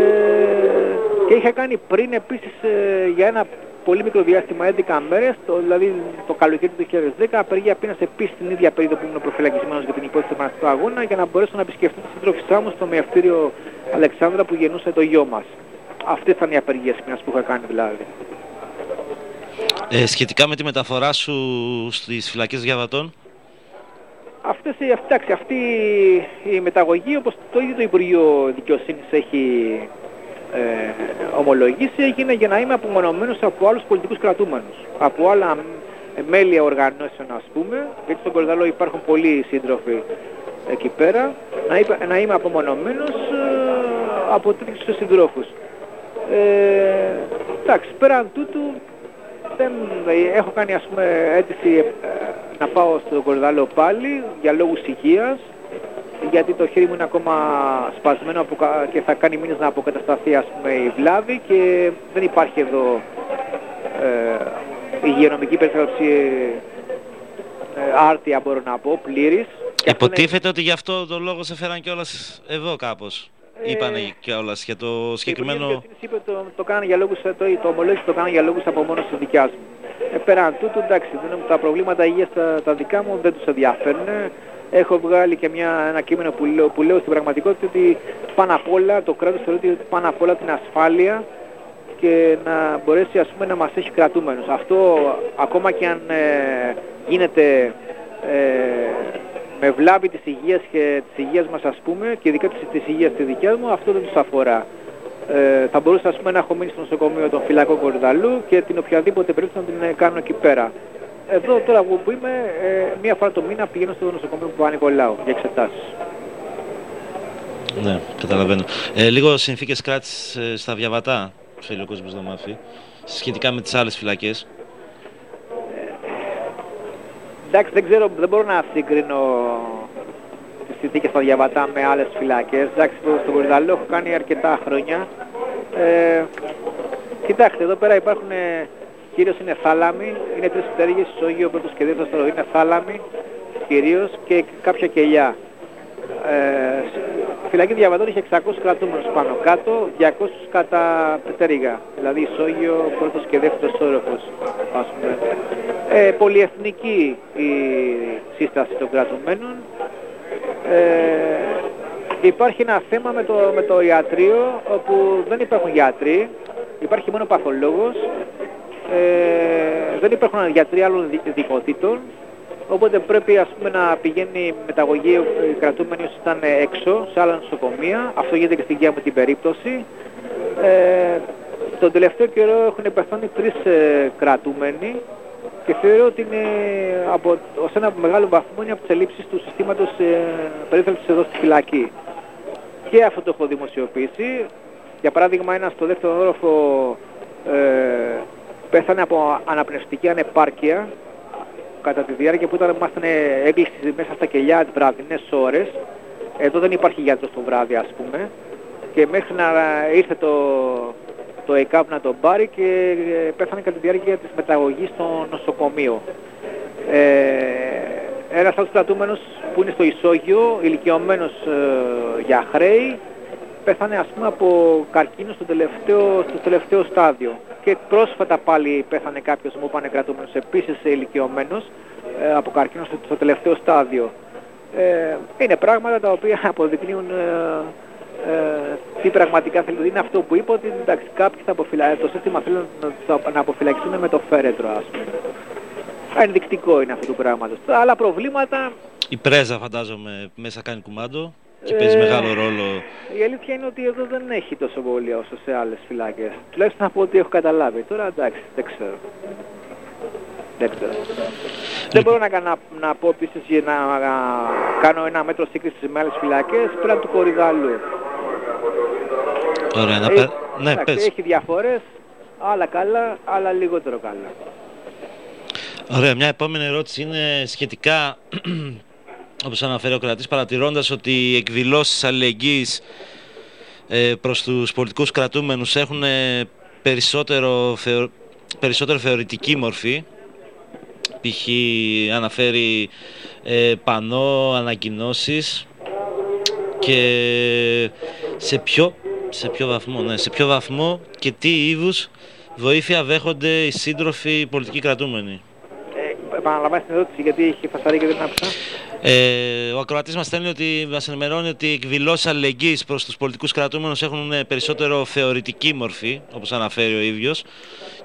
και είχα κάνει πριν επίσης ε, για ένα πολύ μικρό διάστημα 11 μέρες, το, δηλαδή το καλοκαίρι του 2010, απεργία πείνας επίσης την ίδια περίοδο που ήμουν προφυλακισμένος για την υπόθεση του Επαναστικού Αγώνα για να μπορέσω να επισκεφτώ της συντρόφισά μου στο μεευτήριο Αλεξάνδρα που γεννούσε το γιο μας. Αυτές ήταν οι απεργίες πείνας που είχα κάνει δηλαδή. Ε, σχετικά με τη μεταφορά σου στις φυλακές διαβατών; Αυτές, εντάξει, αυτή η μεταγωγή όπως το ίδιο το Υπουργείο Δικαιοσύνης έχει ε, ομολογήσει έγινε για να είμαι απομονωμένος από άλλους πολιτικούς κρατούμενους. Από άλλα μέλη οργανώσεων ας πούμε, γιατί στον Κορδαλό υπάρχουν πολλοί σύντροφοι εκεί πέρα, να, είπα, να είμαι απομονωμένος ε, από τέτοιους συντρόφους. Ε, εντάξει, πέραν τούτου δεν, έχω κάνει ας πούμε αίτηση ε, να πάω στο Κορδάλο πάλι για λόγους υγείας γιατί το χέρι μου είναι ακόμα σπασμένο από κα- και θα κάνει μήνες να αποκατασταθεί ας πούμε η βλάβη και δεν υπάρχει εδώ ε, υγειονομική περίθαλψη ε, άρτια μπορώ να πω, πλήρης. Και αυτό είναι- Υποτίθεται ότι γι' αυτό το λόγο σε φέραν κιόλας εδώ κάπως. Ε, Είπανε κιόλας για το Και η Υπουργεία συγκεκριμένο... Δικαιοσύνης είπε το, το κάνανε για λόγους, το, το ομολόγησε το κάνανε για λόγους απομόνωσης δικιάς μου. Ε, πέραν τούτου, εντάξει, δεν, τα προβλήματα υγείας τα, τα δικά μου δεν τους ενδιαφέρουν. Έχω βγάλει και μια, ένα κείμενο που λέω, που λέω στην πραγματικότητα ότι πάνω απ' όλα το κράτος θεωρεί ότι πάνω απ' όλα την ασφάλεια και να μπορέσει ας πούμε να μας έχει κρατούμενους. Αυτό ακόμα και αν ε, γίνεται ε, με βλάβη της υγείας και της υγείας μας ας πούμε και ειδικά της, της υγείας της δικιάς μου αυτό δεν τους αφορά. Ε, θα μπορούσα ας πούμε να έχω μείνει στο νοσοκομείο των φυλακών Κορδαλού και την οποιαδήποτε περίπτωση να την ε, κάνω εκεί πέρα. Εδώ τώρα εγώ που είμαι, ε, μία φορά το μήνα πηγαίνω στο νοσοκομείο του Παπα-Νικολάου για εξετάσεις. Ναι, καταλαβαίνω. Ε, λίγο συνθήκες κράτησης ε, στα διαβατά, θέλει ο κόσμος να μάθει, σχετικά με τις άλλες φυλακές. Εντάξει, δεν ξέρω, δεν μπορώ να συγκρίνω τις συνθήκες στα διαβατά με άλλες φυλακές. Εντάξει, στο- στον Κορυδαλό έχω κάνει αρκετά χρόνια. Ε, κοιτάξτε, εδώ πέρα υπάρχουν, ε, κυρίως είναι θάλαμοι, είναι τρεις πτέρυγες, ισόγειο, ο πρώτος και δεύτερος τώρα είναι θάλαμοι, κυρίως, και κάποια κελιά. Ε, φυλακή διαβατών είχε 600 κρατούμενους πάνω κάτω, 200 κατά πτέρυγα, δηλαδή ισόγειο, πρώτος και δεύτερος όροφος, ας πούμε. Ε, πολυεθνική η σύσταση των κρατουμένων. Ε, υπάρχει ένα θέμα με το, με το ιατρείο όπου δεν υπάρχουν γιατροί, υπάρχει μόνο παθολόγος, ε, δεν υπάρχουν γιατροί άλλων δι- ειδικοτήτων, οπότε πρέπει ας πούμε να πηγαίνει μεταγωγή ε, κρατούμενοι όσοι ήταν έξω, σε άλλα νοσοκομεία, αυτό γίνεται και στην δικιά μου την περίπτωση. Ε, τον τελευταίο καιρό έχουν πεθάνει τρεις ε, κρατούμενοι και θεωρώ ότι είναι από, ως ένα μεγάλο βαθμό είναι από τις ελλείψεις του συστήματος ε, περίθαλψης εδώ στη φυλακή. Και αυτό το έχω δημοσιοποιήσει. Για παράδειγμα ένας στο δεύτερο όροφο ε, πέθανε από αναπνευστική ανεπάρκεια κατά τη διάρκεια που ήταν, ήμασταν έγκλειστοι μέσα στα κελιά τις βραδινές ώρες. Εδώ δεν υπάρχει γιατρός το βράδυ ας πούμε. Και μέχρι να ήρθε το, το ΕΚΑΠ να τον πάρει και ε, πέθανε κατά τη διάρκεια της μεταγωγής στο νοσοκομείο. Ε, ένας άλλος κρατούμενος που είναι στο ισόγειο, ηλικιωμένος ε, για χρέη, πέθανε ας πούμε από καρκίνο στο τελευταίο, στο τελευταίο στάδιο. Και πρόσφατα πάλι πέθανε κάποιος μου είπανε κρατούμενος επίσης ηλικιωμένος ε, από καρκίνο στο, στο τελευταίο στάδιο. Ε, είναι πράγματα τα οποία αποδεικνύουν ε, ε, τι πραγματικά θέλει. Είναι αυτό που είπα ότι εντάξει, κάποιοι θα αποφυλα... το σύστημα θέλει να, θα- να αποφυλακιστούν με το φέρετρο ας πούμε. Ενδεικτικό είναι αυτό το πράγμα. Τα άλλα προβλήματα Η πρέζα φαντάζομαι μέσα κάνει κουμάντο και παίζει Ε, μεγάλο ρόλο. Η αλήθεια είναι ότι εδώ δεν έχει τόσο πολύ όσο σε άλλες φυλάκες. Τουλάχιστον από ό,τι έχω καταλάβει. Τώρα εντάξει, δεν ξέρω. Δεν ξέρω. Δεν μπορώ να, κάνω- να πω επίσης για να, να κάνω ένα μέτρο σύγκρισης με άλλες φυλακές πέραν του Κορυδαλού. Ωραία, να Ε, πε... Ναι, εντάξει, πες. έχει διαφορές, άλλα καλά, άλλα λιγότερο καλά. Ωραία, μια επόμενη ερώτηση είναι σχετικά, όπως αναφέρει ο κρατής, παρατηρώντας ότι οι εκδηλώσεις αλληλεγγύης ε, προς τους πολιτικούς κρατούμενους έχουν ε, περισσότερο, θεω- περισσότερο θεωρητική μορφή. Π.χ. αναφέρει ε, πανό, ανακοινώσεις και σε ποιο, σε ποιο βαθμό, ναι, σε ποιο βαθμό και τι είδους βοήθεια δέχονται οι σύντροφοι πολιτικοί κρατούμενοι. Ε, επαναλαμβάνεις την ερώτηση γιατί έχει φασαρεί και δεν την άκουσα. Ε, ο ακροατής μας στέλνει ότι μας ενημερώνει ότι οι εκδηλώσεις αλληλεγγύης προς τους πολιτικούς κρατούμενους έχουν ε, περισσότερο θεωρητική μορφή, όπως αναφέρει ο ίδιος,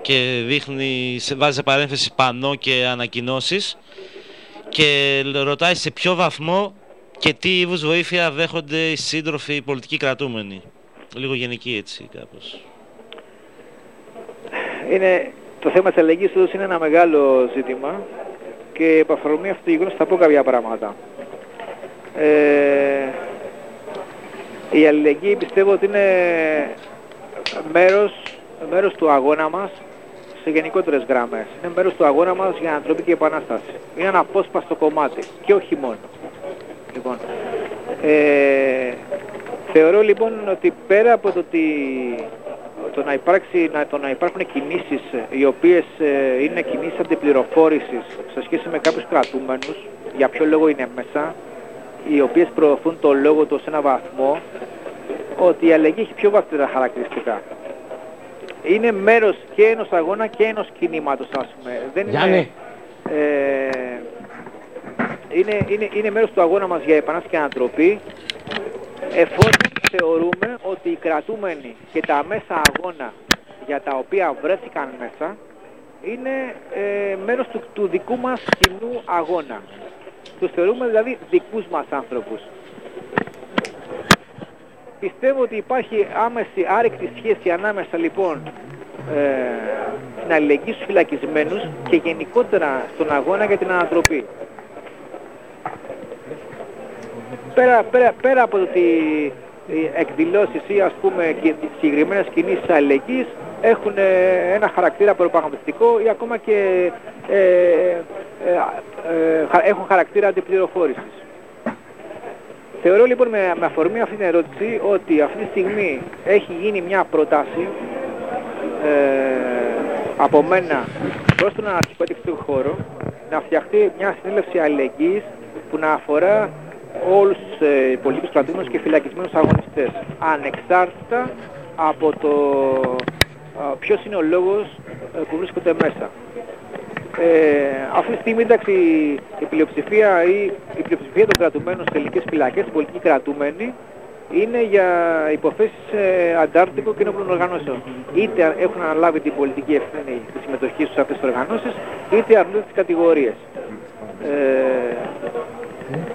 και δείχνει, σε- βάζει σε παρένθεση πανό και ανακοινώσεις και ρωτάει σε ποιο βαθμό και τι είδους βοήθεια δέχονται οι σύντροφοι πολιτικοί κρατούμενοι. Λίγο γενική έτσι κάπως. Είναι, το θέμα της αλληλεγγύης εδώ είναι ένα μεγάλο ζήτημα και επ' αφορμή αυτού του γεγονός θα πω κάποια πράγματα. Ε, η αλληλεγγύη πιστεύω ότι είναι μέρος, μέρος του αγώνα μας σε γενικότερες γραμμές. Είναι μέρος του αγώνα μας για ανθρωπική επανάσταση. Είναι ένα απόσπαστο κομμάτι και όχι μόνο. Λοιπόν, ε, θεωρώ λοιπόν ότι πέρα από το ότι το να, υπάρξει, να, το να υπάρχουν κινήσεις ε, οι οποίες ε, είναι κινήσεις αντιπληροφόρησης σε σχέση με κάποιους κρατούμενους, για ποιο λόγο είναι μέσα, οι οποίες προωθούν το λόγο τους σε ένα βαθμό, ότι η αλλαγή έχει πιο βαθύτερα χαρακτηριστικά. Είναι μέρος και ενός αγώνα και ενός κινήματος, ας πούμε. Δεν είναι, Γιάννη. ε, είναι, είναι, είναι μέρος του αγώνα μας για επανάσταση και ανατροπή εφόσον θεωρούμε ότι οι κρατούμενοι και τα μέσα αγώνα για τα οποία βρέθηκαν μέσα είναι ε, μέρος του, του δικού μας κοινού αγώνα. Τους θεωρούμε δηλαδή δικούς μας άνθρωπους. Πιστεύω ότι υπάρχει άμεση άρρηκτη σχέση ανάμεσα λοιπόν ε, στην αλληλεγγύη στους φυλακισμένους και γενικότερα στον αγώνα για την ανατροπή. Πέρα, πέρα, πέρα από το ότι οι εκδηλώσεις ή ας πούμε και συγκεκριμένες κινήσεις αλληλεγγύης έχουν ε, ένα χαρακτήρα προπαγανδιστικό ή ακόμα και ε, ε, ε, χα- έχουν χαρακτήρα αντιπληροφόρησης. Θεωρώ λοιπόν με, με αφορμή αυτή την ερώτηση ότι αυτή τη στιγμή έχει γίνει μια πρόταση ε, από μένα προς τον αναρχικό εκτελεστικό χώρο να φτιαχτεί μια συνέλευση αλληλεγγύης που να αφορά όλους τους ε, πολιτικούς κρατούμενους και φυλακισμένους αγωνιστές ανεξάρτητα από το α, ποιος είναι ο λόγος ε, που βρίσκονται μέσα. Ε, αυτή τη στιγμή εντάξει η πλειοψηφία ή η πλειοψηφία των κρατουμένων σε ελληνικές φυλακές, οι πολιτικοί κρατούμενοι, είναι για υποθέσεις ε, αντάρτικο και ενόπλων οργανώσεων. Είτε έχουν αναλάβει την πολιτική ευθύνη τη συμμετοχή τους σε αυτές τις οργανώσεις, είτε αρνούνται τις κατηγορίες. Ε,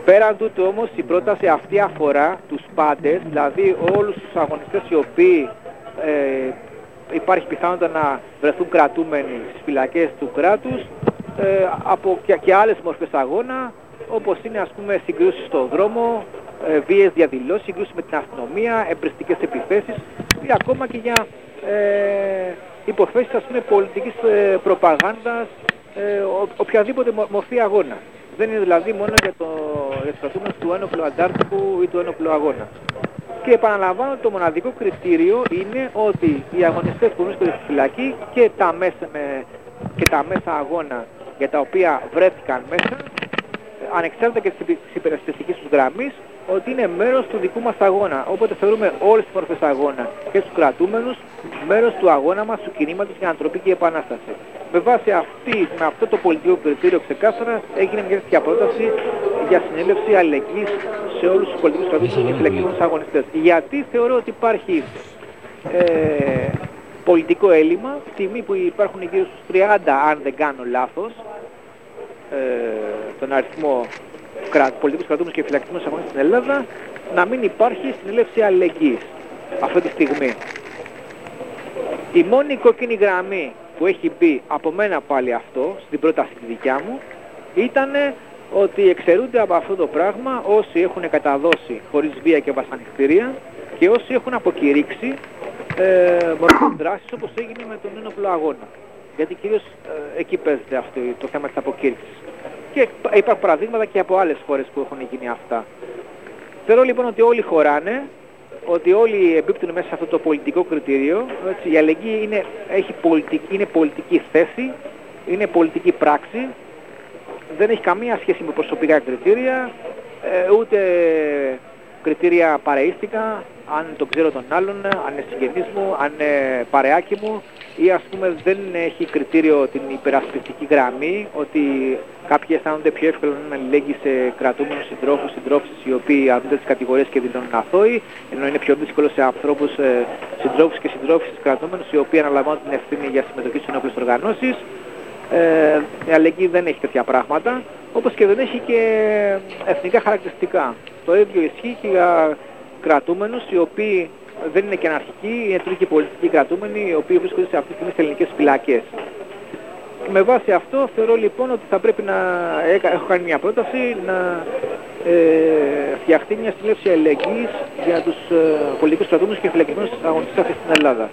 πέραν τούτου όμως η πρόταση αυτή αφορά τους πάντες, δηλαδή όλους τους αγωνιστές οι οποίοι ε, υπάρχει πιθανότητα να βρεθούν κρατούμενοι στις φυλακές του κράτους ε, από και, και άλλες μορφές αγώνα όπως είναι ας πούμε συγκρούσεις στον δρόμο, ε, βίαιες διαδηλώσεις, συγκρούσεις με την αστυνομία, εμπριστικές επιθέσεις ή ακόμα και για ε, υποθέσεις ας πούμε πολιτικής ε, προπαγάνδας, ε, ο- οποιαδήποτε μο- μορφή αγώνα. Δεν είναι δηλαδή μόνο για, το, για τους κρατούμενους του ένοπλου αντάρτικου ή του ένοπλου αγώνα. Και επαναλαμβάνω το μοναδικό κριτήριο είναι ότι οι αγωνιστές που βρίσκονται στη φυλακή και τα μέσα, με, και τα μέσα αγώνα για τα οποία βρέθηκαν μέσα ανεξάρτητα και της υπη- της υπερασπιστικής τους γραμμής ότι είναι μέρος του δικού μας αγώνα. Οπότε θεωρούμε όλες τις μορφές αγώνα και τους κρατούμενους μέρος του αγώνα μας, του κινήματος για ανθρωπική επανάσταση. Με βάση αυτή, με αυτό το πολιτικό κριτήριο ξεκάθαρα έγινε μια τέτοια πρόταση για συνέλευση αλληλεγγύης σε όλους τους πολιτικούς κρατούμενους και φυλακισμένους αγωνιστές. Γιατί θεωρώ ότι υπάρχει ε, πολιτικό έλλειμμα, στιγμή που υπάρχουν γύρω στους 30 αν δεν κάνω λάθος, ε, τον αριθμό κρα, πολιτικούς κρατούμενους και φυλακισμένους αγωνιστές στην Ελλάδα, να μην υπάρχει συνέλευση αλληλεγγύης αυτή τη στιγμή. Η μόνη κόκκινη γραμμή που έχει μπει από μένα πάλι αυτό, στην πρόταση τη δικιά μου, ήταν ότι εξαιρούνται από αυτό το πράγμα όσοι έχουν καταδώσει χωρίς βία και βασανιστήρια και όσοι έχουν αποκηρύξει ε, μορφές δράσης όπως έγινε με τον ένοπλο αγώνα. Γιατί κυρίως ε, εκεί παίζεται αυτό το θέμα της αποκήρυξης. Και υπάρχουν παραδείγματα και από άλλες χώρες που έχουν γίνει αυτά. Θεωρώ λοιπόν ότι όλοι χωράνε, ότι όλοι εμπίπτουν μέσα σε αυτό το πολιτικό κριτήριο. Έτσι, η αλληλεγγύη είναι, έχει πολιτική, είναι πολιτική θέση, είναι πολιτική πράξη, δεν έχει καμία σχέση με προσωπικά κριτήρια, ε, ούτε κριτήρια παρεΐστικα, αν τον ξέρω τον άλλον, αν είναι συγγενής μου, αν είναι παρεάκι μου ή ας πούμε δεν έχει κριτήριο την υπερασπιστική γραμμή ότι κάποιοι αισθάνονται πιο εύκολο να αλληλέγγυοι σε κρατούμενους συντρόφους, συντρόφους οι οποίοι αρνούνται τις κατηγορίες και δηλώνουν αθώοι ενώ είναι πιο δύσκολο σε ανθρώπους, ε, συντρόφους και συντρόφους κρατούμενους οι οποίοι αναλαμβάνουν την ευθύνη για συμμετοχή στις ενόπλες οργανώσεις ε, η αλληλεγγύη δεν έχει τέτοια πράγματα, όπως και δεν έχει και εθνικά χαρακτηριστικά. Το ίδιο ισχύει και για κρατούμενους οι οποίοι δεν είναι και αναρχικοί, είναι τρίτη πολιτικοί κρατούμενοι οι οποίοι βρίσκονται σε αυτή τη στιγμή σε ελληνικές φυλακές. Με βάση αυτό θεωρώ λοιπόν ότι θα πρέπει να έκα- έχω κάνει μια πρόταση να ε, φτιαχτεί μια συνέλευση αλληλεγγύης για τους ε, πολιτικούς κρατούμενους και φυλακισμένους αγωνιστές στην Ελλάδα.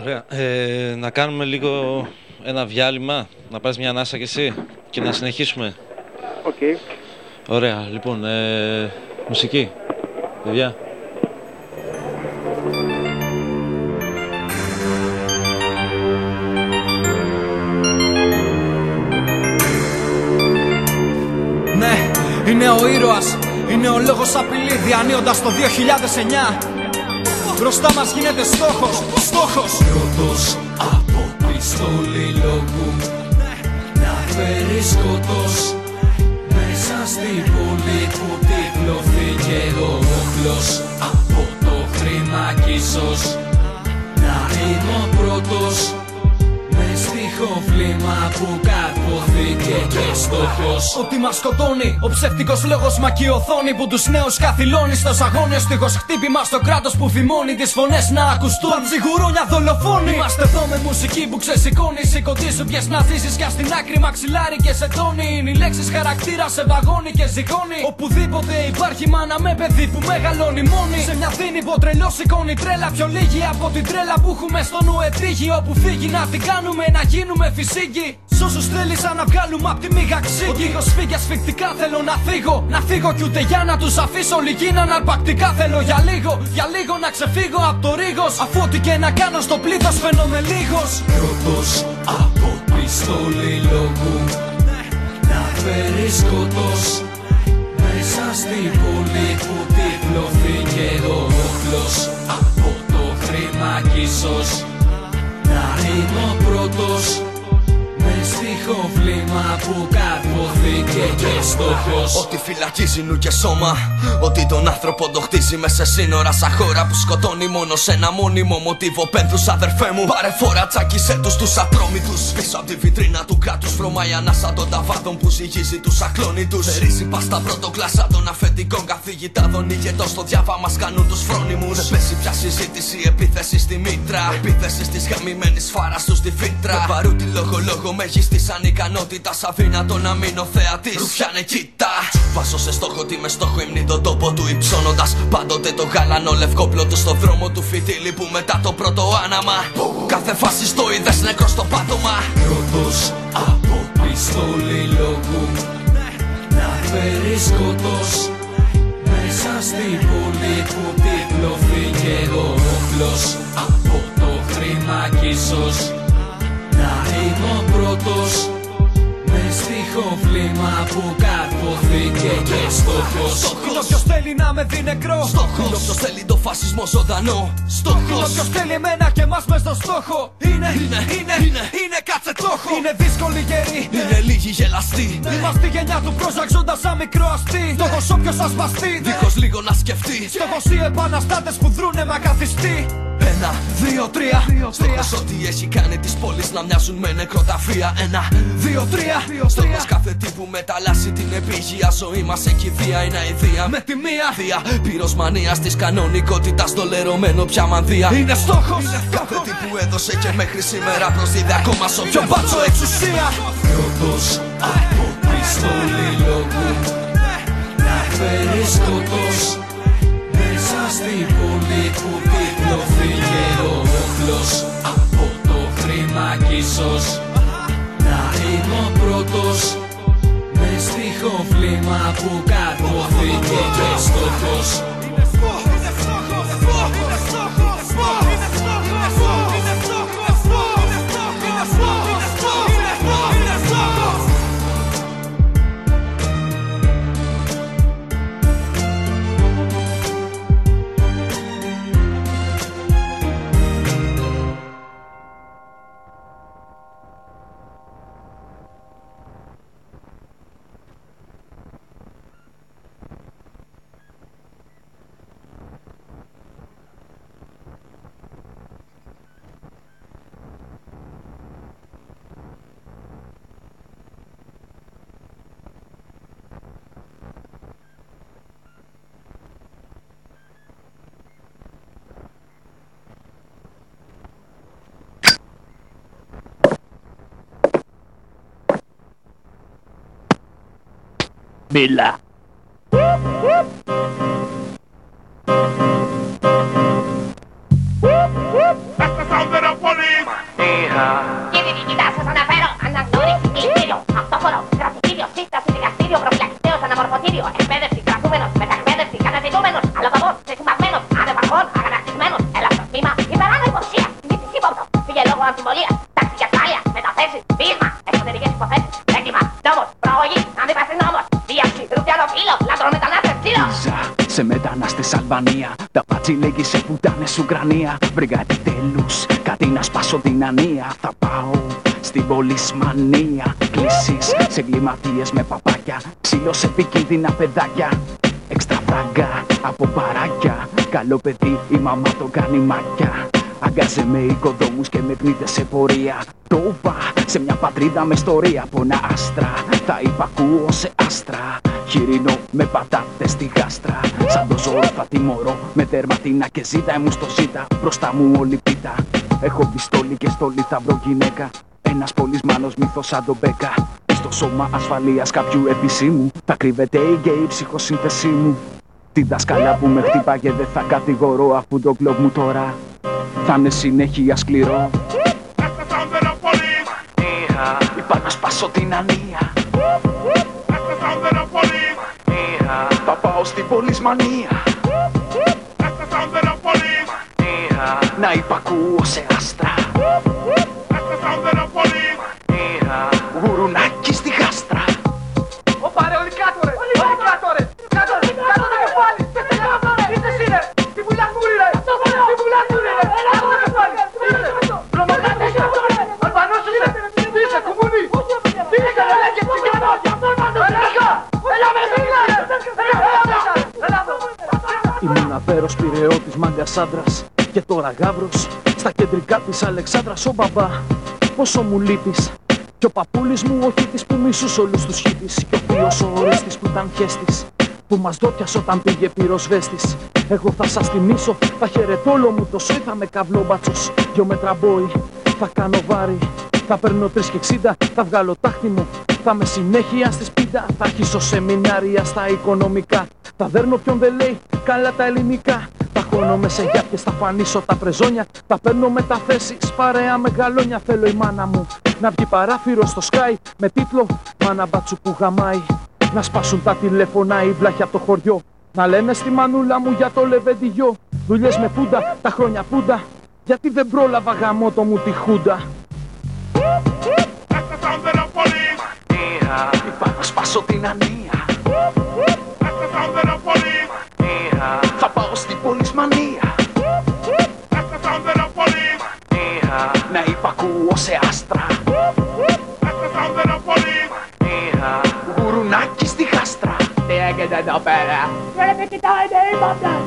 Ωραία. Ε, να κάνουμε λίγο ένα διάλειμμα, να πάρεις μια ανάσα κι εσύ και να συνεχίσουμε. Οκ. Ωραία. Λοιπόν, ε, μουσική. Παιδιά. Ναι, είναι ο ήρωας, είναι ο λόγος απειλή διανύοντας το 2009 Μπροστά μας γίνεται στόχος, στόχος. Πρώτος από πιστόλι λόγου. Να φέρει σκοτός Μέσα στην πόλη που τύπλωθηκε ο όχλος Από το χρήμα κι ίσως Να είμαι ο πρώτος Με στιχοβλήμα που καρποθήκε και στόχος. Ότι μας σκοτώνει ο ψεύτικος λόγος μα και η οθόνη που τους νέους καθυλώνει Στους αγώνες. Στίχος χτύπημα στο κράτος που θυμώνει τις φωνές να ακουστούν. Τα ψιγουρόνια δολοφόνοι. Είμαστε εδώ με μουσική που ξεσηκώνει. Σηκωτή σου πιες να ζήσεις κι στην άκρη μαξιλάρι και σε τόνι Είναι οι λέξεις χαρακτήρα σε βαγόνι και ζυγώνει. Οπουδήποτε υπάρχει μάνα με παιδί που μεγαλώνει μόνη. Σε μια δίνη που ο τρελός σηκώνει τρέλα. Πιο λίγη Από την τρέλα που έχουμε στο νου. Επίγει Όπου φύγει να την κάνουμε να γίνουμε φυσίγοι Σ' όσους θέλησαν να βγάλουμε απ' τη μίγα ξύγι. Ο τείχος φύγει ασφικτικά θέλω να φύγω. Να φύγω κι ούτε για να τους αφήσω Λυγίναν αρπακτικά θέλω για λίγο Για λίγο να ξεφύγω απ' το ρίγος. Αφού ό,τι και να κάνω στο πλήθος φαίνομαι λίγος. Πρώτος από πιστόλι λόγου. Να φέρει σκοτός Μέσα στην πόλη που τύπλωθηκε ο όχλος Από το χρήμα κι ίσως Να είμαι ο πρώτος. Με στιχοβλήμα που καρποθήκε και στόχος. Ότι φυλακίζει νου και σώμα Ότι τον άνθρωπο το χτίζει μέσα σε σύνορα Σαν χώρα που σκοτώνει μόνο σε ένα μόνιμο μοτίβο. Πένθους αδερφέ μου Πάρε φορά τσάκισε τους τους απρόμητους. Πίσω από τη βιτρίνα του κράτους Βρωμάει ανάσα των ταβάδων που ζυγίζει τους ακλόνητους. Θερίζει πάστα πρωτοκλάσσα των αφεντικών καθηγητάδων. Ηγετών στο διάβα μας κάνουν τους φρόνιμους. Δεν πέσει πια συζήτηση επίθεση στη μήτρα. Επίθεση στις γαμημένης φάρας τους στη φύτρα. Με παρούτι λόγο λόγο μέγιστης ανικανότητας Αδύνατο να μείνω θεατής. Ρουφιάνε κοίτα. Βάζω σε στόχο τι με στόχο υμνεί τον τόπο του υψώνοντας. Πάντοτε το γάλανο λευκό πλώτος στο δρόμο του φιτίλι Που μετά το πρώτο άναμα. Κάθε φάση στο είδες νεκρός στο πάτωμα. Πρώτος από πιστόλι λόγου Να φέρει σκοτός Μέσα στην πόλη που τύπλωθηκε ο όχλος Από το χρήμα κι ίσως Να είμαι ο πρώτος. Με στιχοβλήμα που καρποθήκε και στόχος. Είναι όποιος θέλει να με δει νεκρό. Στόχος. Είναι όποιος θέλει το φασισμό ζωντανό. Είναι Στόχος. Όποιος θέλει εμένα και εμάς μες στο στόχο. Είναι, είναι, είναι, είναι, είναι κάτσε το έχω Είναι δύσκολη καιρή Είναι λίγοι γελαστοί Είμαστε η γενιά του Πρόζακ ζώντας σαν μικρό αστή. Στόχος όποιος ασπαστεί Δίχως λίγο να σκεφτεί. Στόχος οι επαναστάτες που δρούνε με ακαθιστή Ένα, δύο, τρία. Στόχος ότι έχει κάνει τις πόλεις να μοιάζουν με νεκροταφεία. Ένα, δύο, τρία. Στόχος κάθε τι που μεταλλάσσει την επίγεια ζωή μας Έχει δία είναι αηδία Με τη μία Δία πυροσμανίας της κανονικότητας Το λερωμένο πια μανδύα. Είναι στόχος. Κάθε τι που έδωσε και μέχρι σήμερα προσδίδει ακόμα σ' όποιο μπάτσο εξουσία. Πρώτος από πιστόλι λόγου Να φέρει σκοτός Μέσα στην πόλη που τύπλωθηκε ο όχλος. Από το χρήμα κι πρώτος Με στιχοβλήμα που καρποθήκε και στόχος Villa. That's the sound of the police. Σε μετανάστες Αλβανία. Τα πάτσι λέγει σε πουτάνες Ουκρανία. Βρήκα επιτέλους κάτι να σπάσω την ανία. Θα πάω στην πολυσμανία. Κλήσεις σε εγκληματίες με παπάκια. Ξύλο σε επικίνδυνα παιδάκια. Έξτρα φράγκα από παράκια. Καλό παιδί η μαμά το κάνει μάκια Αγκάζε με οικοδόμους και με πνίδες σε πορεία. Πρόβα σε μια πατρίδα με ιστορία από ένα άστρα. Θα υπακούω σε άστρα. Χοιρινό με πατάτες στη γάστρα. Σαν το ζώο θα τιμωρώ με τερματίνα και ζήτα. Μου στο ζήτα Μπροστά μου όλη πίτα. Έχω πιστόλι και στόλι θα βρω γυναίκα. Ένας πολυσμάνος μύθος σαν τον Μπέκα. Στο σώμα ασφαλείας κάποιου επισήμου. Θα κρύβεται η γκέι ψυχοσύνθεσή μου Την δασκάλα που με χτύπαγε δεν θα κατηγορώ Αφού το κλόμπ μου τώρα θα είναι συνέχεια σκληρό. Είπα να σπάσω την ανία. Θα πάω στην πολυσμανία. Να υπακούω σε άστρα. Γουρουνάκι στη γάστρα. Όπα ρε όλοι κάτω ρε, όλοι κάτω ρε, Ήμουν αβέρος πυρεώτης μάγκας άντρας Και τώρα γάβρος στα κεντρικά της Αλεξάνδρας Ο μπαμπά πόσο μου λείπεις Κι ο παππούλης μου ο χίτης που μίσους όλους τους χίτης Κι ο θείος ο ορέστης που ήταν χέστης που μας δόπιασε όταν πήγε πυροσβέστης. Εγώ θα σας τιμήσω, θα χαιρετώ όλο μου το σόι Θα με καυλόμπατσος, δυο μέτρα μπόι. Θα κάνω βάρη, θα παίρνω τρεις και εξήντα Θα βγάλω τάχτη μου, θα με συνέχεια στη σπίτα Θα αρχίσω σεμινάρια στα οικονομικά. Θα δέρνω ποιον δεν λέει καλά τα ελληνικά. Τα χώνομαι σε γιάπιες, θα φανίσω τα πρεζόνια. Τα παίρνω μεταθέσεις, παρέα μεγαλόνια Θέλω η μάνα μου. Να βγει παράθυρο στο Sky Με τίτλο «Μάνα μπάτσου που γαμάει» Να σπάσουν τα τηλέφωνα οι βλάχοι από το χωριό. Να λένε στη μανούλα μου για το λεβεντιγιό Δουλειές με πούντα, τα χρόνια πούντα. Γιατί δεν πρόλαβα γαμώ το μου τη χούντα. Είπα να σπάσω την ανία. Θα πάω στην πολυσμανία. Να υπακούω σε άστρα Γουρουνάκι στη γάστρα Τι έγινε εδώ πέρα; Πρέπει κοιτάει η Μπαμπτάν.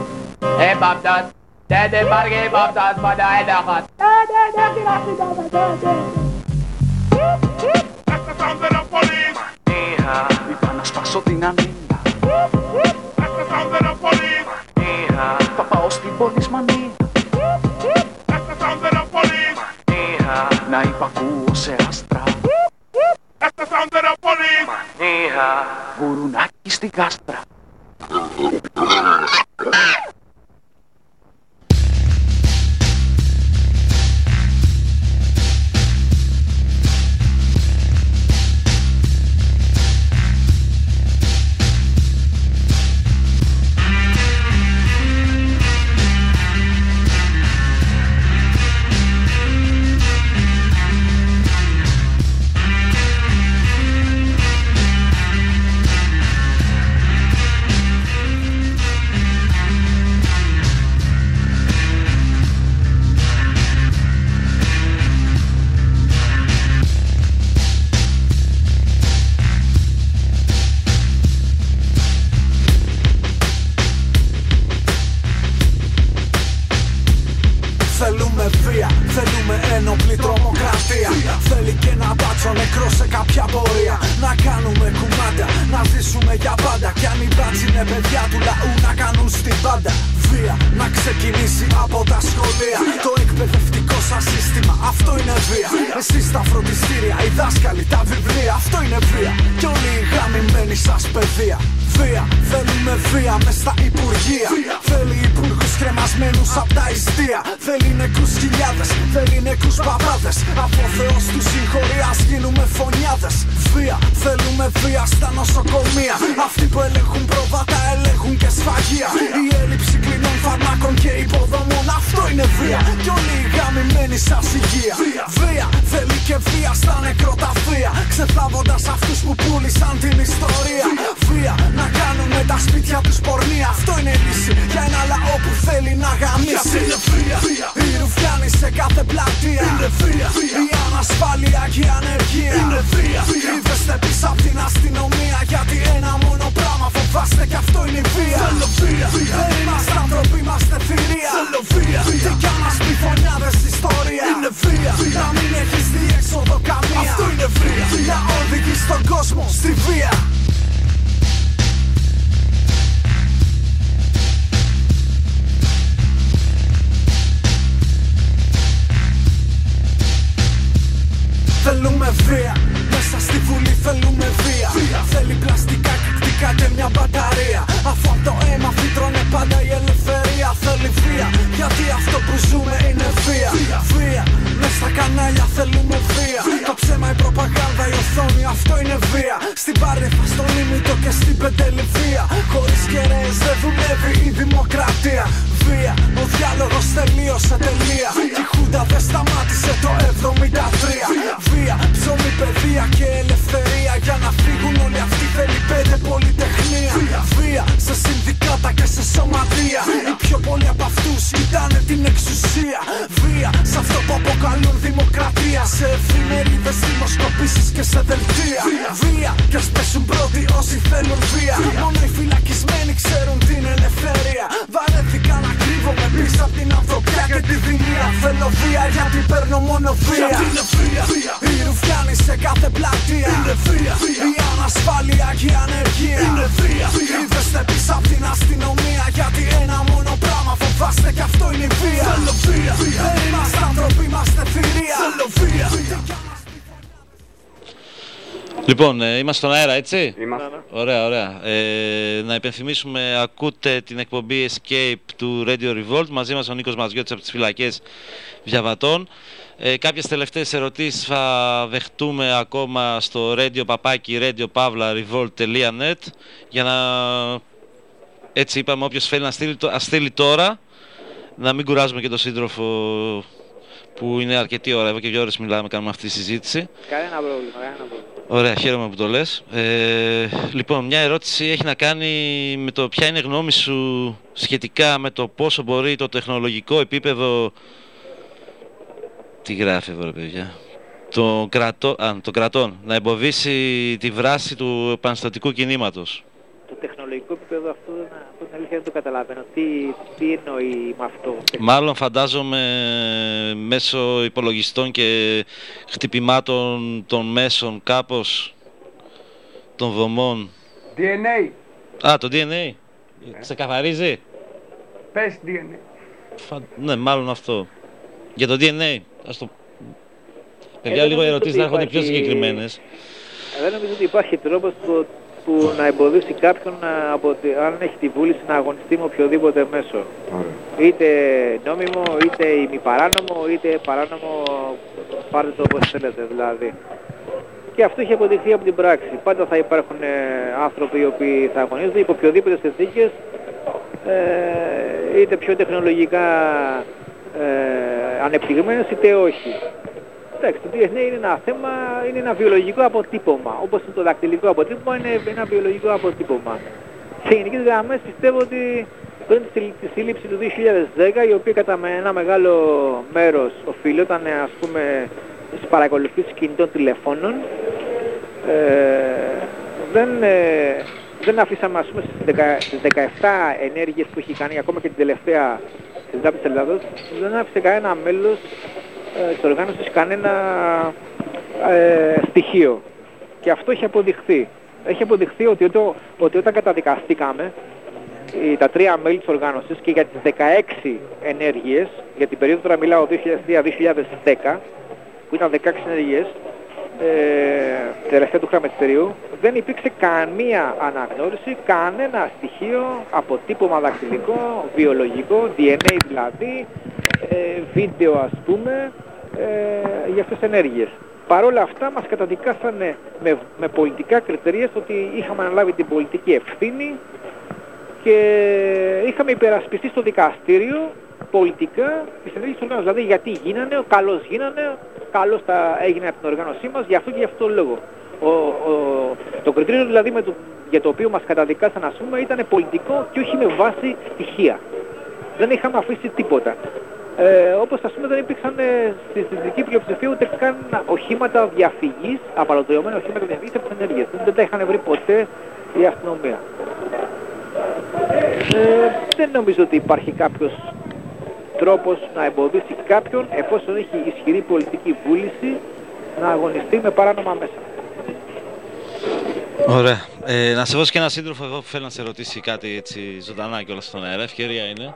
Ε, Μπαμπτάν, δεν υπάρχει Μπαμπτάν, μόνο έλεγχος Ναι, ναι, ναι, κοιτάξτε το, ναι, ναι. Είπα να σπάσω την ανία Θα πάω στην πολυσμανία Να υπακούω σε άστρα Γουρουνάκι στη γάστρα βία Εσείς τα φροντιστήρια, οι δάσκαλοι, τα βιβλία, αυτό είναι βία. Κι όλοι οι γαμημένοι αγαπημένη σας παιδεία Βία, θέλουμε βία μες στα υπουργεία. Θέλει υπουργούς κρεμασμένους απ' τα ιστία Θέλει νεκρούς χιλιάδες, θέλει νεκρούς παπάδες. Από ο Θεός του συγχωρεί ας γίνουμε φωνιάδες. Βία, θέλουμε βία στα νοσοκομεία. Αυτοί γαμημένοι σας υγεία Βία, θέλει και βία στα νεκροταφεία. Ξεθάβοντας αυτούς που πούλησαν την ιστορία. Βία, να κάνουμε τα σπίτια τους πορνεία. Αυτό είναι η λύση. Για ένα λαό που θέλει να γαμίσει. Είναι βία. Οι ρουφιάνοι σε κάθε πλατεία. Είναι βία. Η ανασφάλεια και η ανεργία. Είναι βία. Κρύβεστε πίσω απ' την αστυνομία. Γιατί ένα μόνο πράγμα φοβάστε κι αυτό είναι η βία Θέλω βία. Δεν είμαστε άνθρωποι, είμαστε θηρία Θέλω βία. Τι κι αν μας πει φωνιάδες ιστορία Είναι βία. Να μην έχεις διέξοδο καμία Αυτό είναι βία. Να οδηγείς τον κόσμο στη βία Θέλουμε βία Μέσα στη βουλή θέλουμε βία, Θέλει πλαστικά κακτικά και μια μπαταρία. Αφού από το αίμα φύτρωνε πάντα η ελευθερία Θέλει βία. Γιατί αυτό που ζούμε είναι βία. Βία. Μες στα κανάλια θέλουμε βία. Το ψέμα η προπαγάνδα η οθόνη αυτό είναι βία. Στην Πάρνηθα στον Ήμιτο και στην Πεντεληφία Χωρίς κεραίες δεν δουλεύει η δημοκρατία. Βία. Ο διάλογος τελείωσε τελεία. Και η Χούντα δεν σταμάτησε το 73 Βία, ψωμί, παιδεία και ελευθερία. Για να φύγουν όλοι αυτοί θέλει πέντε πολυτεχνία. Βία, σε συνδικάτα και σε σωματεία. Οι πιο πολλοί από αυτούς ήταν την εξουσία Βία, σε αυτό που αποκαλούν δημοκρατία Σε εφημερίδες, δημοσκοπήσεις και σε δελτία. Βία, και ας πέσουν πρώτοι όσοι θέλουν βία. Μόνο οι φυλακισμένοι ξέρουν την ελευθερία. Βαρέθηκα να κρύβομαι πίσω από την ανθρωπιά και τη δειλία Θέλω βία γιατί παίρνω μόνο βία. Γιατί είναι βία; Οι ρουφιάνοι σε κάθε πλατεία. Είναι βία. Η ανασφάλεια και η ανεργία. Είναι βία. Κρύβεστε πίσω από την αστυνομία Γιατί ένα μόνο πράγμα φοβάστε κι αυτό είναι η βία Θέλω βία. Δεν είμαστε άνθρωποι, είμαστε θηρία Θέλω βία. Λοιπόν, ε, είμαστε στον αέρα, έτσι; Είμαστε. Ωραία, ωραία. Ε, να υπενθυμίσουμε, ακούτε την εκπομπή Escape του Radio Revolt. Μαζί μας ο Νίκος Μαζιώτης από τις φυλακές Βιαβατών. Ε, κάποιες τελευταίες ερωτήσεις θα δεχτούμε ακόμα στο radio παπάκι radiopavlarevolt.net για να έτσι είπαμε όποιος θέλει να στείλει, το- ας στείλει τώρα να μην κουράζουμε και τον σύντροφο που είναι αρκετή ώρα, εδώ και δύο ώρες μιλάμε, κάνουμε αυτή τη συζήτηση. Κανένα πρόβλημα, κανένα πρόβλημα. Ωραία, χαίρομαι που το λες. Ε, λοιπόν, μια ερώτηση έχει να κάνει με το ποια είναι η γνώμη σου σχετικά με το πόσο μπορεί το τεχνολογικό επίπεδο... Τι γράφει εδώ ρε παιδιά; Το, κρατό, α, το κρατών να εμποδίσει τη βράση του επαναστατικού κινήματος. Το τεχνολογικό επίπεδο αυτό, δεν- αυτό την αλήθεια δεν το καταλαβαίνω. Τι, τι εννοεί με αυτό; Μάλλον φαντάζομαι μέσω υπολογιστών και χτυπημάτων των μέσων κάπως των δομών. DNA. Α, το DNA. Ξεκαθαρίζει. Πες DNA. Φα- Ναι, μάλλον αυτό. Για το DNA. Ας το... Παιδιά, δεν λίγο οι νομίζω ερωτήσεις ότι να έρχονται πιο υπάρχει- συγκεκριμένες. Ε, Δεν νομίζω ότι υπάρχει τρόπος που, που να εμποδίσει κάποιον να, από, τη- αν έχει τη βούληση να αγωνιστεί με οποιοδήποτε μέσο. Είτε νόμιμο, είτε ημιπαράνομο, είτε παράνομο, πάρτε το όπως θέλετε δηλαδή. Και αυτό έχει αποδειχθεί από την πράξη. Πάντα θα υπάρχουν ε, άνθρωποι οι οποίοι θα αγωνίζονται υπό οποιοδήποτε συνθήκες, ε, είτε πιο τεχνολογικά ε, ανεπτυγμένες είτε όχι. Εντάξει, το DNA είναι ένα θέμα, είναι ένα βιολογικό αποτύπωμα. Όπως είναι το δακτυλικό αποτύπωμα, είναι ένα βιολογικό αποτύπωμα. Σε γενικές γραμμές πιστεύω ότι πριν τη συλλη- τη σύλληψη του 2010, η οποία κατά με ένα μεγάλο μέρος οφείλονταν ας πούμε στις παρακολουθήσεις κινητών τηλεφώνων, ε, δεν, ε, δεν αφήσαμε ας πούμε στις, 10 στις 17 ενέργειες που έχει κάνει ακόμα και την τελευταία της Δάπης Ελλάδος, δεν άφησε κανένα μέλος ε, της οργάνωσης κανένα ε, στοιχείο. Και αυτό έχει αποδειχθεί. Έχει αποδειχθεί ότι, ότι, ότι όταν καταδικαστήκαμε οι- τα τρία μέλη της οργάνωσης και για τις 16 ενέργειες, για την περίοδο τώρα μιλάω 2003-2010, που ήταν 16 ενέργειες, ε, τελευταία του χρηματιστηρίου, δεν υπήρξε καμία αναγνώριση, κανένα στοιχείο, αποτύπωμα δακτυλικό, βιολογικό, DNA δηλαδή, ε, βίντεο ας πούμε, ε, για αυτές τις ενέργειες. Παρ' όλα αυτά μας καταδικάσανε με, με πολιτικά κριτηρία στο ότι είχαμε αναλάβει την πολιτική ευθύνη και είχαμε υπερασπιστεί στο δικαστήριο πολιτικά τις ενέργειες του οργάνωσης. Δηλαδή γιατί γίνανε, καλώς γίνανε, καλώς τα έγινε από την οργάνωσή μας, γι' αυτό και γι' αυτό το λόγο. Ο, ο, το κριτήριο δηλαδή με το, για το οποίο μας καταδικάσαν ας πούμε ήταν πολιτικό και όχι με βάση στοιχεία. Δεν είχαμε αφήσει τίποτα. Ε, όπως ας πούμε δεν υπήρξαν ε, στη συντηρητική πλειοψηφία ούτε καν οχήματα διαφυγής, απαλωτριωμένα οχήματα διαφυγής από τις ενέργειες. Δεν τα είχαν βρει ποτέ η αστυνομία. Ε, δεν νομίζω ότι υπάρχει κάποιος τρόπος να εμποδίσει κάποιον εφόσον έχει ισχυρή πολιτική βούληση να αγωνιστεί με παράνομα μέσα. Ωραία. Ε, να σε δώσω και ένα σύντροφο εδώ που θέλει να σε ρωτήσει κάτι έτσι ζωντανά και όλα στον αέρα. Ευκαιρία είναι.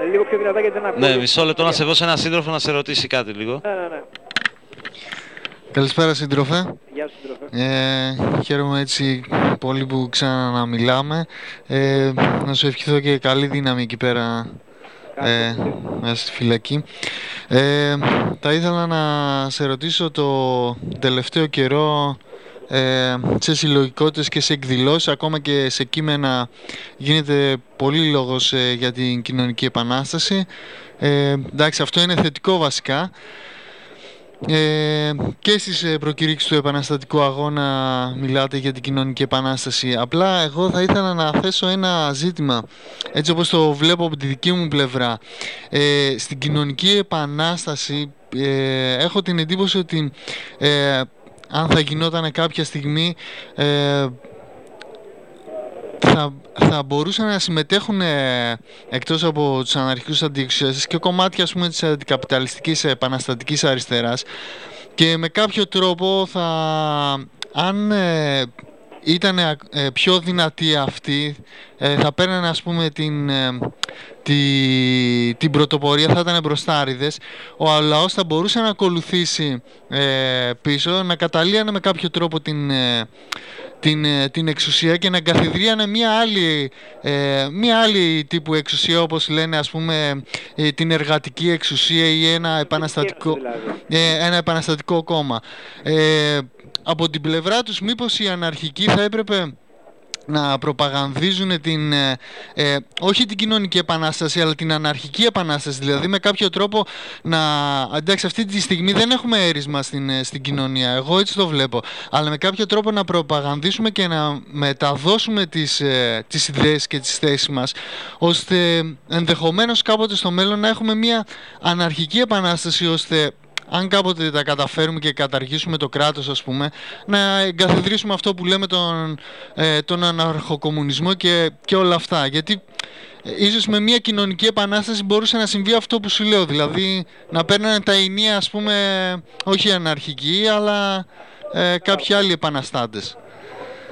Ε, λίγο πιο δυνατά γιατί δεν ακούω. Ναι, μισό λεπτό να σε δώσω ένα σύντροφο να σε ρωτήσει κάτι λίγο. Ναι, ναι, ναι. Καλησπέρα σύντροφε. Γεια σου σύντροφε. Ε, χαίρομαι έτσι πολύ που ξαναμιλάμε. Ε, να σου ευχηθώ και καλή δύναμη εκεί πέρα ε, μέσα στη φυλακή. Ε, θα ήθελα να σε ρωτήσω το τελευταίο καιρό ε, σε συλλογικότητες και σε εκδηλώσεις, ακόμα και σε κείμενα γίνεται πολύ λόγος ε, για την κοινωνική επανάσταση. Ε, εντάξει, αυτό είναι θετικό βασικά. Ε, και στις ε, προκηρύξεις του επαναστατικού αγώνα μιλάτε για την κοινωνική επανάσταση. Απλά εγώ θα ήθελα να θέσω ένα ζήτημα, έτσι όπως το βλέπω από τη δική μου πλευρά. Ε, στην κοινωνική επανάσταση ε, έχω την εντύπωση ότι ε, αν θα γινόταν κάποια στιγμή ε, θα, θα μπορούσαν να συμμετέχουν ε, εκτός από τους αναρχικούς αντιεξουσιαστές και κομμάτια ας πούμε της αντικαπιταλιστικής επαναστατικής αριστεράς. Και με κάποιο τρόπο θα αν ε, ήταν ε, πιο δυνατοί αυτοί ε, θα παίρνανε ας πούμε την, ε, τη, την πρωτοπορία θα ήταν μπροστάριδες. Ο λαός θα μπορούσε να ακολουθήσει ε, πίσω να καταλύανε με κάποιο τρόπο την, ε, την, ε, την εξουσία και να εγκαθιδρύανε μια άλλη, ε, μια άλλη τύπου εξουσία όπως λένε ας πούμε ε, την εργατική εξουσία ή ένα επαναστατικό, ε, ένα επαναστατικό κόμμα. Ε, από την πλευρά τους μήπως οι αναρχικοί θα έπρεπε να προπαγανδίζουν την, ε, ε, όχι την κοινωνική επανάσταση αλλά την αναρχική επανάσταση. Δηλαδή με κάποιο τρόπο να εντάξει αυτή τη στιγμή δεν έχουμε έρισμα στην, ε, στην κοινωνία. Εγώ έτσι το βλέπω. Αλλά με κάποιο τρόπο να προπαγανδίσουμε και να μεταδώσουμε τις, ε, τις ιδέες και τις θέσεις μας ώστε ενδεχομένως κάποτε στο μέλλον να έχουμε μια αναρχική επανάσταση ώστε αν κάποτε τα καταφέρουμε και καταργήσουμε το κράτος ας πούμε, να εγκαθιδρύσουμε αυτό που λέμε τον, ε, τον αναρχοκομμουνισμό και, και όλα αυτά. Γιατί ε, ίσως με μια κοινωνική επανάσταση μπορούσε να συμβεί αυτό που σου λέω, δηλαδή να παίρνανε τα ενία ας πούμε, όχι αναρχικοί, αλλά ε, κάποιοι άλλοι επαναστάτες.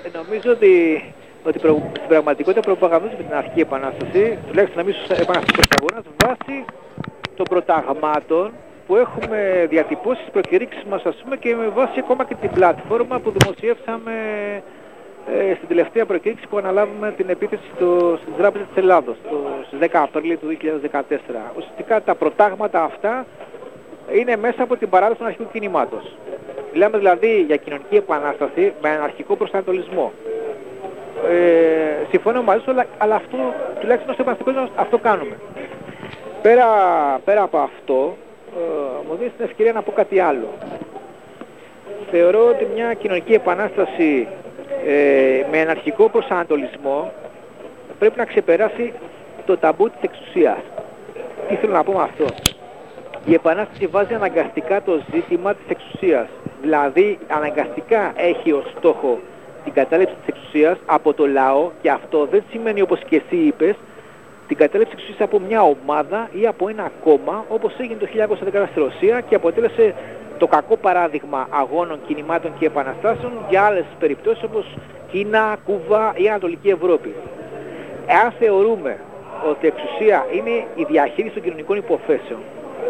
Ε, νομίζω ότι, ότι προ, στην πραγματικότητα προπαγανδίζουμε την αρχική επανάσταση, τουλάχιστον να μην επαναστατικός αγώνας, βάσει των προταγμάτων που έχουμε διατυπώσει στις προκηρύξεις μας ας πούμε και με βάση ακόμα και την πλατφόρμα που δημοσιεύσαμε ε, στην τελευταία προκήρυξη που αναλάβουμε την επίθεση στο, στην Τράπεζα της Ελλάδος το, στις 10 Απριλίου του 2014. Ουσιαστικά τα προτάγματα αυτά είναι μέσα από την παράδοση των αρχικών κινημάτων. Μιλάμε δηλαδή για κοινωνική επανάσταση με αναρχικό προσανατολισμό. Ε, συμφωνώ μαζί σου, αλλά, αλλά αυτό, τουλάχιστον στο επαναστατικό αυτό κάνουμε. Πέρα, πέρα από αυτό, ε, μου δίνεις την ευκαιρία να πω κάτι άλλο. Θεωρώ ότι μια κοινωνική επανάσταση ε, με αναρχικό προσανατολισμό πρέπει να ξεπεράσει το ταμπού της εξουσίας. Τι θέλω να πω με αυτό; Η επανάσταση βάζει αναγκαστικά το ζήτημα της εξουσίας. Δηλαδή αναγκαστικά έχει ως στόχο την κατάληψη της εξουσίας από το λαό και αυτό δεν σημαίνει όπως και εσύ είπες την κατέληψη εξουσίας από μια ομάδα ή από ένα κόμμα όπως έγινε το 1910 στη Ρωσία και αποτέλεσε το κακό παράδειγμα αγώνων, κινημάτων και επαναστάσεων για άλλες περιπτώσεις όπως Κίνα, Κούβα ή Ανατολική Ευρώπη. Εάν θεωρούμε ότι η εξουσία είναι η διαχείριση των κοινωνικών υποθέσεων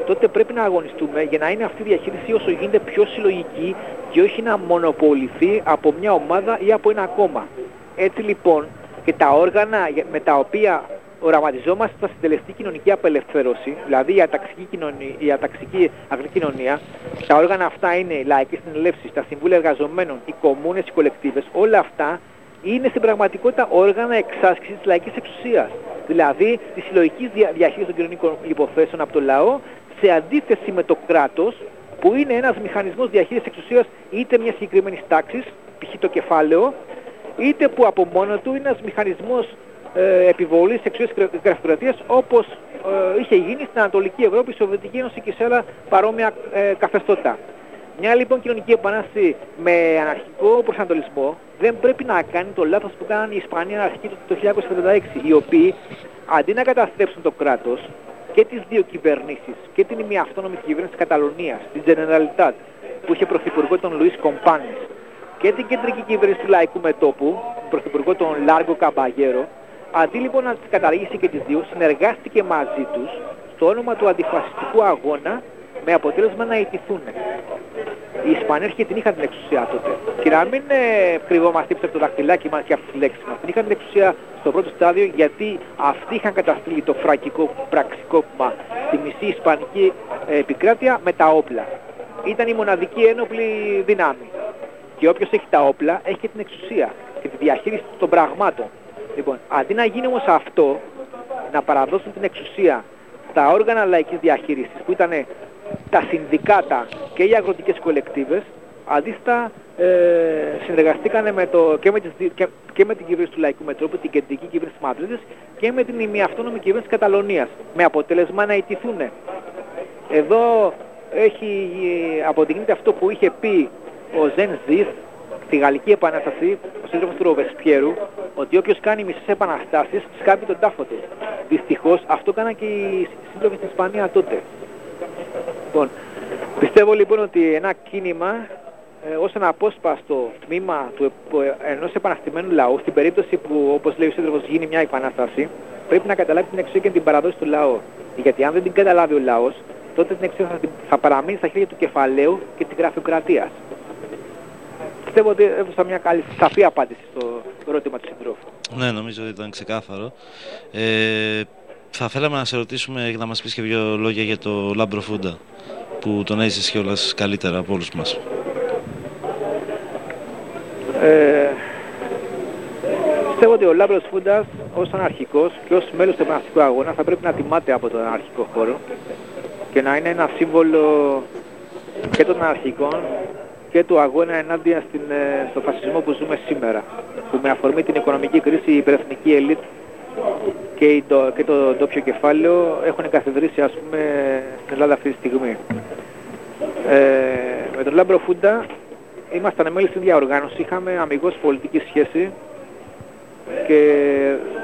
τότε πρέπει να αγωνιστούμε για να είναι αυτή η διαχείριση όσο γίνεται πιο συλλογική και όχι να μονοποληθεί από μια ομάδα ή από ένα κόμμα. Έτσι λοιπόν και τα όργανα για- με τα οποία οραματιζόμαστε στα συντελεστή κοινωνική απελευθέρωση, δηλαδή η αταξική, κοινωνία, η αταξική αγρική κοινωνία, τα όργανα αυτά είναι οι λαϊκές συνελεύσεις, τα συμβούλια εργαζομένων, οι κομμούνες, οι κολεκτίβες, όλα αυτά είναι στην πραγματικότητα όργανα εξάσκησης της λαϊκής εξουσίας. Δηλαδή τη συλλογική διαχείριση των κοινωνικών υποθέσεων από το λαό σε αντίθεση με το κράτος που είναι ένας μηχανισμός διαχείρισης εξουσίας είτε μιας συγκεκριμένης τάξης, π.χ. το κεφάλαιο, είτε που από μόνο του είναι ένας μηχανισμός ε, επιβολής εξουσίας και γραφειοκρατίας όπως ε, είχε γίνει στην Ανατολική Ευρώπη, η Σοβιετική Ένωση και σε άλλα παρόμοια ε, καθεστώτα. Μια λοιπόν κοινωνική επανάσταση με αναρχικό προσανατολισμό δεν πρέπει να κάνει το λάθος που κάνανε οι Ισπανοί αναρχικοί το 1946, οι οποίοι αντί να καταστρέψουν το κράτος και τις δύο κυβερνήσεις και την ημιαυτόνομη κυβέρνηση της Καταλωνίας, την Generalitat, που είχε πρωθυπουργό τον Λουίς Κομπάνης και την κεντρική κυβέρνηση του Λαϊκού Μετόπου, πρωθυπουργό τον Λάργο Καμπαγέρο, αντί λοιπόν να τις καταργήσει και τις δύο, συνεργάστηκε μαζί τους στο όνομα του αντιφασιστικού αγώνα με αποτέλεσμα να ιτηθούν. Οι Ισπανοί και την είχαν την εξουσία τότε. Και να μην ε, κρυβόμαστε πίσω από το δαχτυλάκι μας και από τις λέξεις μας. Την είχαν την εξουσία στο πρώτο στάδιο γιατί αυτοί είχαν καταστήλει το φρακικό πραξικόπημα στη μισή Ισπανική ε, επικράτεια με τα όπλα. Ήταν η μοναδική ένοπλη δύναμη. Και όποιος έχει τα όπλα έχει και την εξουσία και τη διαχείριση των πραγμάτων. Λοιπόν, αντί να γίνει όμως αυτό, να παραδώσουν την εξουσία στα όργανα λαϊκής διαχείρισης που ήταν τα συνδικάτα και οι αγροτικές κολεκτίβες, αντίστοιχα ε, συνεργαστήκαν με το, και, με τις, δι- και, και με την κυβέρνηση του Λαϊκού Μετρόπου, την κεντρική κυβέρνηση της Μαδρίτης και με την ημιαυτόνομη κυβέρνηση της Καταλωνίας, με αποτέλεσμα να ιτηθούν. Εδώ έχει ε, αποδεικνύεται αυτό που είχε πει ο Ζεν Ζης στη Γαλλική Επανάσταση, ο σύντροφος του Ροβεσπιέρου, ότι όποιος κάνει μισές επαναστάσεις σκάβει τον τάφο του. Δυστυχώς αυτό κάναν και οι σύντροφοι στην Ισπανία τότε. Λοιπόν, πιστεύω λοιπόν ότι ένα κίνημα ε, ως ένα απόσπαστο τμήμα του, ε, ενός επαναστημένου λαού, στην περίπτωση που όπως λέει ο σύντροφος γίνει μια επανάσταση, πρέπει να καταλάβει την εξουσία και την παραδόση του λαού. Γιατί αν δεν την καταλάβει ο λαός, τότε την εξουσία θα, την- θα παραμείνει στα χέρια του κεφαλαίου και της γραφειοκρατίας. Πιστεύω ότι έδωσα μια καλή σαφή απάντηση στο ερώτημα του συντρόφου. Ναι, νομίζω ότι ήταν ξεκάθαρο. Ε, θα θέλαμε να σε ρωτήσουμε να μας πεις και δύο λόγια για το Λάμπρο Φούντα που τον έζησες κιόλας καλύτερα από όλους μας. Ε, πιστεύω ότι ο Λάμπρος Φούντας ως αναρχικός και ως μέλος του Επαναστατικού Αγώνα θα πρέπει να τιμάται από τον αναρχικό χώρο και να είναι ένα σύμβολο και των αναρχικών και του αγώνα ενάντια στην, ε, στο φασισμό που ζούμε σήμερα που με αφορμή την οικονομική κρίση η υπερεθνική ελίτ και, η, το, και το ντόπιο κεφάλαιο έχουν καθιδρύσει ας πούμε στην Ελλάδα αυτή τη στιγμή. Ε, με τον Λάμπρο Φούντα ήμασταν μέλη στην ίδια οργάνωση, είχαμε αμιγώς πολιτική σχέση και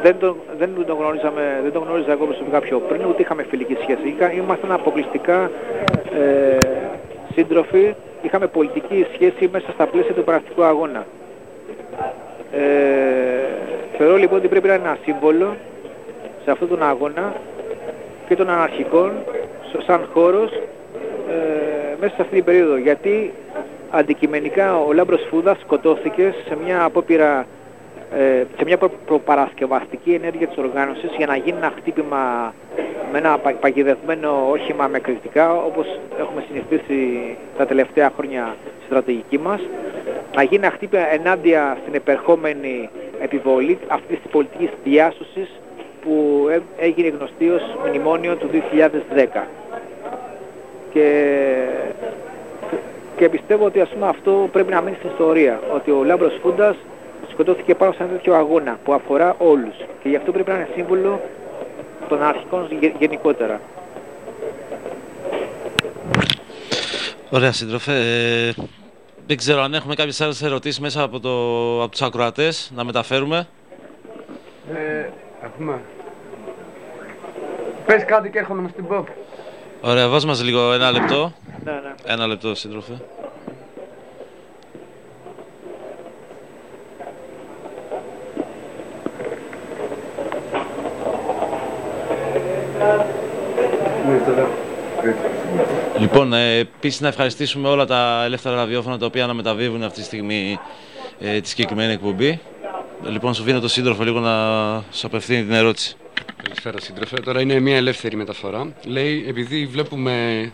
δεν τον, δεν τον, γνωρίζαμε, δεν τον γνώριζα εγώ προσωπικά πιο πριν, ούτε είχαμε φιλική σχέση. Είχα, ήμασταν αποκλειστικά ε, σύντροφοι, είχαμε πολιτική σχέση μέσα στα πλαίσια του παραστικού αγώνα. Ε, θεωρώ λοιπόν ότι πρέπει να είναι ένα σύμβολο σε αυτόν τον αγώνα και των αναρχικών σ- σαν χώρος ε, μέσα σε αυτή την περίοδο. Γιατί αντικειμενικά ο Λάμπρος Φούδας σκοτώθηκε σε μια απόπειρα ε, σε μια προ- προπαρασκευαστική ενέργεια της οργάνωσης για να γίνει ένα χτύπημα με ένα πα- παγιδευμένο όχημα με κριτικά όπως έχουμε συνηθίσει τα τελευταία χρόνια στη στρατηγική μας να γίνει ένα χτύπημα ενάντια στην επερχόμενη επιβολή αυτής της πολιτικής διάσωσης που έ- έγινε γνωστή ως μνημόνιο του 2010 και, και πιστεύω ότι ας πούμε αυτό πρέπει να μείνει στην ιστορία ότι ο Λάμπρος Φούντας σκοτώθηκε πάνω σε ένα τέτοιο αγώνα που αφορά όλους και γι' αυτό πρέπει να είναι σύμβολο των αρχικών γε- γενικότερα. Ωραία σύντροφε. Ε, δεν ξέρω αν έχουμε κάποιες άλλες ερωτήσεις μέσα από, το, από τους ακροατές να μεταφέρουμε. Ε, έχουμε. Πες κάτι και έρχομαι να στην πω. Ωραία, βάζ μας λίγο ένα λεπτό. Ναι, ναι. Ένα λεπτό σύντροφε. Ναι, τώρα. Έτσι. ε, επίσης να ευχαριστήσουμε όλα τα ελεύθερα ραδιόφωνα τα οποία αναμεταβίβουν αυτή τη στιγμή ε, τη συγκεκριμένη εκπομπή. Λοιπόν, σου αφήνω το σύντροφο λίγο να σου απευθύνει την ερώτηση. Καλησπέρα σύντροφε. Τώρα είναι μια ελεύθερη μεταφορά. Λέει, επειδή βλέπουμε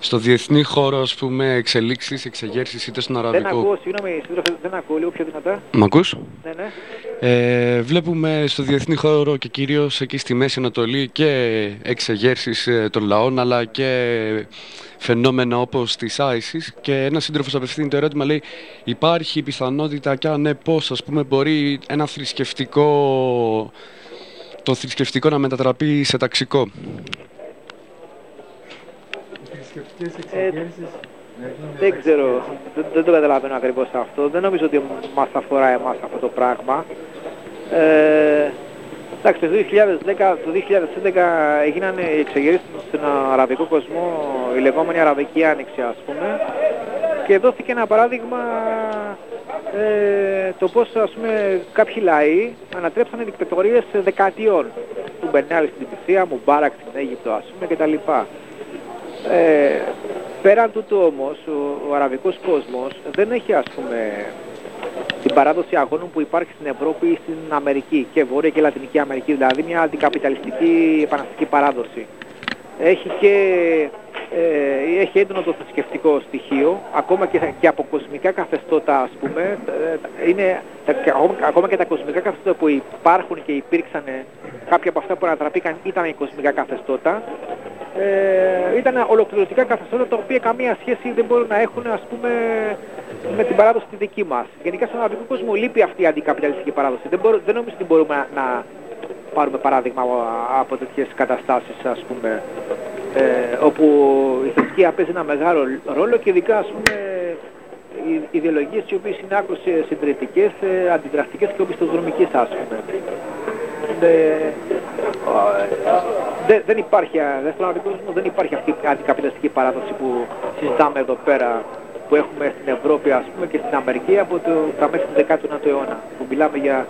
στο διεθνή χώρο ας πούμε εξελίξεις, εξεγέρσεις είτε στον Δεν αραβικό. ακούω, συγγνώμη, σύντροφε, δεν ακούω λίγο πιο δυνατά. Μ' ακούς; Ναι, ναι. Ε, βλέπουμε στο διεθνή χώρο και κυρίως εκεί στη Μέση Ανατολή και εξεγέρσεις ε, των λαών αλλά και φαινόμενα όπως της ISIS και ένας σύντροφος απευθύνει το ερώτημα λέει υπάρχει πιθανότητα και αν ναι πώς ας πούμε μπορεί ένα θρησκευτικό το θρησκευτικό να μετατραπεί σε ταξικό; Ε, δεν ξέρω, δεν, δεν το καταλαβαίνω ακριβώς αυτό. Δεν νομίζω ότι μας αφορά εμάς αυτό το πράγμα. Ε, εντάξει, το 2010, το 2011 έγιναν οι εξεγερίσεις στον αραβικό κόσμο, η λεγόμενη αραβική άνοιξη ας πούμε, και δόθηκε ένα παράδειγμα ε, το πώς ας πούμε κάποιοι λαοί ανατρέψανε δικτατορίες δεκαετιών. Του Μπενάλη στην Τινησία, Μουμπάρακ στην Αίγυπτο ας πούμε κτλ. Ε, πέραν τούτου όμως, ο, ο αραβικός κόσμος δεν έχει ας πούμε την παράδοση αγώνων που υπάρχει στην Ευρώπη ή στην Αμερική και Βόρεια και Λατινική Αμερική, δηλαδή μια αντικαπιταλιστική επαναστατική παράδοση. Έχει και ε, έχει έντονο το θρησκευτικό στοιχείο, ακόμα και, και από κοσμικά καθεστώτα ας πούμε, ε, είναι, τα, και ακόμα, ακόμα και τα κοσμικά καθεστώτα που υπάρχουν και υπήρξαν, ε, κάποια από αυτά που ανατραπήκαν ήταν οι κοσμικά καθεστώτα, ε, ήταν ολοκληρωτικά καθεστώτα τα οποία καμία σχέση δεν μπορούν να έχουν ας πούμε με την παράδοση τη δική μας. Γενικά στον αραβικό κόσμο λείπει αυτή η αντικαπιταλιστική παράδοση. Δεν, μπορώ, δεν νομίζω ότι μπορούμε να, να πάρουμε παράδειγμα από, από τέτοιες καταστάσεις ας πούμε ε, όπου η θρησκεία παίζει ένα μεγάλο ρόλο και ειδικά ας πούμε οι ιδεολογίες οι οποίες είναι άκρως ε, συντηρητικές, ε, αντιδραστικές και οπισθοδρομικές ας πούμε. Ε, δεν, δεν υπάρχει, ε, δεν στον αραβικό κόσμο δεν υπάρχει αυτή η αντικαπιταλιστική παράδοση που συζητάμε εδώ πέρα που έχουμε στην Ευρώπη ας πούμε και στην Αμερική από το, τα μέσα του 19ου αιώνα που μιλάμε για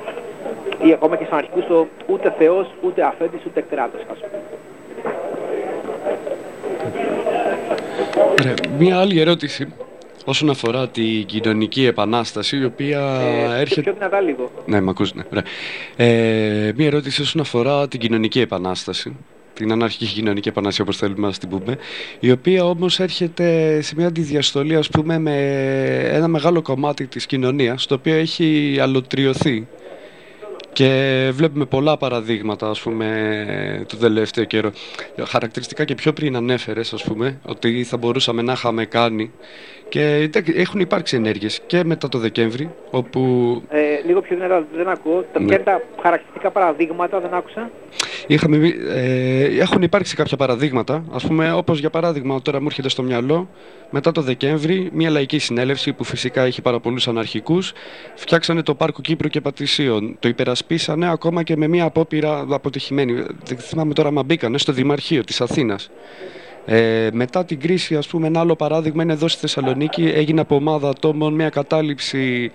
ή ακόμα και στον αρχικούς το ούτε Θεός, ούτε αφέντης, ούτε κράτος ας πούμε. Ωραία. Μία άλλη ερώτηση όσον αφορά την κοινωνική επανάσταση η οποία Ε, έρχεται... Πιο δυνατά λίγο. Ναι, μ' ακούς, ναι. Ωραία. Ε, μία ερώτηση όσον αφορά την κοινωνική επανάσταση. Την αναρχική κοινωνική επανάσταση, όπως θέλουμε να την πούμε. Η οποία όμως έρχεται σε μια αντιδιαστολή, ας πούμε, με ένα μεγάλο κομμάτι της κοινωνίας, το οποίο έχει αλωτριωθεί. Και βλέπουμε πολλά παραδείγματα, ας πούμε, το τελευταίο καιρό. Χαρακτηριστικά και πιο πριν ανέφερες, ας πούμε, ότι θα μπορούσαμε να είχαμε κάνει. Και εντάξει, έχουν υπάρξει ενέργειες και μετά το Δεκέμβρη, όπου Ε, λίγο πιο δυνατά δεν ακούω. Τα Ναι. ποια είναι τα χαρακτηριστικά παραδείγματα, δεν άκουσα. Είχαμε, πει- ε, έχουν υπάρξει κάποια παραδείγματα, ας πούμε όπως για παράδειγμα τώρα μου έρχεται στο μυαλό μετά το Δεκέμβρη μια λαϊκή συνέλευση που φυσικά έχει πάρα πολλούς αναρχικούς φτιάξανε το πάρκο Κύπρου και Πατησίων, το υπερασπίσανε ακόμα και με μια απόπειρα αποτυχημένη, δεν θυμάμαι τώρα μα μπήκανε στο Δημαρχείο της Αθήνας. Ε, μετά την κρίση, ας πούμε, ένα άλλο παράδειγμα είναι εδώ στη Θεσσαλονίκη. Έγινε από ομάδα ατόμων μια κατάληψη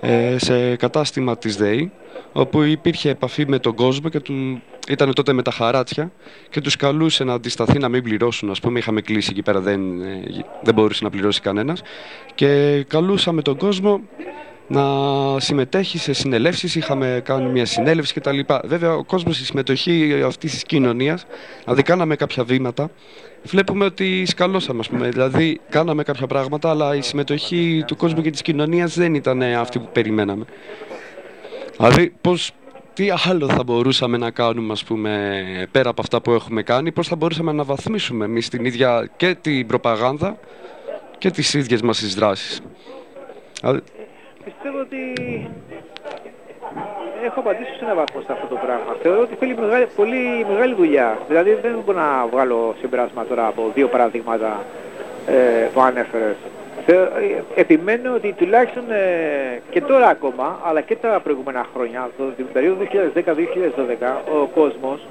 ε, σε κατάστημα της ΔΕΗ, όπου υπήρχε επαφή με τον κόσμο και του, ήταν τότε με τα χαράτσια και τους καλούσε να αντισταθεί να μην πληρώσουν. Ας πούμε, είχαμε κλείσει εκεί πέρα, δεν, ε, δεν μπορούσε να πληρώσει κανένας. Και καλούσαμε τον κόσμο να συμμετέχει σε συνελεύσεις, είχαμε κάνει μια συνέλευση κτλ. Βέβαια, ο κόσμος, η συμμετοχή αυτής της κοινωνίας, δηλαδή κάναμε κάποια βήματα, βλέπουμε ότι σκαλώσαμε, ας πούμε. Δηλαδή, κάναμε κάποια πράγματα, αλλά η συμμετοχή του κόσμου και της κοινωνίας δεν ήταν αυτή που περιμέναμε. Δηλαδή, πώς, τι άλλο θα μπορούσαμε να κάνουμε, ας πούμε, πέρα από αυτά που έχουμε κάνει, πώς θα μπορούσαμε να αναβαθμίσουμε εμείς την ίδια και την προπαγάνδα και τις ίδιες μας τις δράσεις. Δηλαδή, Πιστεύω ότι έχω απαντήσει σε έναν βαθμό σε αυτό το πράγμα. Θεωρώ ότι θέλει μεγάλη, πολύ μεγάλη δουλειά. Δηλαδή δεν μπορώ να βγάλω συμπεράσμα τώρα από δύο παραδείγματα ε, που ανέφερες. Θεω- ε, Επιμένω ότι τουλάχιστον ε, και τώρα ακόμα, αλλά και τα προηγούμενα χρόνια, το, την περίοδο 2010-2012, ο κόσμος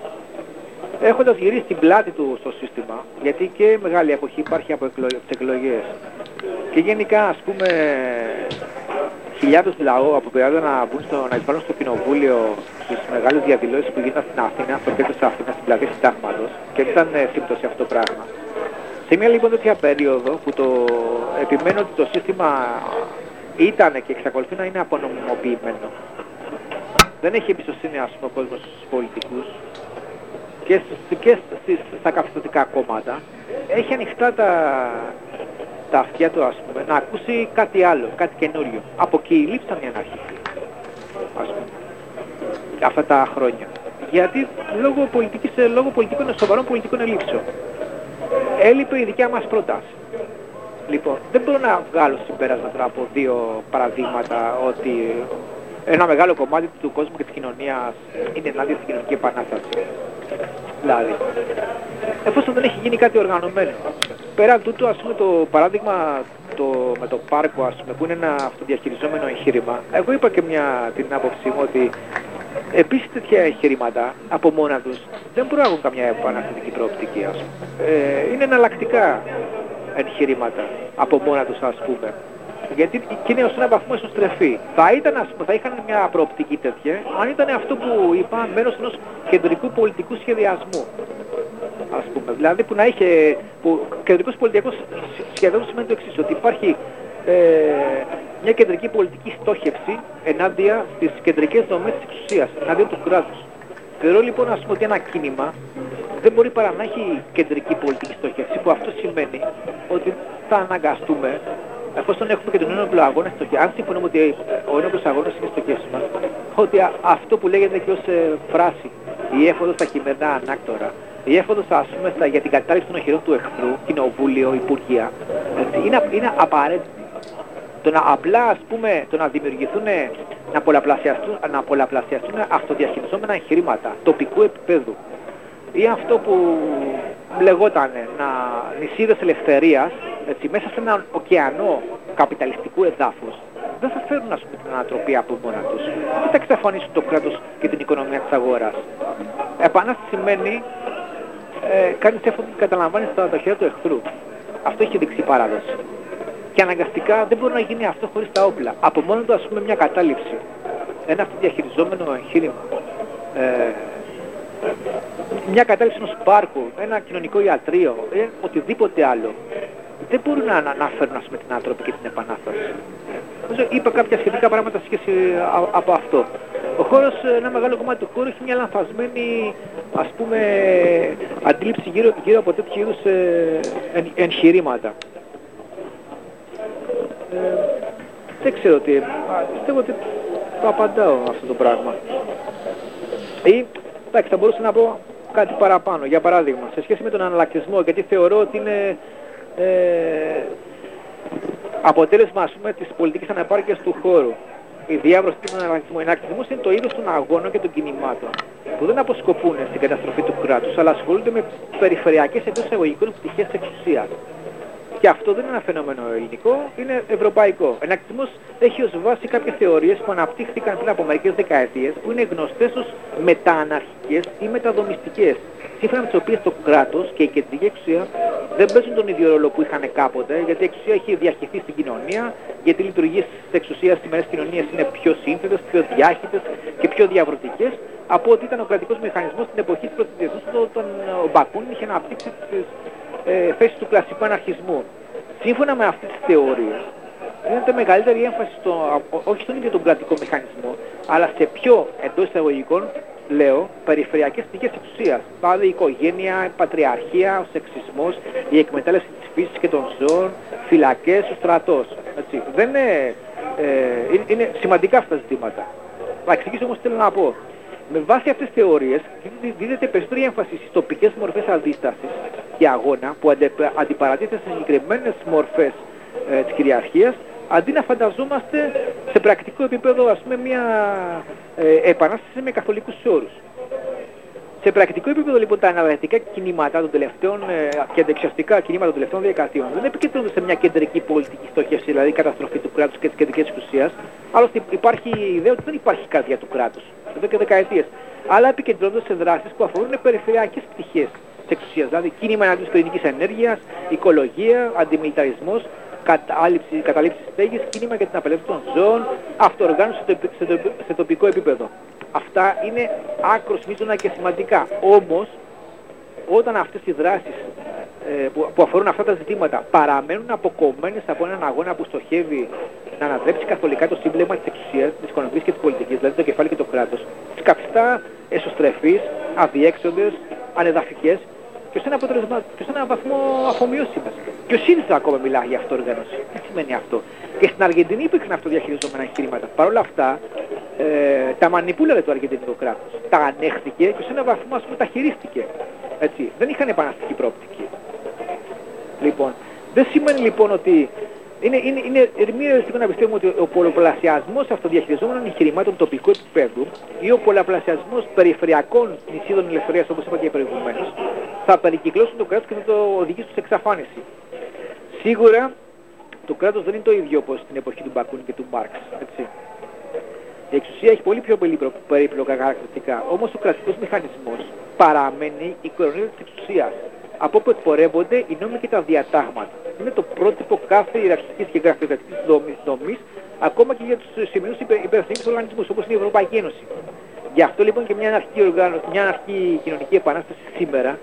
έχοντας γυρίσει την πλάτη του στο σύστημα, γιατί και μεγάλη εποχή υπάρχει από εκλο... τις εκλογές και γενικά ας πούμε χιλιάδες λαού από πειράδο να μπουν στο, να εισβάλλουν στο κοινοβούλιο στις μεγάλες διαδηλώσεις που γίνονταν στην Αθήνα, στο κέντρο της Αθήνας, στην πλατεία Συντάγματος και δεν ήταν ε, σύμπτωση αυτό το πράγμα. Σε Σε μια λοιπόν τέτοια περίοδο που το επιμένω ότι το σύστημα ήταν και εξακολουθεί να είναι απονομιμοποιημένο. Δεν έχει εμπιστοσύνη ας πούμε ο κόσμος στους πολιτικούς και, στις, και στις, στα καθεστωτικά κόμματα. Έχει ανοιχτά τα, τα αυτιά του ας πούμε να ακούσει κάτι άλλο, κάτι καινούριο. Από εκεί λείψαν οι αναρχικοί ας πούμε αυτά τα χρόνια. Γιατί λόγω, πολιτικής, ε, λόγω πολιτικών, σοβαρών πολιτικών ελλείψεων. Έλειπε η δικιά μας πρόταση. Λοιπόν, δεν μπορώ να βγάλω συμπέρασμα τώρα από δύο παραδείγματα ότι ένα μεγάλο κομμάτι του κόσμου και της κοινωνίας είναι ενάντια στην κοινωνική επανάσταση. Δηλαδή, εφόσον δεν έχει γίνει κάτι οργανωμένο. Πέραν τούτου, ας πούμε, το παράδειγμα το, με το πάρκο, ας πούμε, που είναι ένα αυτοδιαχειριζόμενο εγχείρημα, εγώ είπα και μια, την άποψή μου ότι επίσης τέτοια εγχειρήματα από μόνα τους δεν προάγουν καμιά επαναστατική προοπτική, ας πούμε. Ε, είναι εναλλακτικά εγχειρήματα από μόνα τους, ας πούμε. Γιατί και είναι ως έναν βαθμό εσωστρεφή. Θα, ήταν, ας πούμε, θα είχαν μια προοπτική τέτοια, αν ήταν αυτό που είπα μέρος ενός κεντρικού πολιτικού σχεδιασμού. Ας πούμε. Δηλαδή που να είχε, που κεντρικός πολιτικός σχεδιασμός σημαίνει το εξής, ότι υπάρχει ε, μια κεντρική πολιτική στόχευση ενάντια στις κεντρικές δομές της εξουσίας, ενάντια του κράτους. Θεωρώ λοιπόν ας πούμε ότι ένα κίνημα δεν μπορεί παρά να έχει κεντρική πολιτική στόχευση, που αυτό σημαίνει ότι θα αναγκαστούμε εφόσον έχουμε και τον ένοπλο αγώνα στο αν συμφωνούμε ότι ο ένοπλος αγώνας είναι στο κέσμα, ότι α- αυτό που λέγεται και ως ε, φράση, η έφοδος στα χειμερινά ανάκτορα, η έφοδος ας πούμε στα, για την κατάληψη των οχυρών του εχθρού, κοινοβούλιο, υπουργεία, έτσι, είναι, απ- είναι απαραίτητη. Το να απλά ας πούμε, το να δημιουργηθούν, να πολλαπλασιαστούν, να πολλαπλασιαστούν αυτοδιαχειριζόμενα εγχειρήματα τοπικού επίπεδου ή αυτό που λεγόταν να νησίδες ελευθερίας έτσι, μέσα σε έναν ωκεανό καπιταλιστικού εδάφους δεν θα φέρουν ας πούμε, την ανατροπή από μόνα τους. Δεν θα εξαφανίσουν το κράτος και την οικονομία της αγοράς. Επανάσταση σημαίνει ε, κάνεις έφοδο και καταλαμβάνεις τα, τα χέρια του εχθρού. Αυτό έχει δείξει η παράδοση. Και αναγκαστικά δεν μπορεί να γίνει αυτό χωρίς τα όπλα. Από μόνο του ας πούμε μια κατάληψη. Ένα αυτοδιαχειριζόμενο εγχείρημα. Ε, μια κατάληψη ενός πάρκου, ένα κοινωνικό ιατρείο, ε, οτιδήποτε άλλο, δεν μπορούν να, να, να φέρουν ας πούμε, την άνθρωποι και την επανάσταση. Νομίζω είπα κάποια σχετικά πράγματα σε σχέση α- από αυτό. Ο χώρος, ε, ένα μεγάλο κομμάτι του χώρου έχει μια λανθασμένη ας πούμε, αντίληψη γύρω, γύρω από τέτοιου είδους ε, εν, εγχειρήματα. Ε, δεν ξέρω τι, α, πιστεύω ότι το απαντάω αυτό το πράγμα. Ή, εντάξει, θα μπορούσα να πω κάτι παραπάνω. Για παράδειγμα, σε σχέση με τον αναλλακτισμό, γιατί θεωρώ ότι είναι ε, αποτέλεσμα, ας πούμε, της πολιτικής αναπάρκειας του χώρου. Η διάβρωση του αναλλακτισμού. Ο αναλλακτισμός είναι το είδος των αγώνων και των κινημάτων που δεν αποσκοπούν στην καταστροφή του κράτους, αλλά ασχολούνται με περιφερειακές εντός εισαγωγικών πτυχές της εξουσίας. Και αυτό δεν είναι ένα φαινόμενο ελληνικό, είναι ευρωπαϊκό. Ο ενακτισμός έχει ως βάση κάποιες θεωρίες που αναπτύχθηκαν πριν από μερικές δεκαετίες, που είναι γνωστές ως μετααναρχικές ή μεταδομιστικές, σύμφωνα με τις οποίες το κράτος και η κεντρική εξουσία δεν παίζουν τον ίδιο ρόλο που είχαν κάποτε, γιατί η εξουσία έχει διαχειριστεί στην κοινωνία, γιατί οι λειτουργίες της εξουσίας στις σημερινές κοινωνίες είναι πιο σύνθετες, πιο διάχυτες και πιο διαβρωτικές, από ότι ήταν ο κρατικός μηχανισμός στην εποχή της πρώτης διεθνούς, όταν ο Μπακούν είχε αναπτύξει τις ε, θέσεις του κλασικού αναρχισμού. Σύμφωνα με αυτές τις θεωρίες, δίνεται μεγαλύτερη έμφαση στο, α- όχι στον ίδιο τον κρατικό μηχανισμό, αλλά σε πιο εντός εισαγωγικών, λέω, περιφερειακές πτυχές εξουσίας. Δηλαδή η οικογένεια, η πατριαρχία, ο σεξισμός, η εκμετάλλευση της φύσης και των ζώων, φυλακές, ο στρατός. Έτσι. Δεν είναι, ε, είναι, είναι σημαντικά αυτά τα ζητήματα. Θα εξηγήσω όμως τι θέλω να πω. Με βάση αυτές τις θεωρίες δίδεται- δίδεται περισσότερη έμφαση στις τοπικές μορφές αντίστασης και αγώνα που αντε- αντιπαρατίθεται σε συγκεκριμένες μορφές ε, της κυριαρχίας αντί να φανταζόμαστε σε πρακτικό επίπεδο ας πούμε μια ε, επανάσταση με καθολικούς όρους. Σε πρακτικό επίπεδο λοιπόν τα αναλλακτικά κινήματα των τελευταίων ε, και αντεξιαστικά κινήματα των τελευταίων δεκαετιών δεν επικεντρώνονται σε μια κεντρική πολιτική στόχευση, δηλαδή καταστροφή του κράτους και της κεντρικής εξουσίας. Άλλωστε υπάρχει η ιδέα ότι δεν υπάρχει καρδιά του κράτους, εδώ και δεκαετίες. Αλλά επικεντρώνονται σε δράσεις που αφορούν περιφερειακές πτυχές της εξουσίας, δηλαδή κίνημα εναντίον της πυρηνικής ενέργειας, οικολογία, αντιμιλιταρισμός, κατάληψη, καταλήψη στέγης, κίνημα για την απελεύθερωση των ζώων, αυτοοργάνωση σε, τοπι- σε, τοπι- σε τοπικό επίπεδο. Αυτά είναι άκρος μείζωνα και σημαντικά. Όμως, όταν αυτές οι δράσεις ε, που, που αφορούν αυτά τα ζητήματα παραμένουν αποκομμένες από έναν αγώνα που στοχεύει να ανατρέψει καθολικά το σύμπλεγμα της εξουσίας, της οικονομικής και της πολιτικής, δηλαδή το κεφάλι και το κράτος, τις καθιστά εσωστρεφείς, αδιέξοδες, ανεδαφικές και σε ένα, αποτελεσμα... και σε ένα βαθμό αφομοιώσιμες. Και ο ΣΥΡΙΖΑ ακόμα μιλάει για αυτοοργάνωση. Τι σημαίνει αυτό; Και στην Αργεντινή υπήρξαν αυτοδιαχειριζόμενα εγχειρήματα. Παρ' όλα αυτά, ε, τα μανιπούλαρε το αργεντινικό κράτος. Τα ανέχτηκε και σε ένα βαθμό ας πούμε τα χειρίστηκε. Έτσι. Δεν είχαν επαναστική πρόπτικη. Λοιπόν, δεν σημαίνει λοιπόν ότι είναι, είναι, είναι μη ρεαλιστικό να πιστεύουμε ότι ο πολλαπλασιασμός αυτοδιαχειριζόμενων εγχειρημάτων τοπικού επίπεδου ή ο πολλαπλασιασμός περιφερειακών νησίδων ελευθερίας όπως είπα και προηγουμένως θα περικυκλώσουν το κράτος και θα το οδηγήσουν σε εξαφάνιση. Σίγουρα το κράτος δεν είναι το ίδιο όπως στην εποχή του Μπακούνι και του Μάρξ. Έτσι. Η εξουσία έχει πολύ πιο περίπλο- περίπλοκα χαρακτηριστικά. Όμως ο κρατικός μηχανισμός παραμένει η κορονίδα της εξουσίας. Από όπου εκπορεύονται οι νόμοι και τα διατάγματα. Είναι το πρότυπο κάθε ιεραρχικής και γραφειοκρατικής δομής, δομής, ακόμα και για τους σημερινούς υπε, υπερεθνικούς οργανισμούς, όπως είναι η Ευρωπαϊκή Ένωση. Γι' αυτό λοιπόν και μια αναρχική, οργάνωση, μια αναρχική κοινωνική επανάσταση σήμερα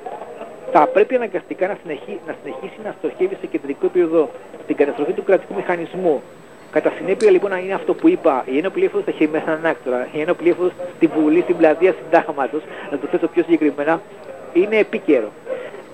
θα πρέπει αναγκαστικά να, συνεχί, να συνεχίσει να στοχεύει σε κεντρικό επίπεδο την καταστροφή του κρατικού μηχανισμού. Κατά συνέπεια λοιπόν να είναι αυτό που είπα, η ένοπλη έφοδος στα χειμένα ανάκτορα, η ένοπλη έφοδος στη Βουλή, στην πλατεία συντάγματος, να το θέσω πιο συγκεκριμένα, είναι επίκαιρο.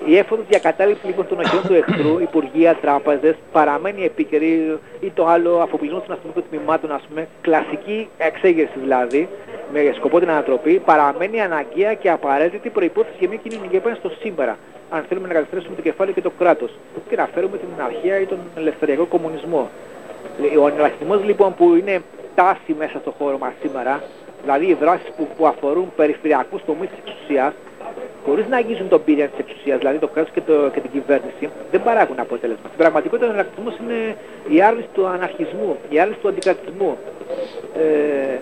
Η έφοδος για κατάληψη λοιπόν των οχιών του εχθρού, υπουργεία, τράπεζες, παραμένει επίκαιρη ή το άλλο αφοπλισμός των αστυνομικών τμήματων, ας πούμε, κλασική εξέγερση δηλαδή, με σκοπό την ανατροπή, παραμένει αναγκαία και απαραίτητη προϋπόθεση για μια κοινωνική επένδυση στο σήμερα, αν θέλουμε να καταστρέψουμε το κεφάλαιο και το κράτος και να φέρουμε την αρχαία ή τον ελευθεριακό κομμουνισμό. Ο ανελαχισμός λοιπόν που είναι τάση μέσα στο χώρο μας σήμερα, δηλαδή οι δράσεις που, που αφορούν περιφερειακούς τομείς της εξουσίας, χωρίς να αγγίζουν τον πύρια της εξουσίας, δηλαδή το κράτος και, το, και την κυβέρνηση, δεν παράγουν αποτέλεσμα. Στην πραγματικότητα ο ανελαχισμός είναι η άρνηση του αναρχισμού, η άρνηση του αντικρατισμού. Ε,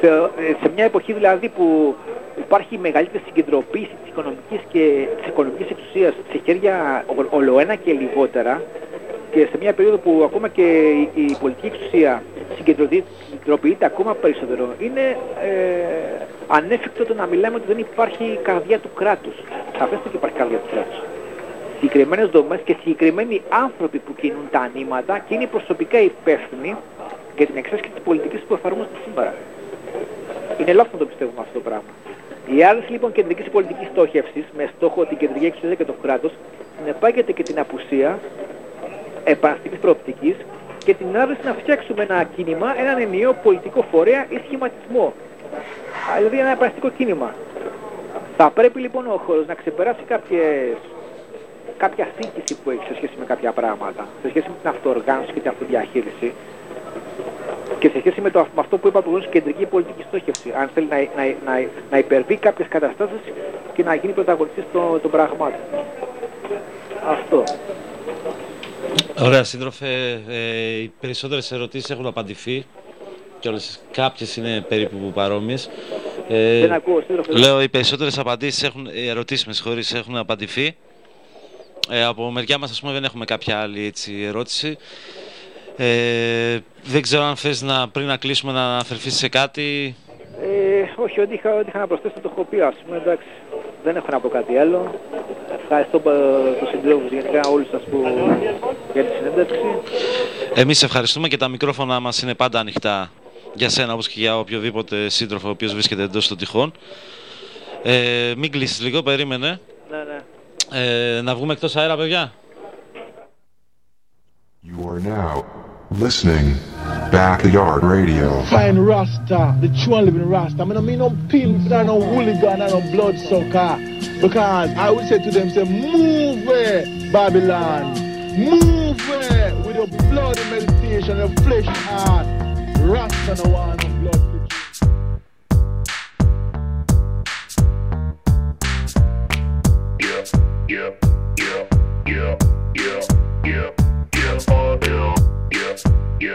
σε, ε, σε μια εποχή δηλαδή που υπάρχει μεγαλύτερη συγκεντρωποίηση της οικονομικής και της οικονομικής εξουσίας σε χέρια ο- ολοένα και λιγότερα και σε μια περίοδο που ακόμα και η, η πολιτική εξουσία συγκεντρωθεί- συγκεντροποιείται ακόμα περισσότερο είναι ε, ανέφικτο το να μιλάμε ότι δεν υπάρχει καρδιά του κράτους. Σαφέστο και υπάρχει καρδιά του κράτους. Συγκεκριμένες δομές και συγκεκριμένοι άνθρωποι που κινούν τα ανήματα και είναι προσωπικά υπεύθυνοι για την εξάσκηση της πολιτικής που εφαρμόζεται σήμερα. Είναι λάθος να το πιστεύουμε αυτό το πράγμα. Η άρνηση λοιπόν κεντρικής πολιτικής στόχευσης με στόχο την κεντρική εξουσία και το κράτος συνεπάγεται και την απουσία επαναστικής προοπτικής και την άρνηση να φτιάξουμε ένα κίνημα, έναν ενιαίο πολιτικό φορέα ή σχηματισμό. Α, Δηλαδή ένα επαναστικό κίνημα. Θα πρέπει λοιπόν ο χώρος να ξεπεράσει κάποιες, κάποια σύγκριση που έχει σε σχέση με κάποια πράγματα, σε σχέση με την αυτοοργάνωση και την αυτοδιαχείριση και σε σχέση με, το, με αυτό που είπα προηγουμένως κεντρική πολιτική στόχευση. Αν θέλει να, να, να, να υπερβεί κάποιες καταστάσεις και να γίνει πρωταγωνιστής των, των πραγμάτων. Αυτό. Ωραία, σύντροφε. Ε, οι περισσότερες ερωτήσεις έχουν απαντηθεί και όλες, κάποιες είναι περίπου παρόμοιες. Ε, Δεν ακούω, σύντροφε. Λέω, οι περισσότερες απαντήσεις έχουν, οι ερωτήσεις με συγχωρείς, έχουν απαντηθεί. Ε, από μεριά μας, ας πούμε, δεν έχουμε κάποια άλλη έτσι, ερώτηση. Ε, δεν ξέρω αν θες να, πριν να κλείσουμε να αναφερθείς σε κάτι. Ε, όχι, ό,τι είχα, ό,τι είχα να προσθέσω το έχω πει, ας πούμε, εντάξει. Δεν έχω να πω κάτι άλλο. Ευχαριστώ ε, τους συντρόφους γενικά όλους σας που για τη συνέντευξη. Εμείς ευχαριστούμε και τα μικρόφωνα μας είναι πάντα ανοιχτά για σένα όπως και για οποιοδήποτε σύντροφο ο οποίος βρίσκεται εντός των τυχών. Ε, μην κλείσεις λίγο, περίμενε. Ναι, ναι. Ε, να βγούμε εκτός αέρα, παιδιά. You are now listening Backyard Radio. Find Rasta, the true and living Rasta. I mean, I mean no pill, I no hooligan, I no bloodsucker. Because I would say to them, say, move it, Babylon. Move it with your blood and meditation, your flesh and heart. Rasta no one, no blood. Yeah, yeah, yeah, yeah, yeah, yeah, yeah, Τα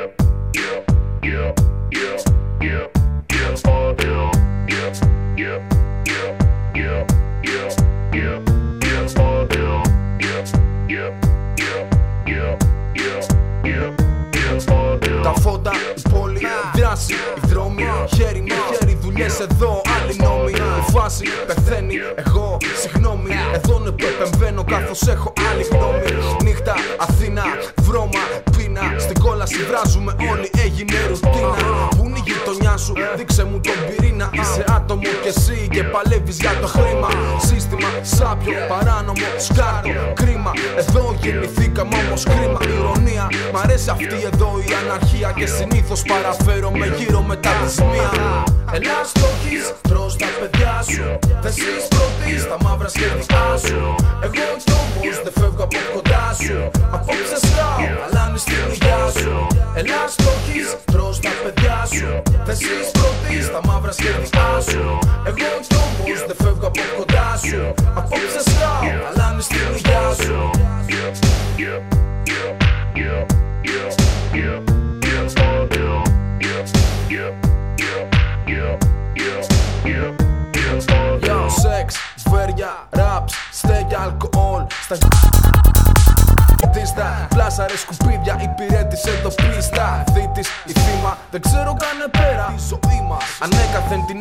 φώτα, η πόλη, η δράση, οι δρόμοι, χέρι με χέρι, δουλειές εδώ, άλλοι νόμοι. Η φάση. Πεθαίνει, εγώ, συγγνώμη, εδώ είναι που επεμβαίνω καθώς πως έχω άλλη γνώμη. Νύχτα, Αθήνα, βρώμα, πείνα. Στην κόλαση βράζουμε όλοι, έγινε ρουτίνα. Πού είναι η γειτονιά σου, δείξε μου τον πυρήνα. Είσαι άτομο και εσύ και παλεύεις για το χρήμα. Σύστημα, σάπιο, παράνομο, σκάτο, κρίμα. Εδώ γεννηθήκαμε όμως κρίμα, ηρωνία Μ' αρέσει αυτή εδώ η αναρχία. Και συνήθως παραφέρομαι γύρω μετά τη μία Ελά στοχής προς τα παιδιά σου. Θέσεις πρώτης στα μαύρα σχετικά σου. Εγώ κι όμως δεν φεύγω από κοντά σου. Απόψε σκάω, αλλά είναι στην υγειά σου Ελά στοχής προς τα παιδιά σου. Θέσεις πρώτης στα μαύρα σχετικά σου. Εγώ κι όμως δεν φεύγω από κοντά σου. Απόψε σκάω, αλλά είναι στην υγειά σου. Yo, σεξ, βέρια, raps, στέγια, αλκοόλ Στα Τίστα, πλάσαρε σκουπίδια, υπηρέτησε το πίστα. Δίτης, η θύμα, δεν ξέρω καν πέρα Η ζωή μας, ανέκαθεν την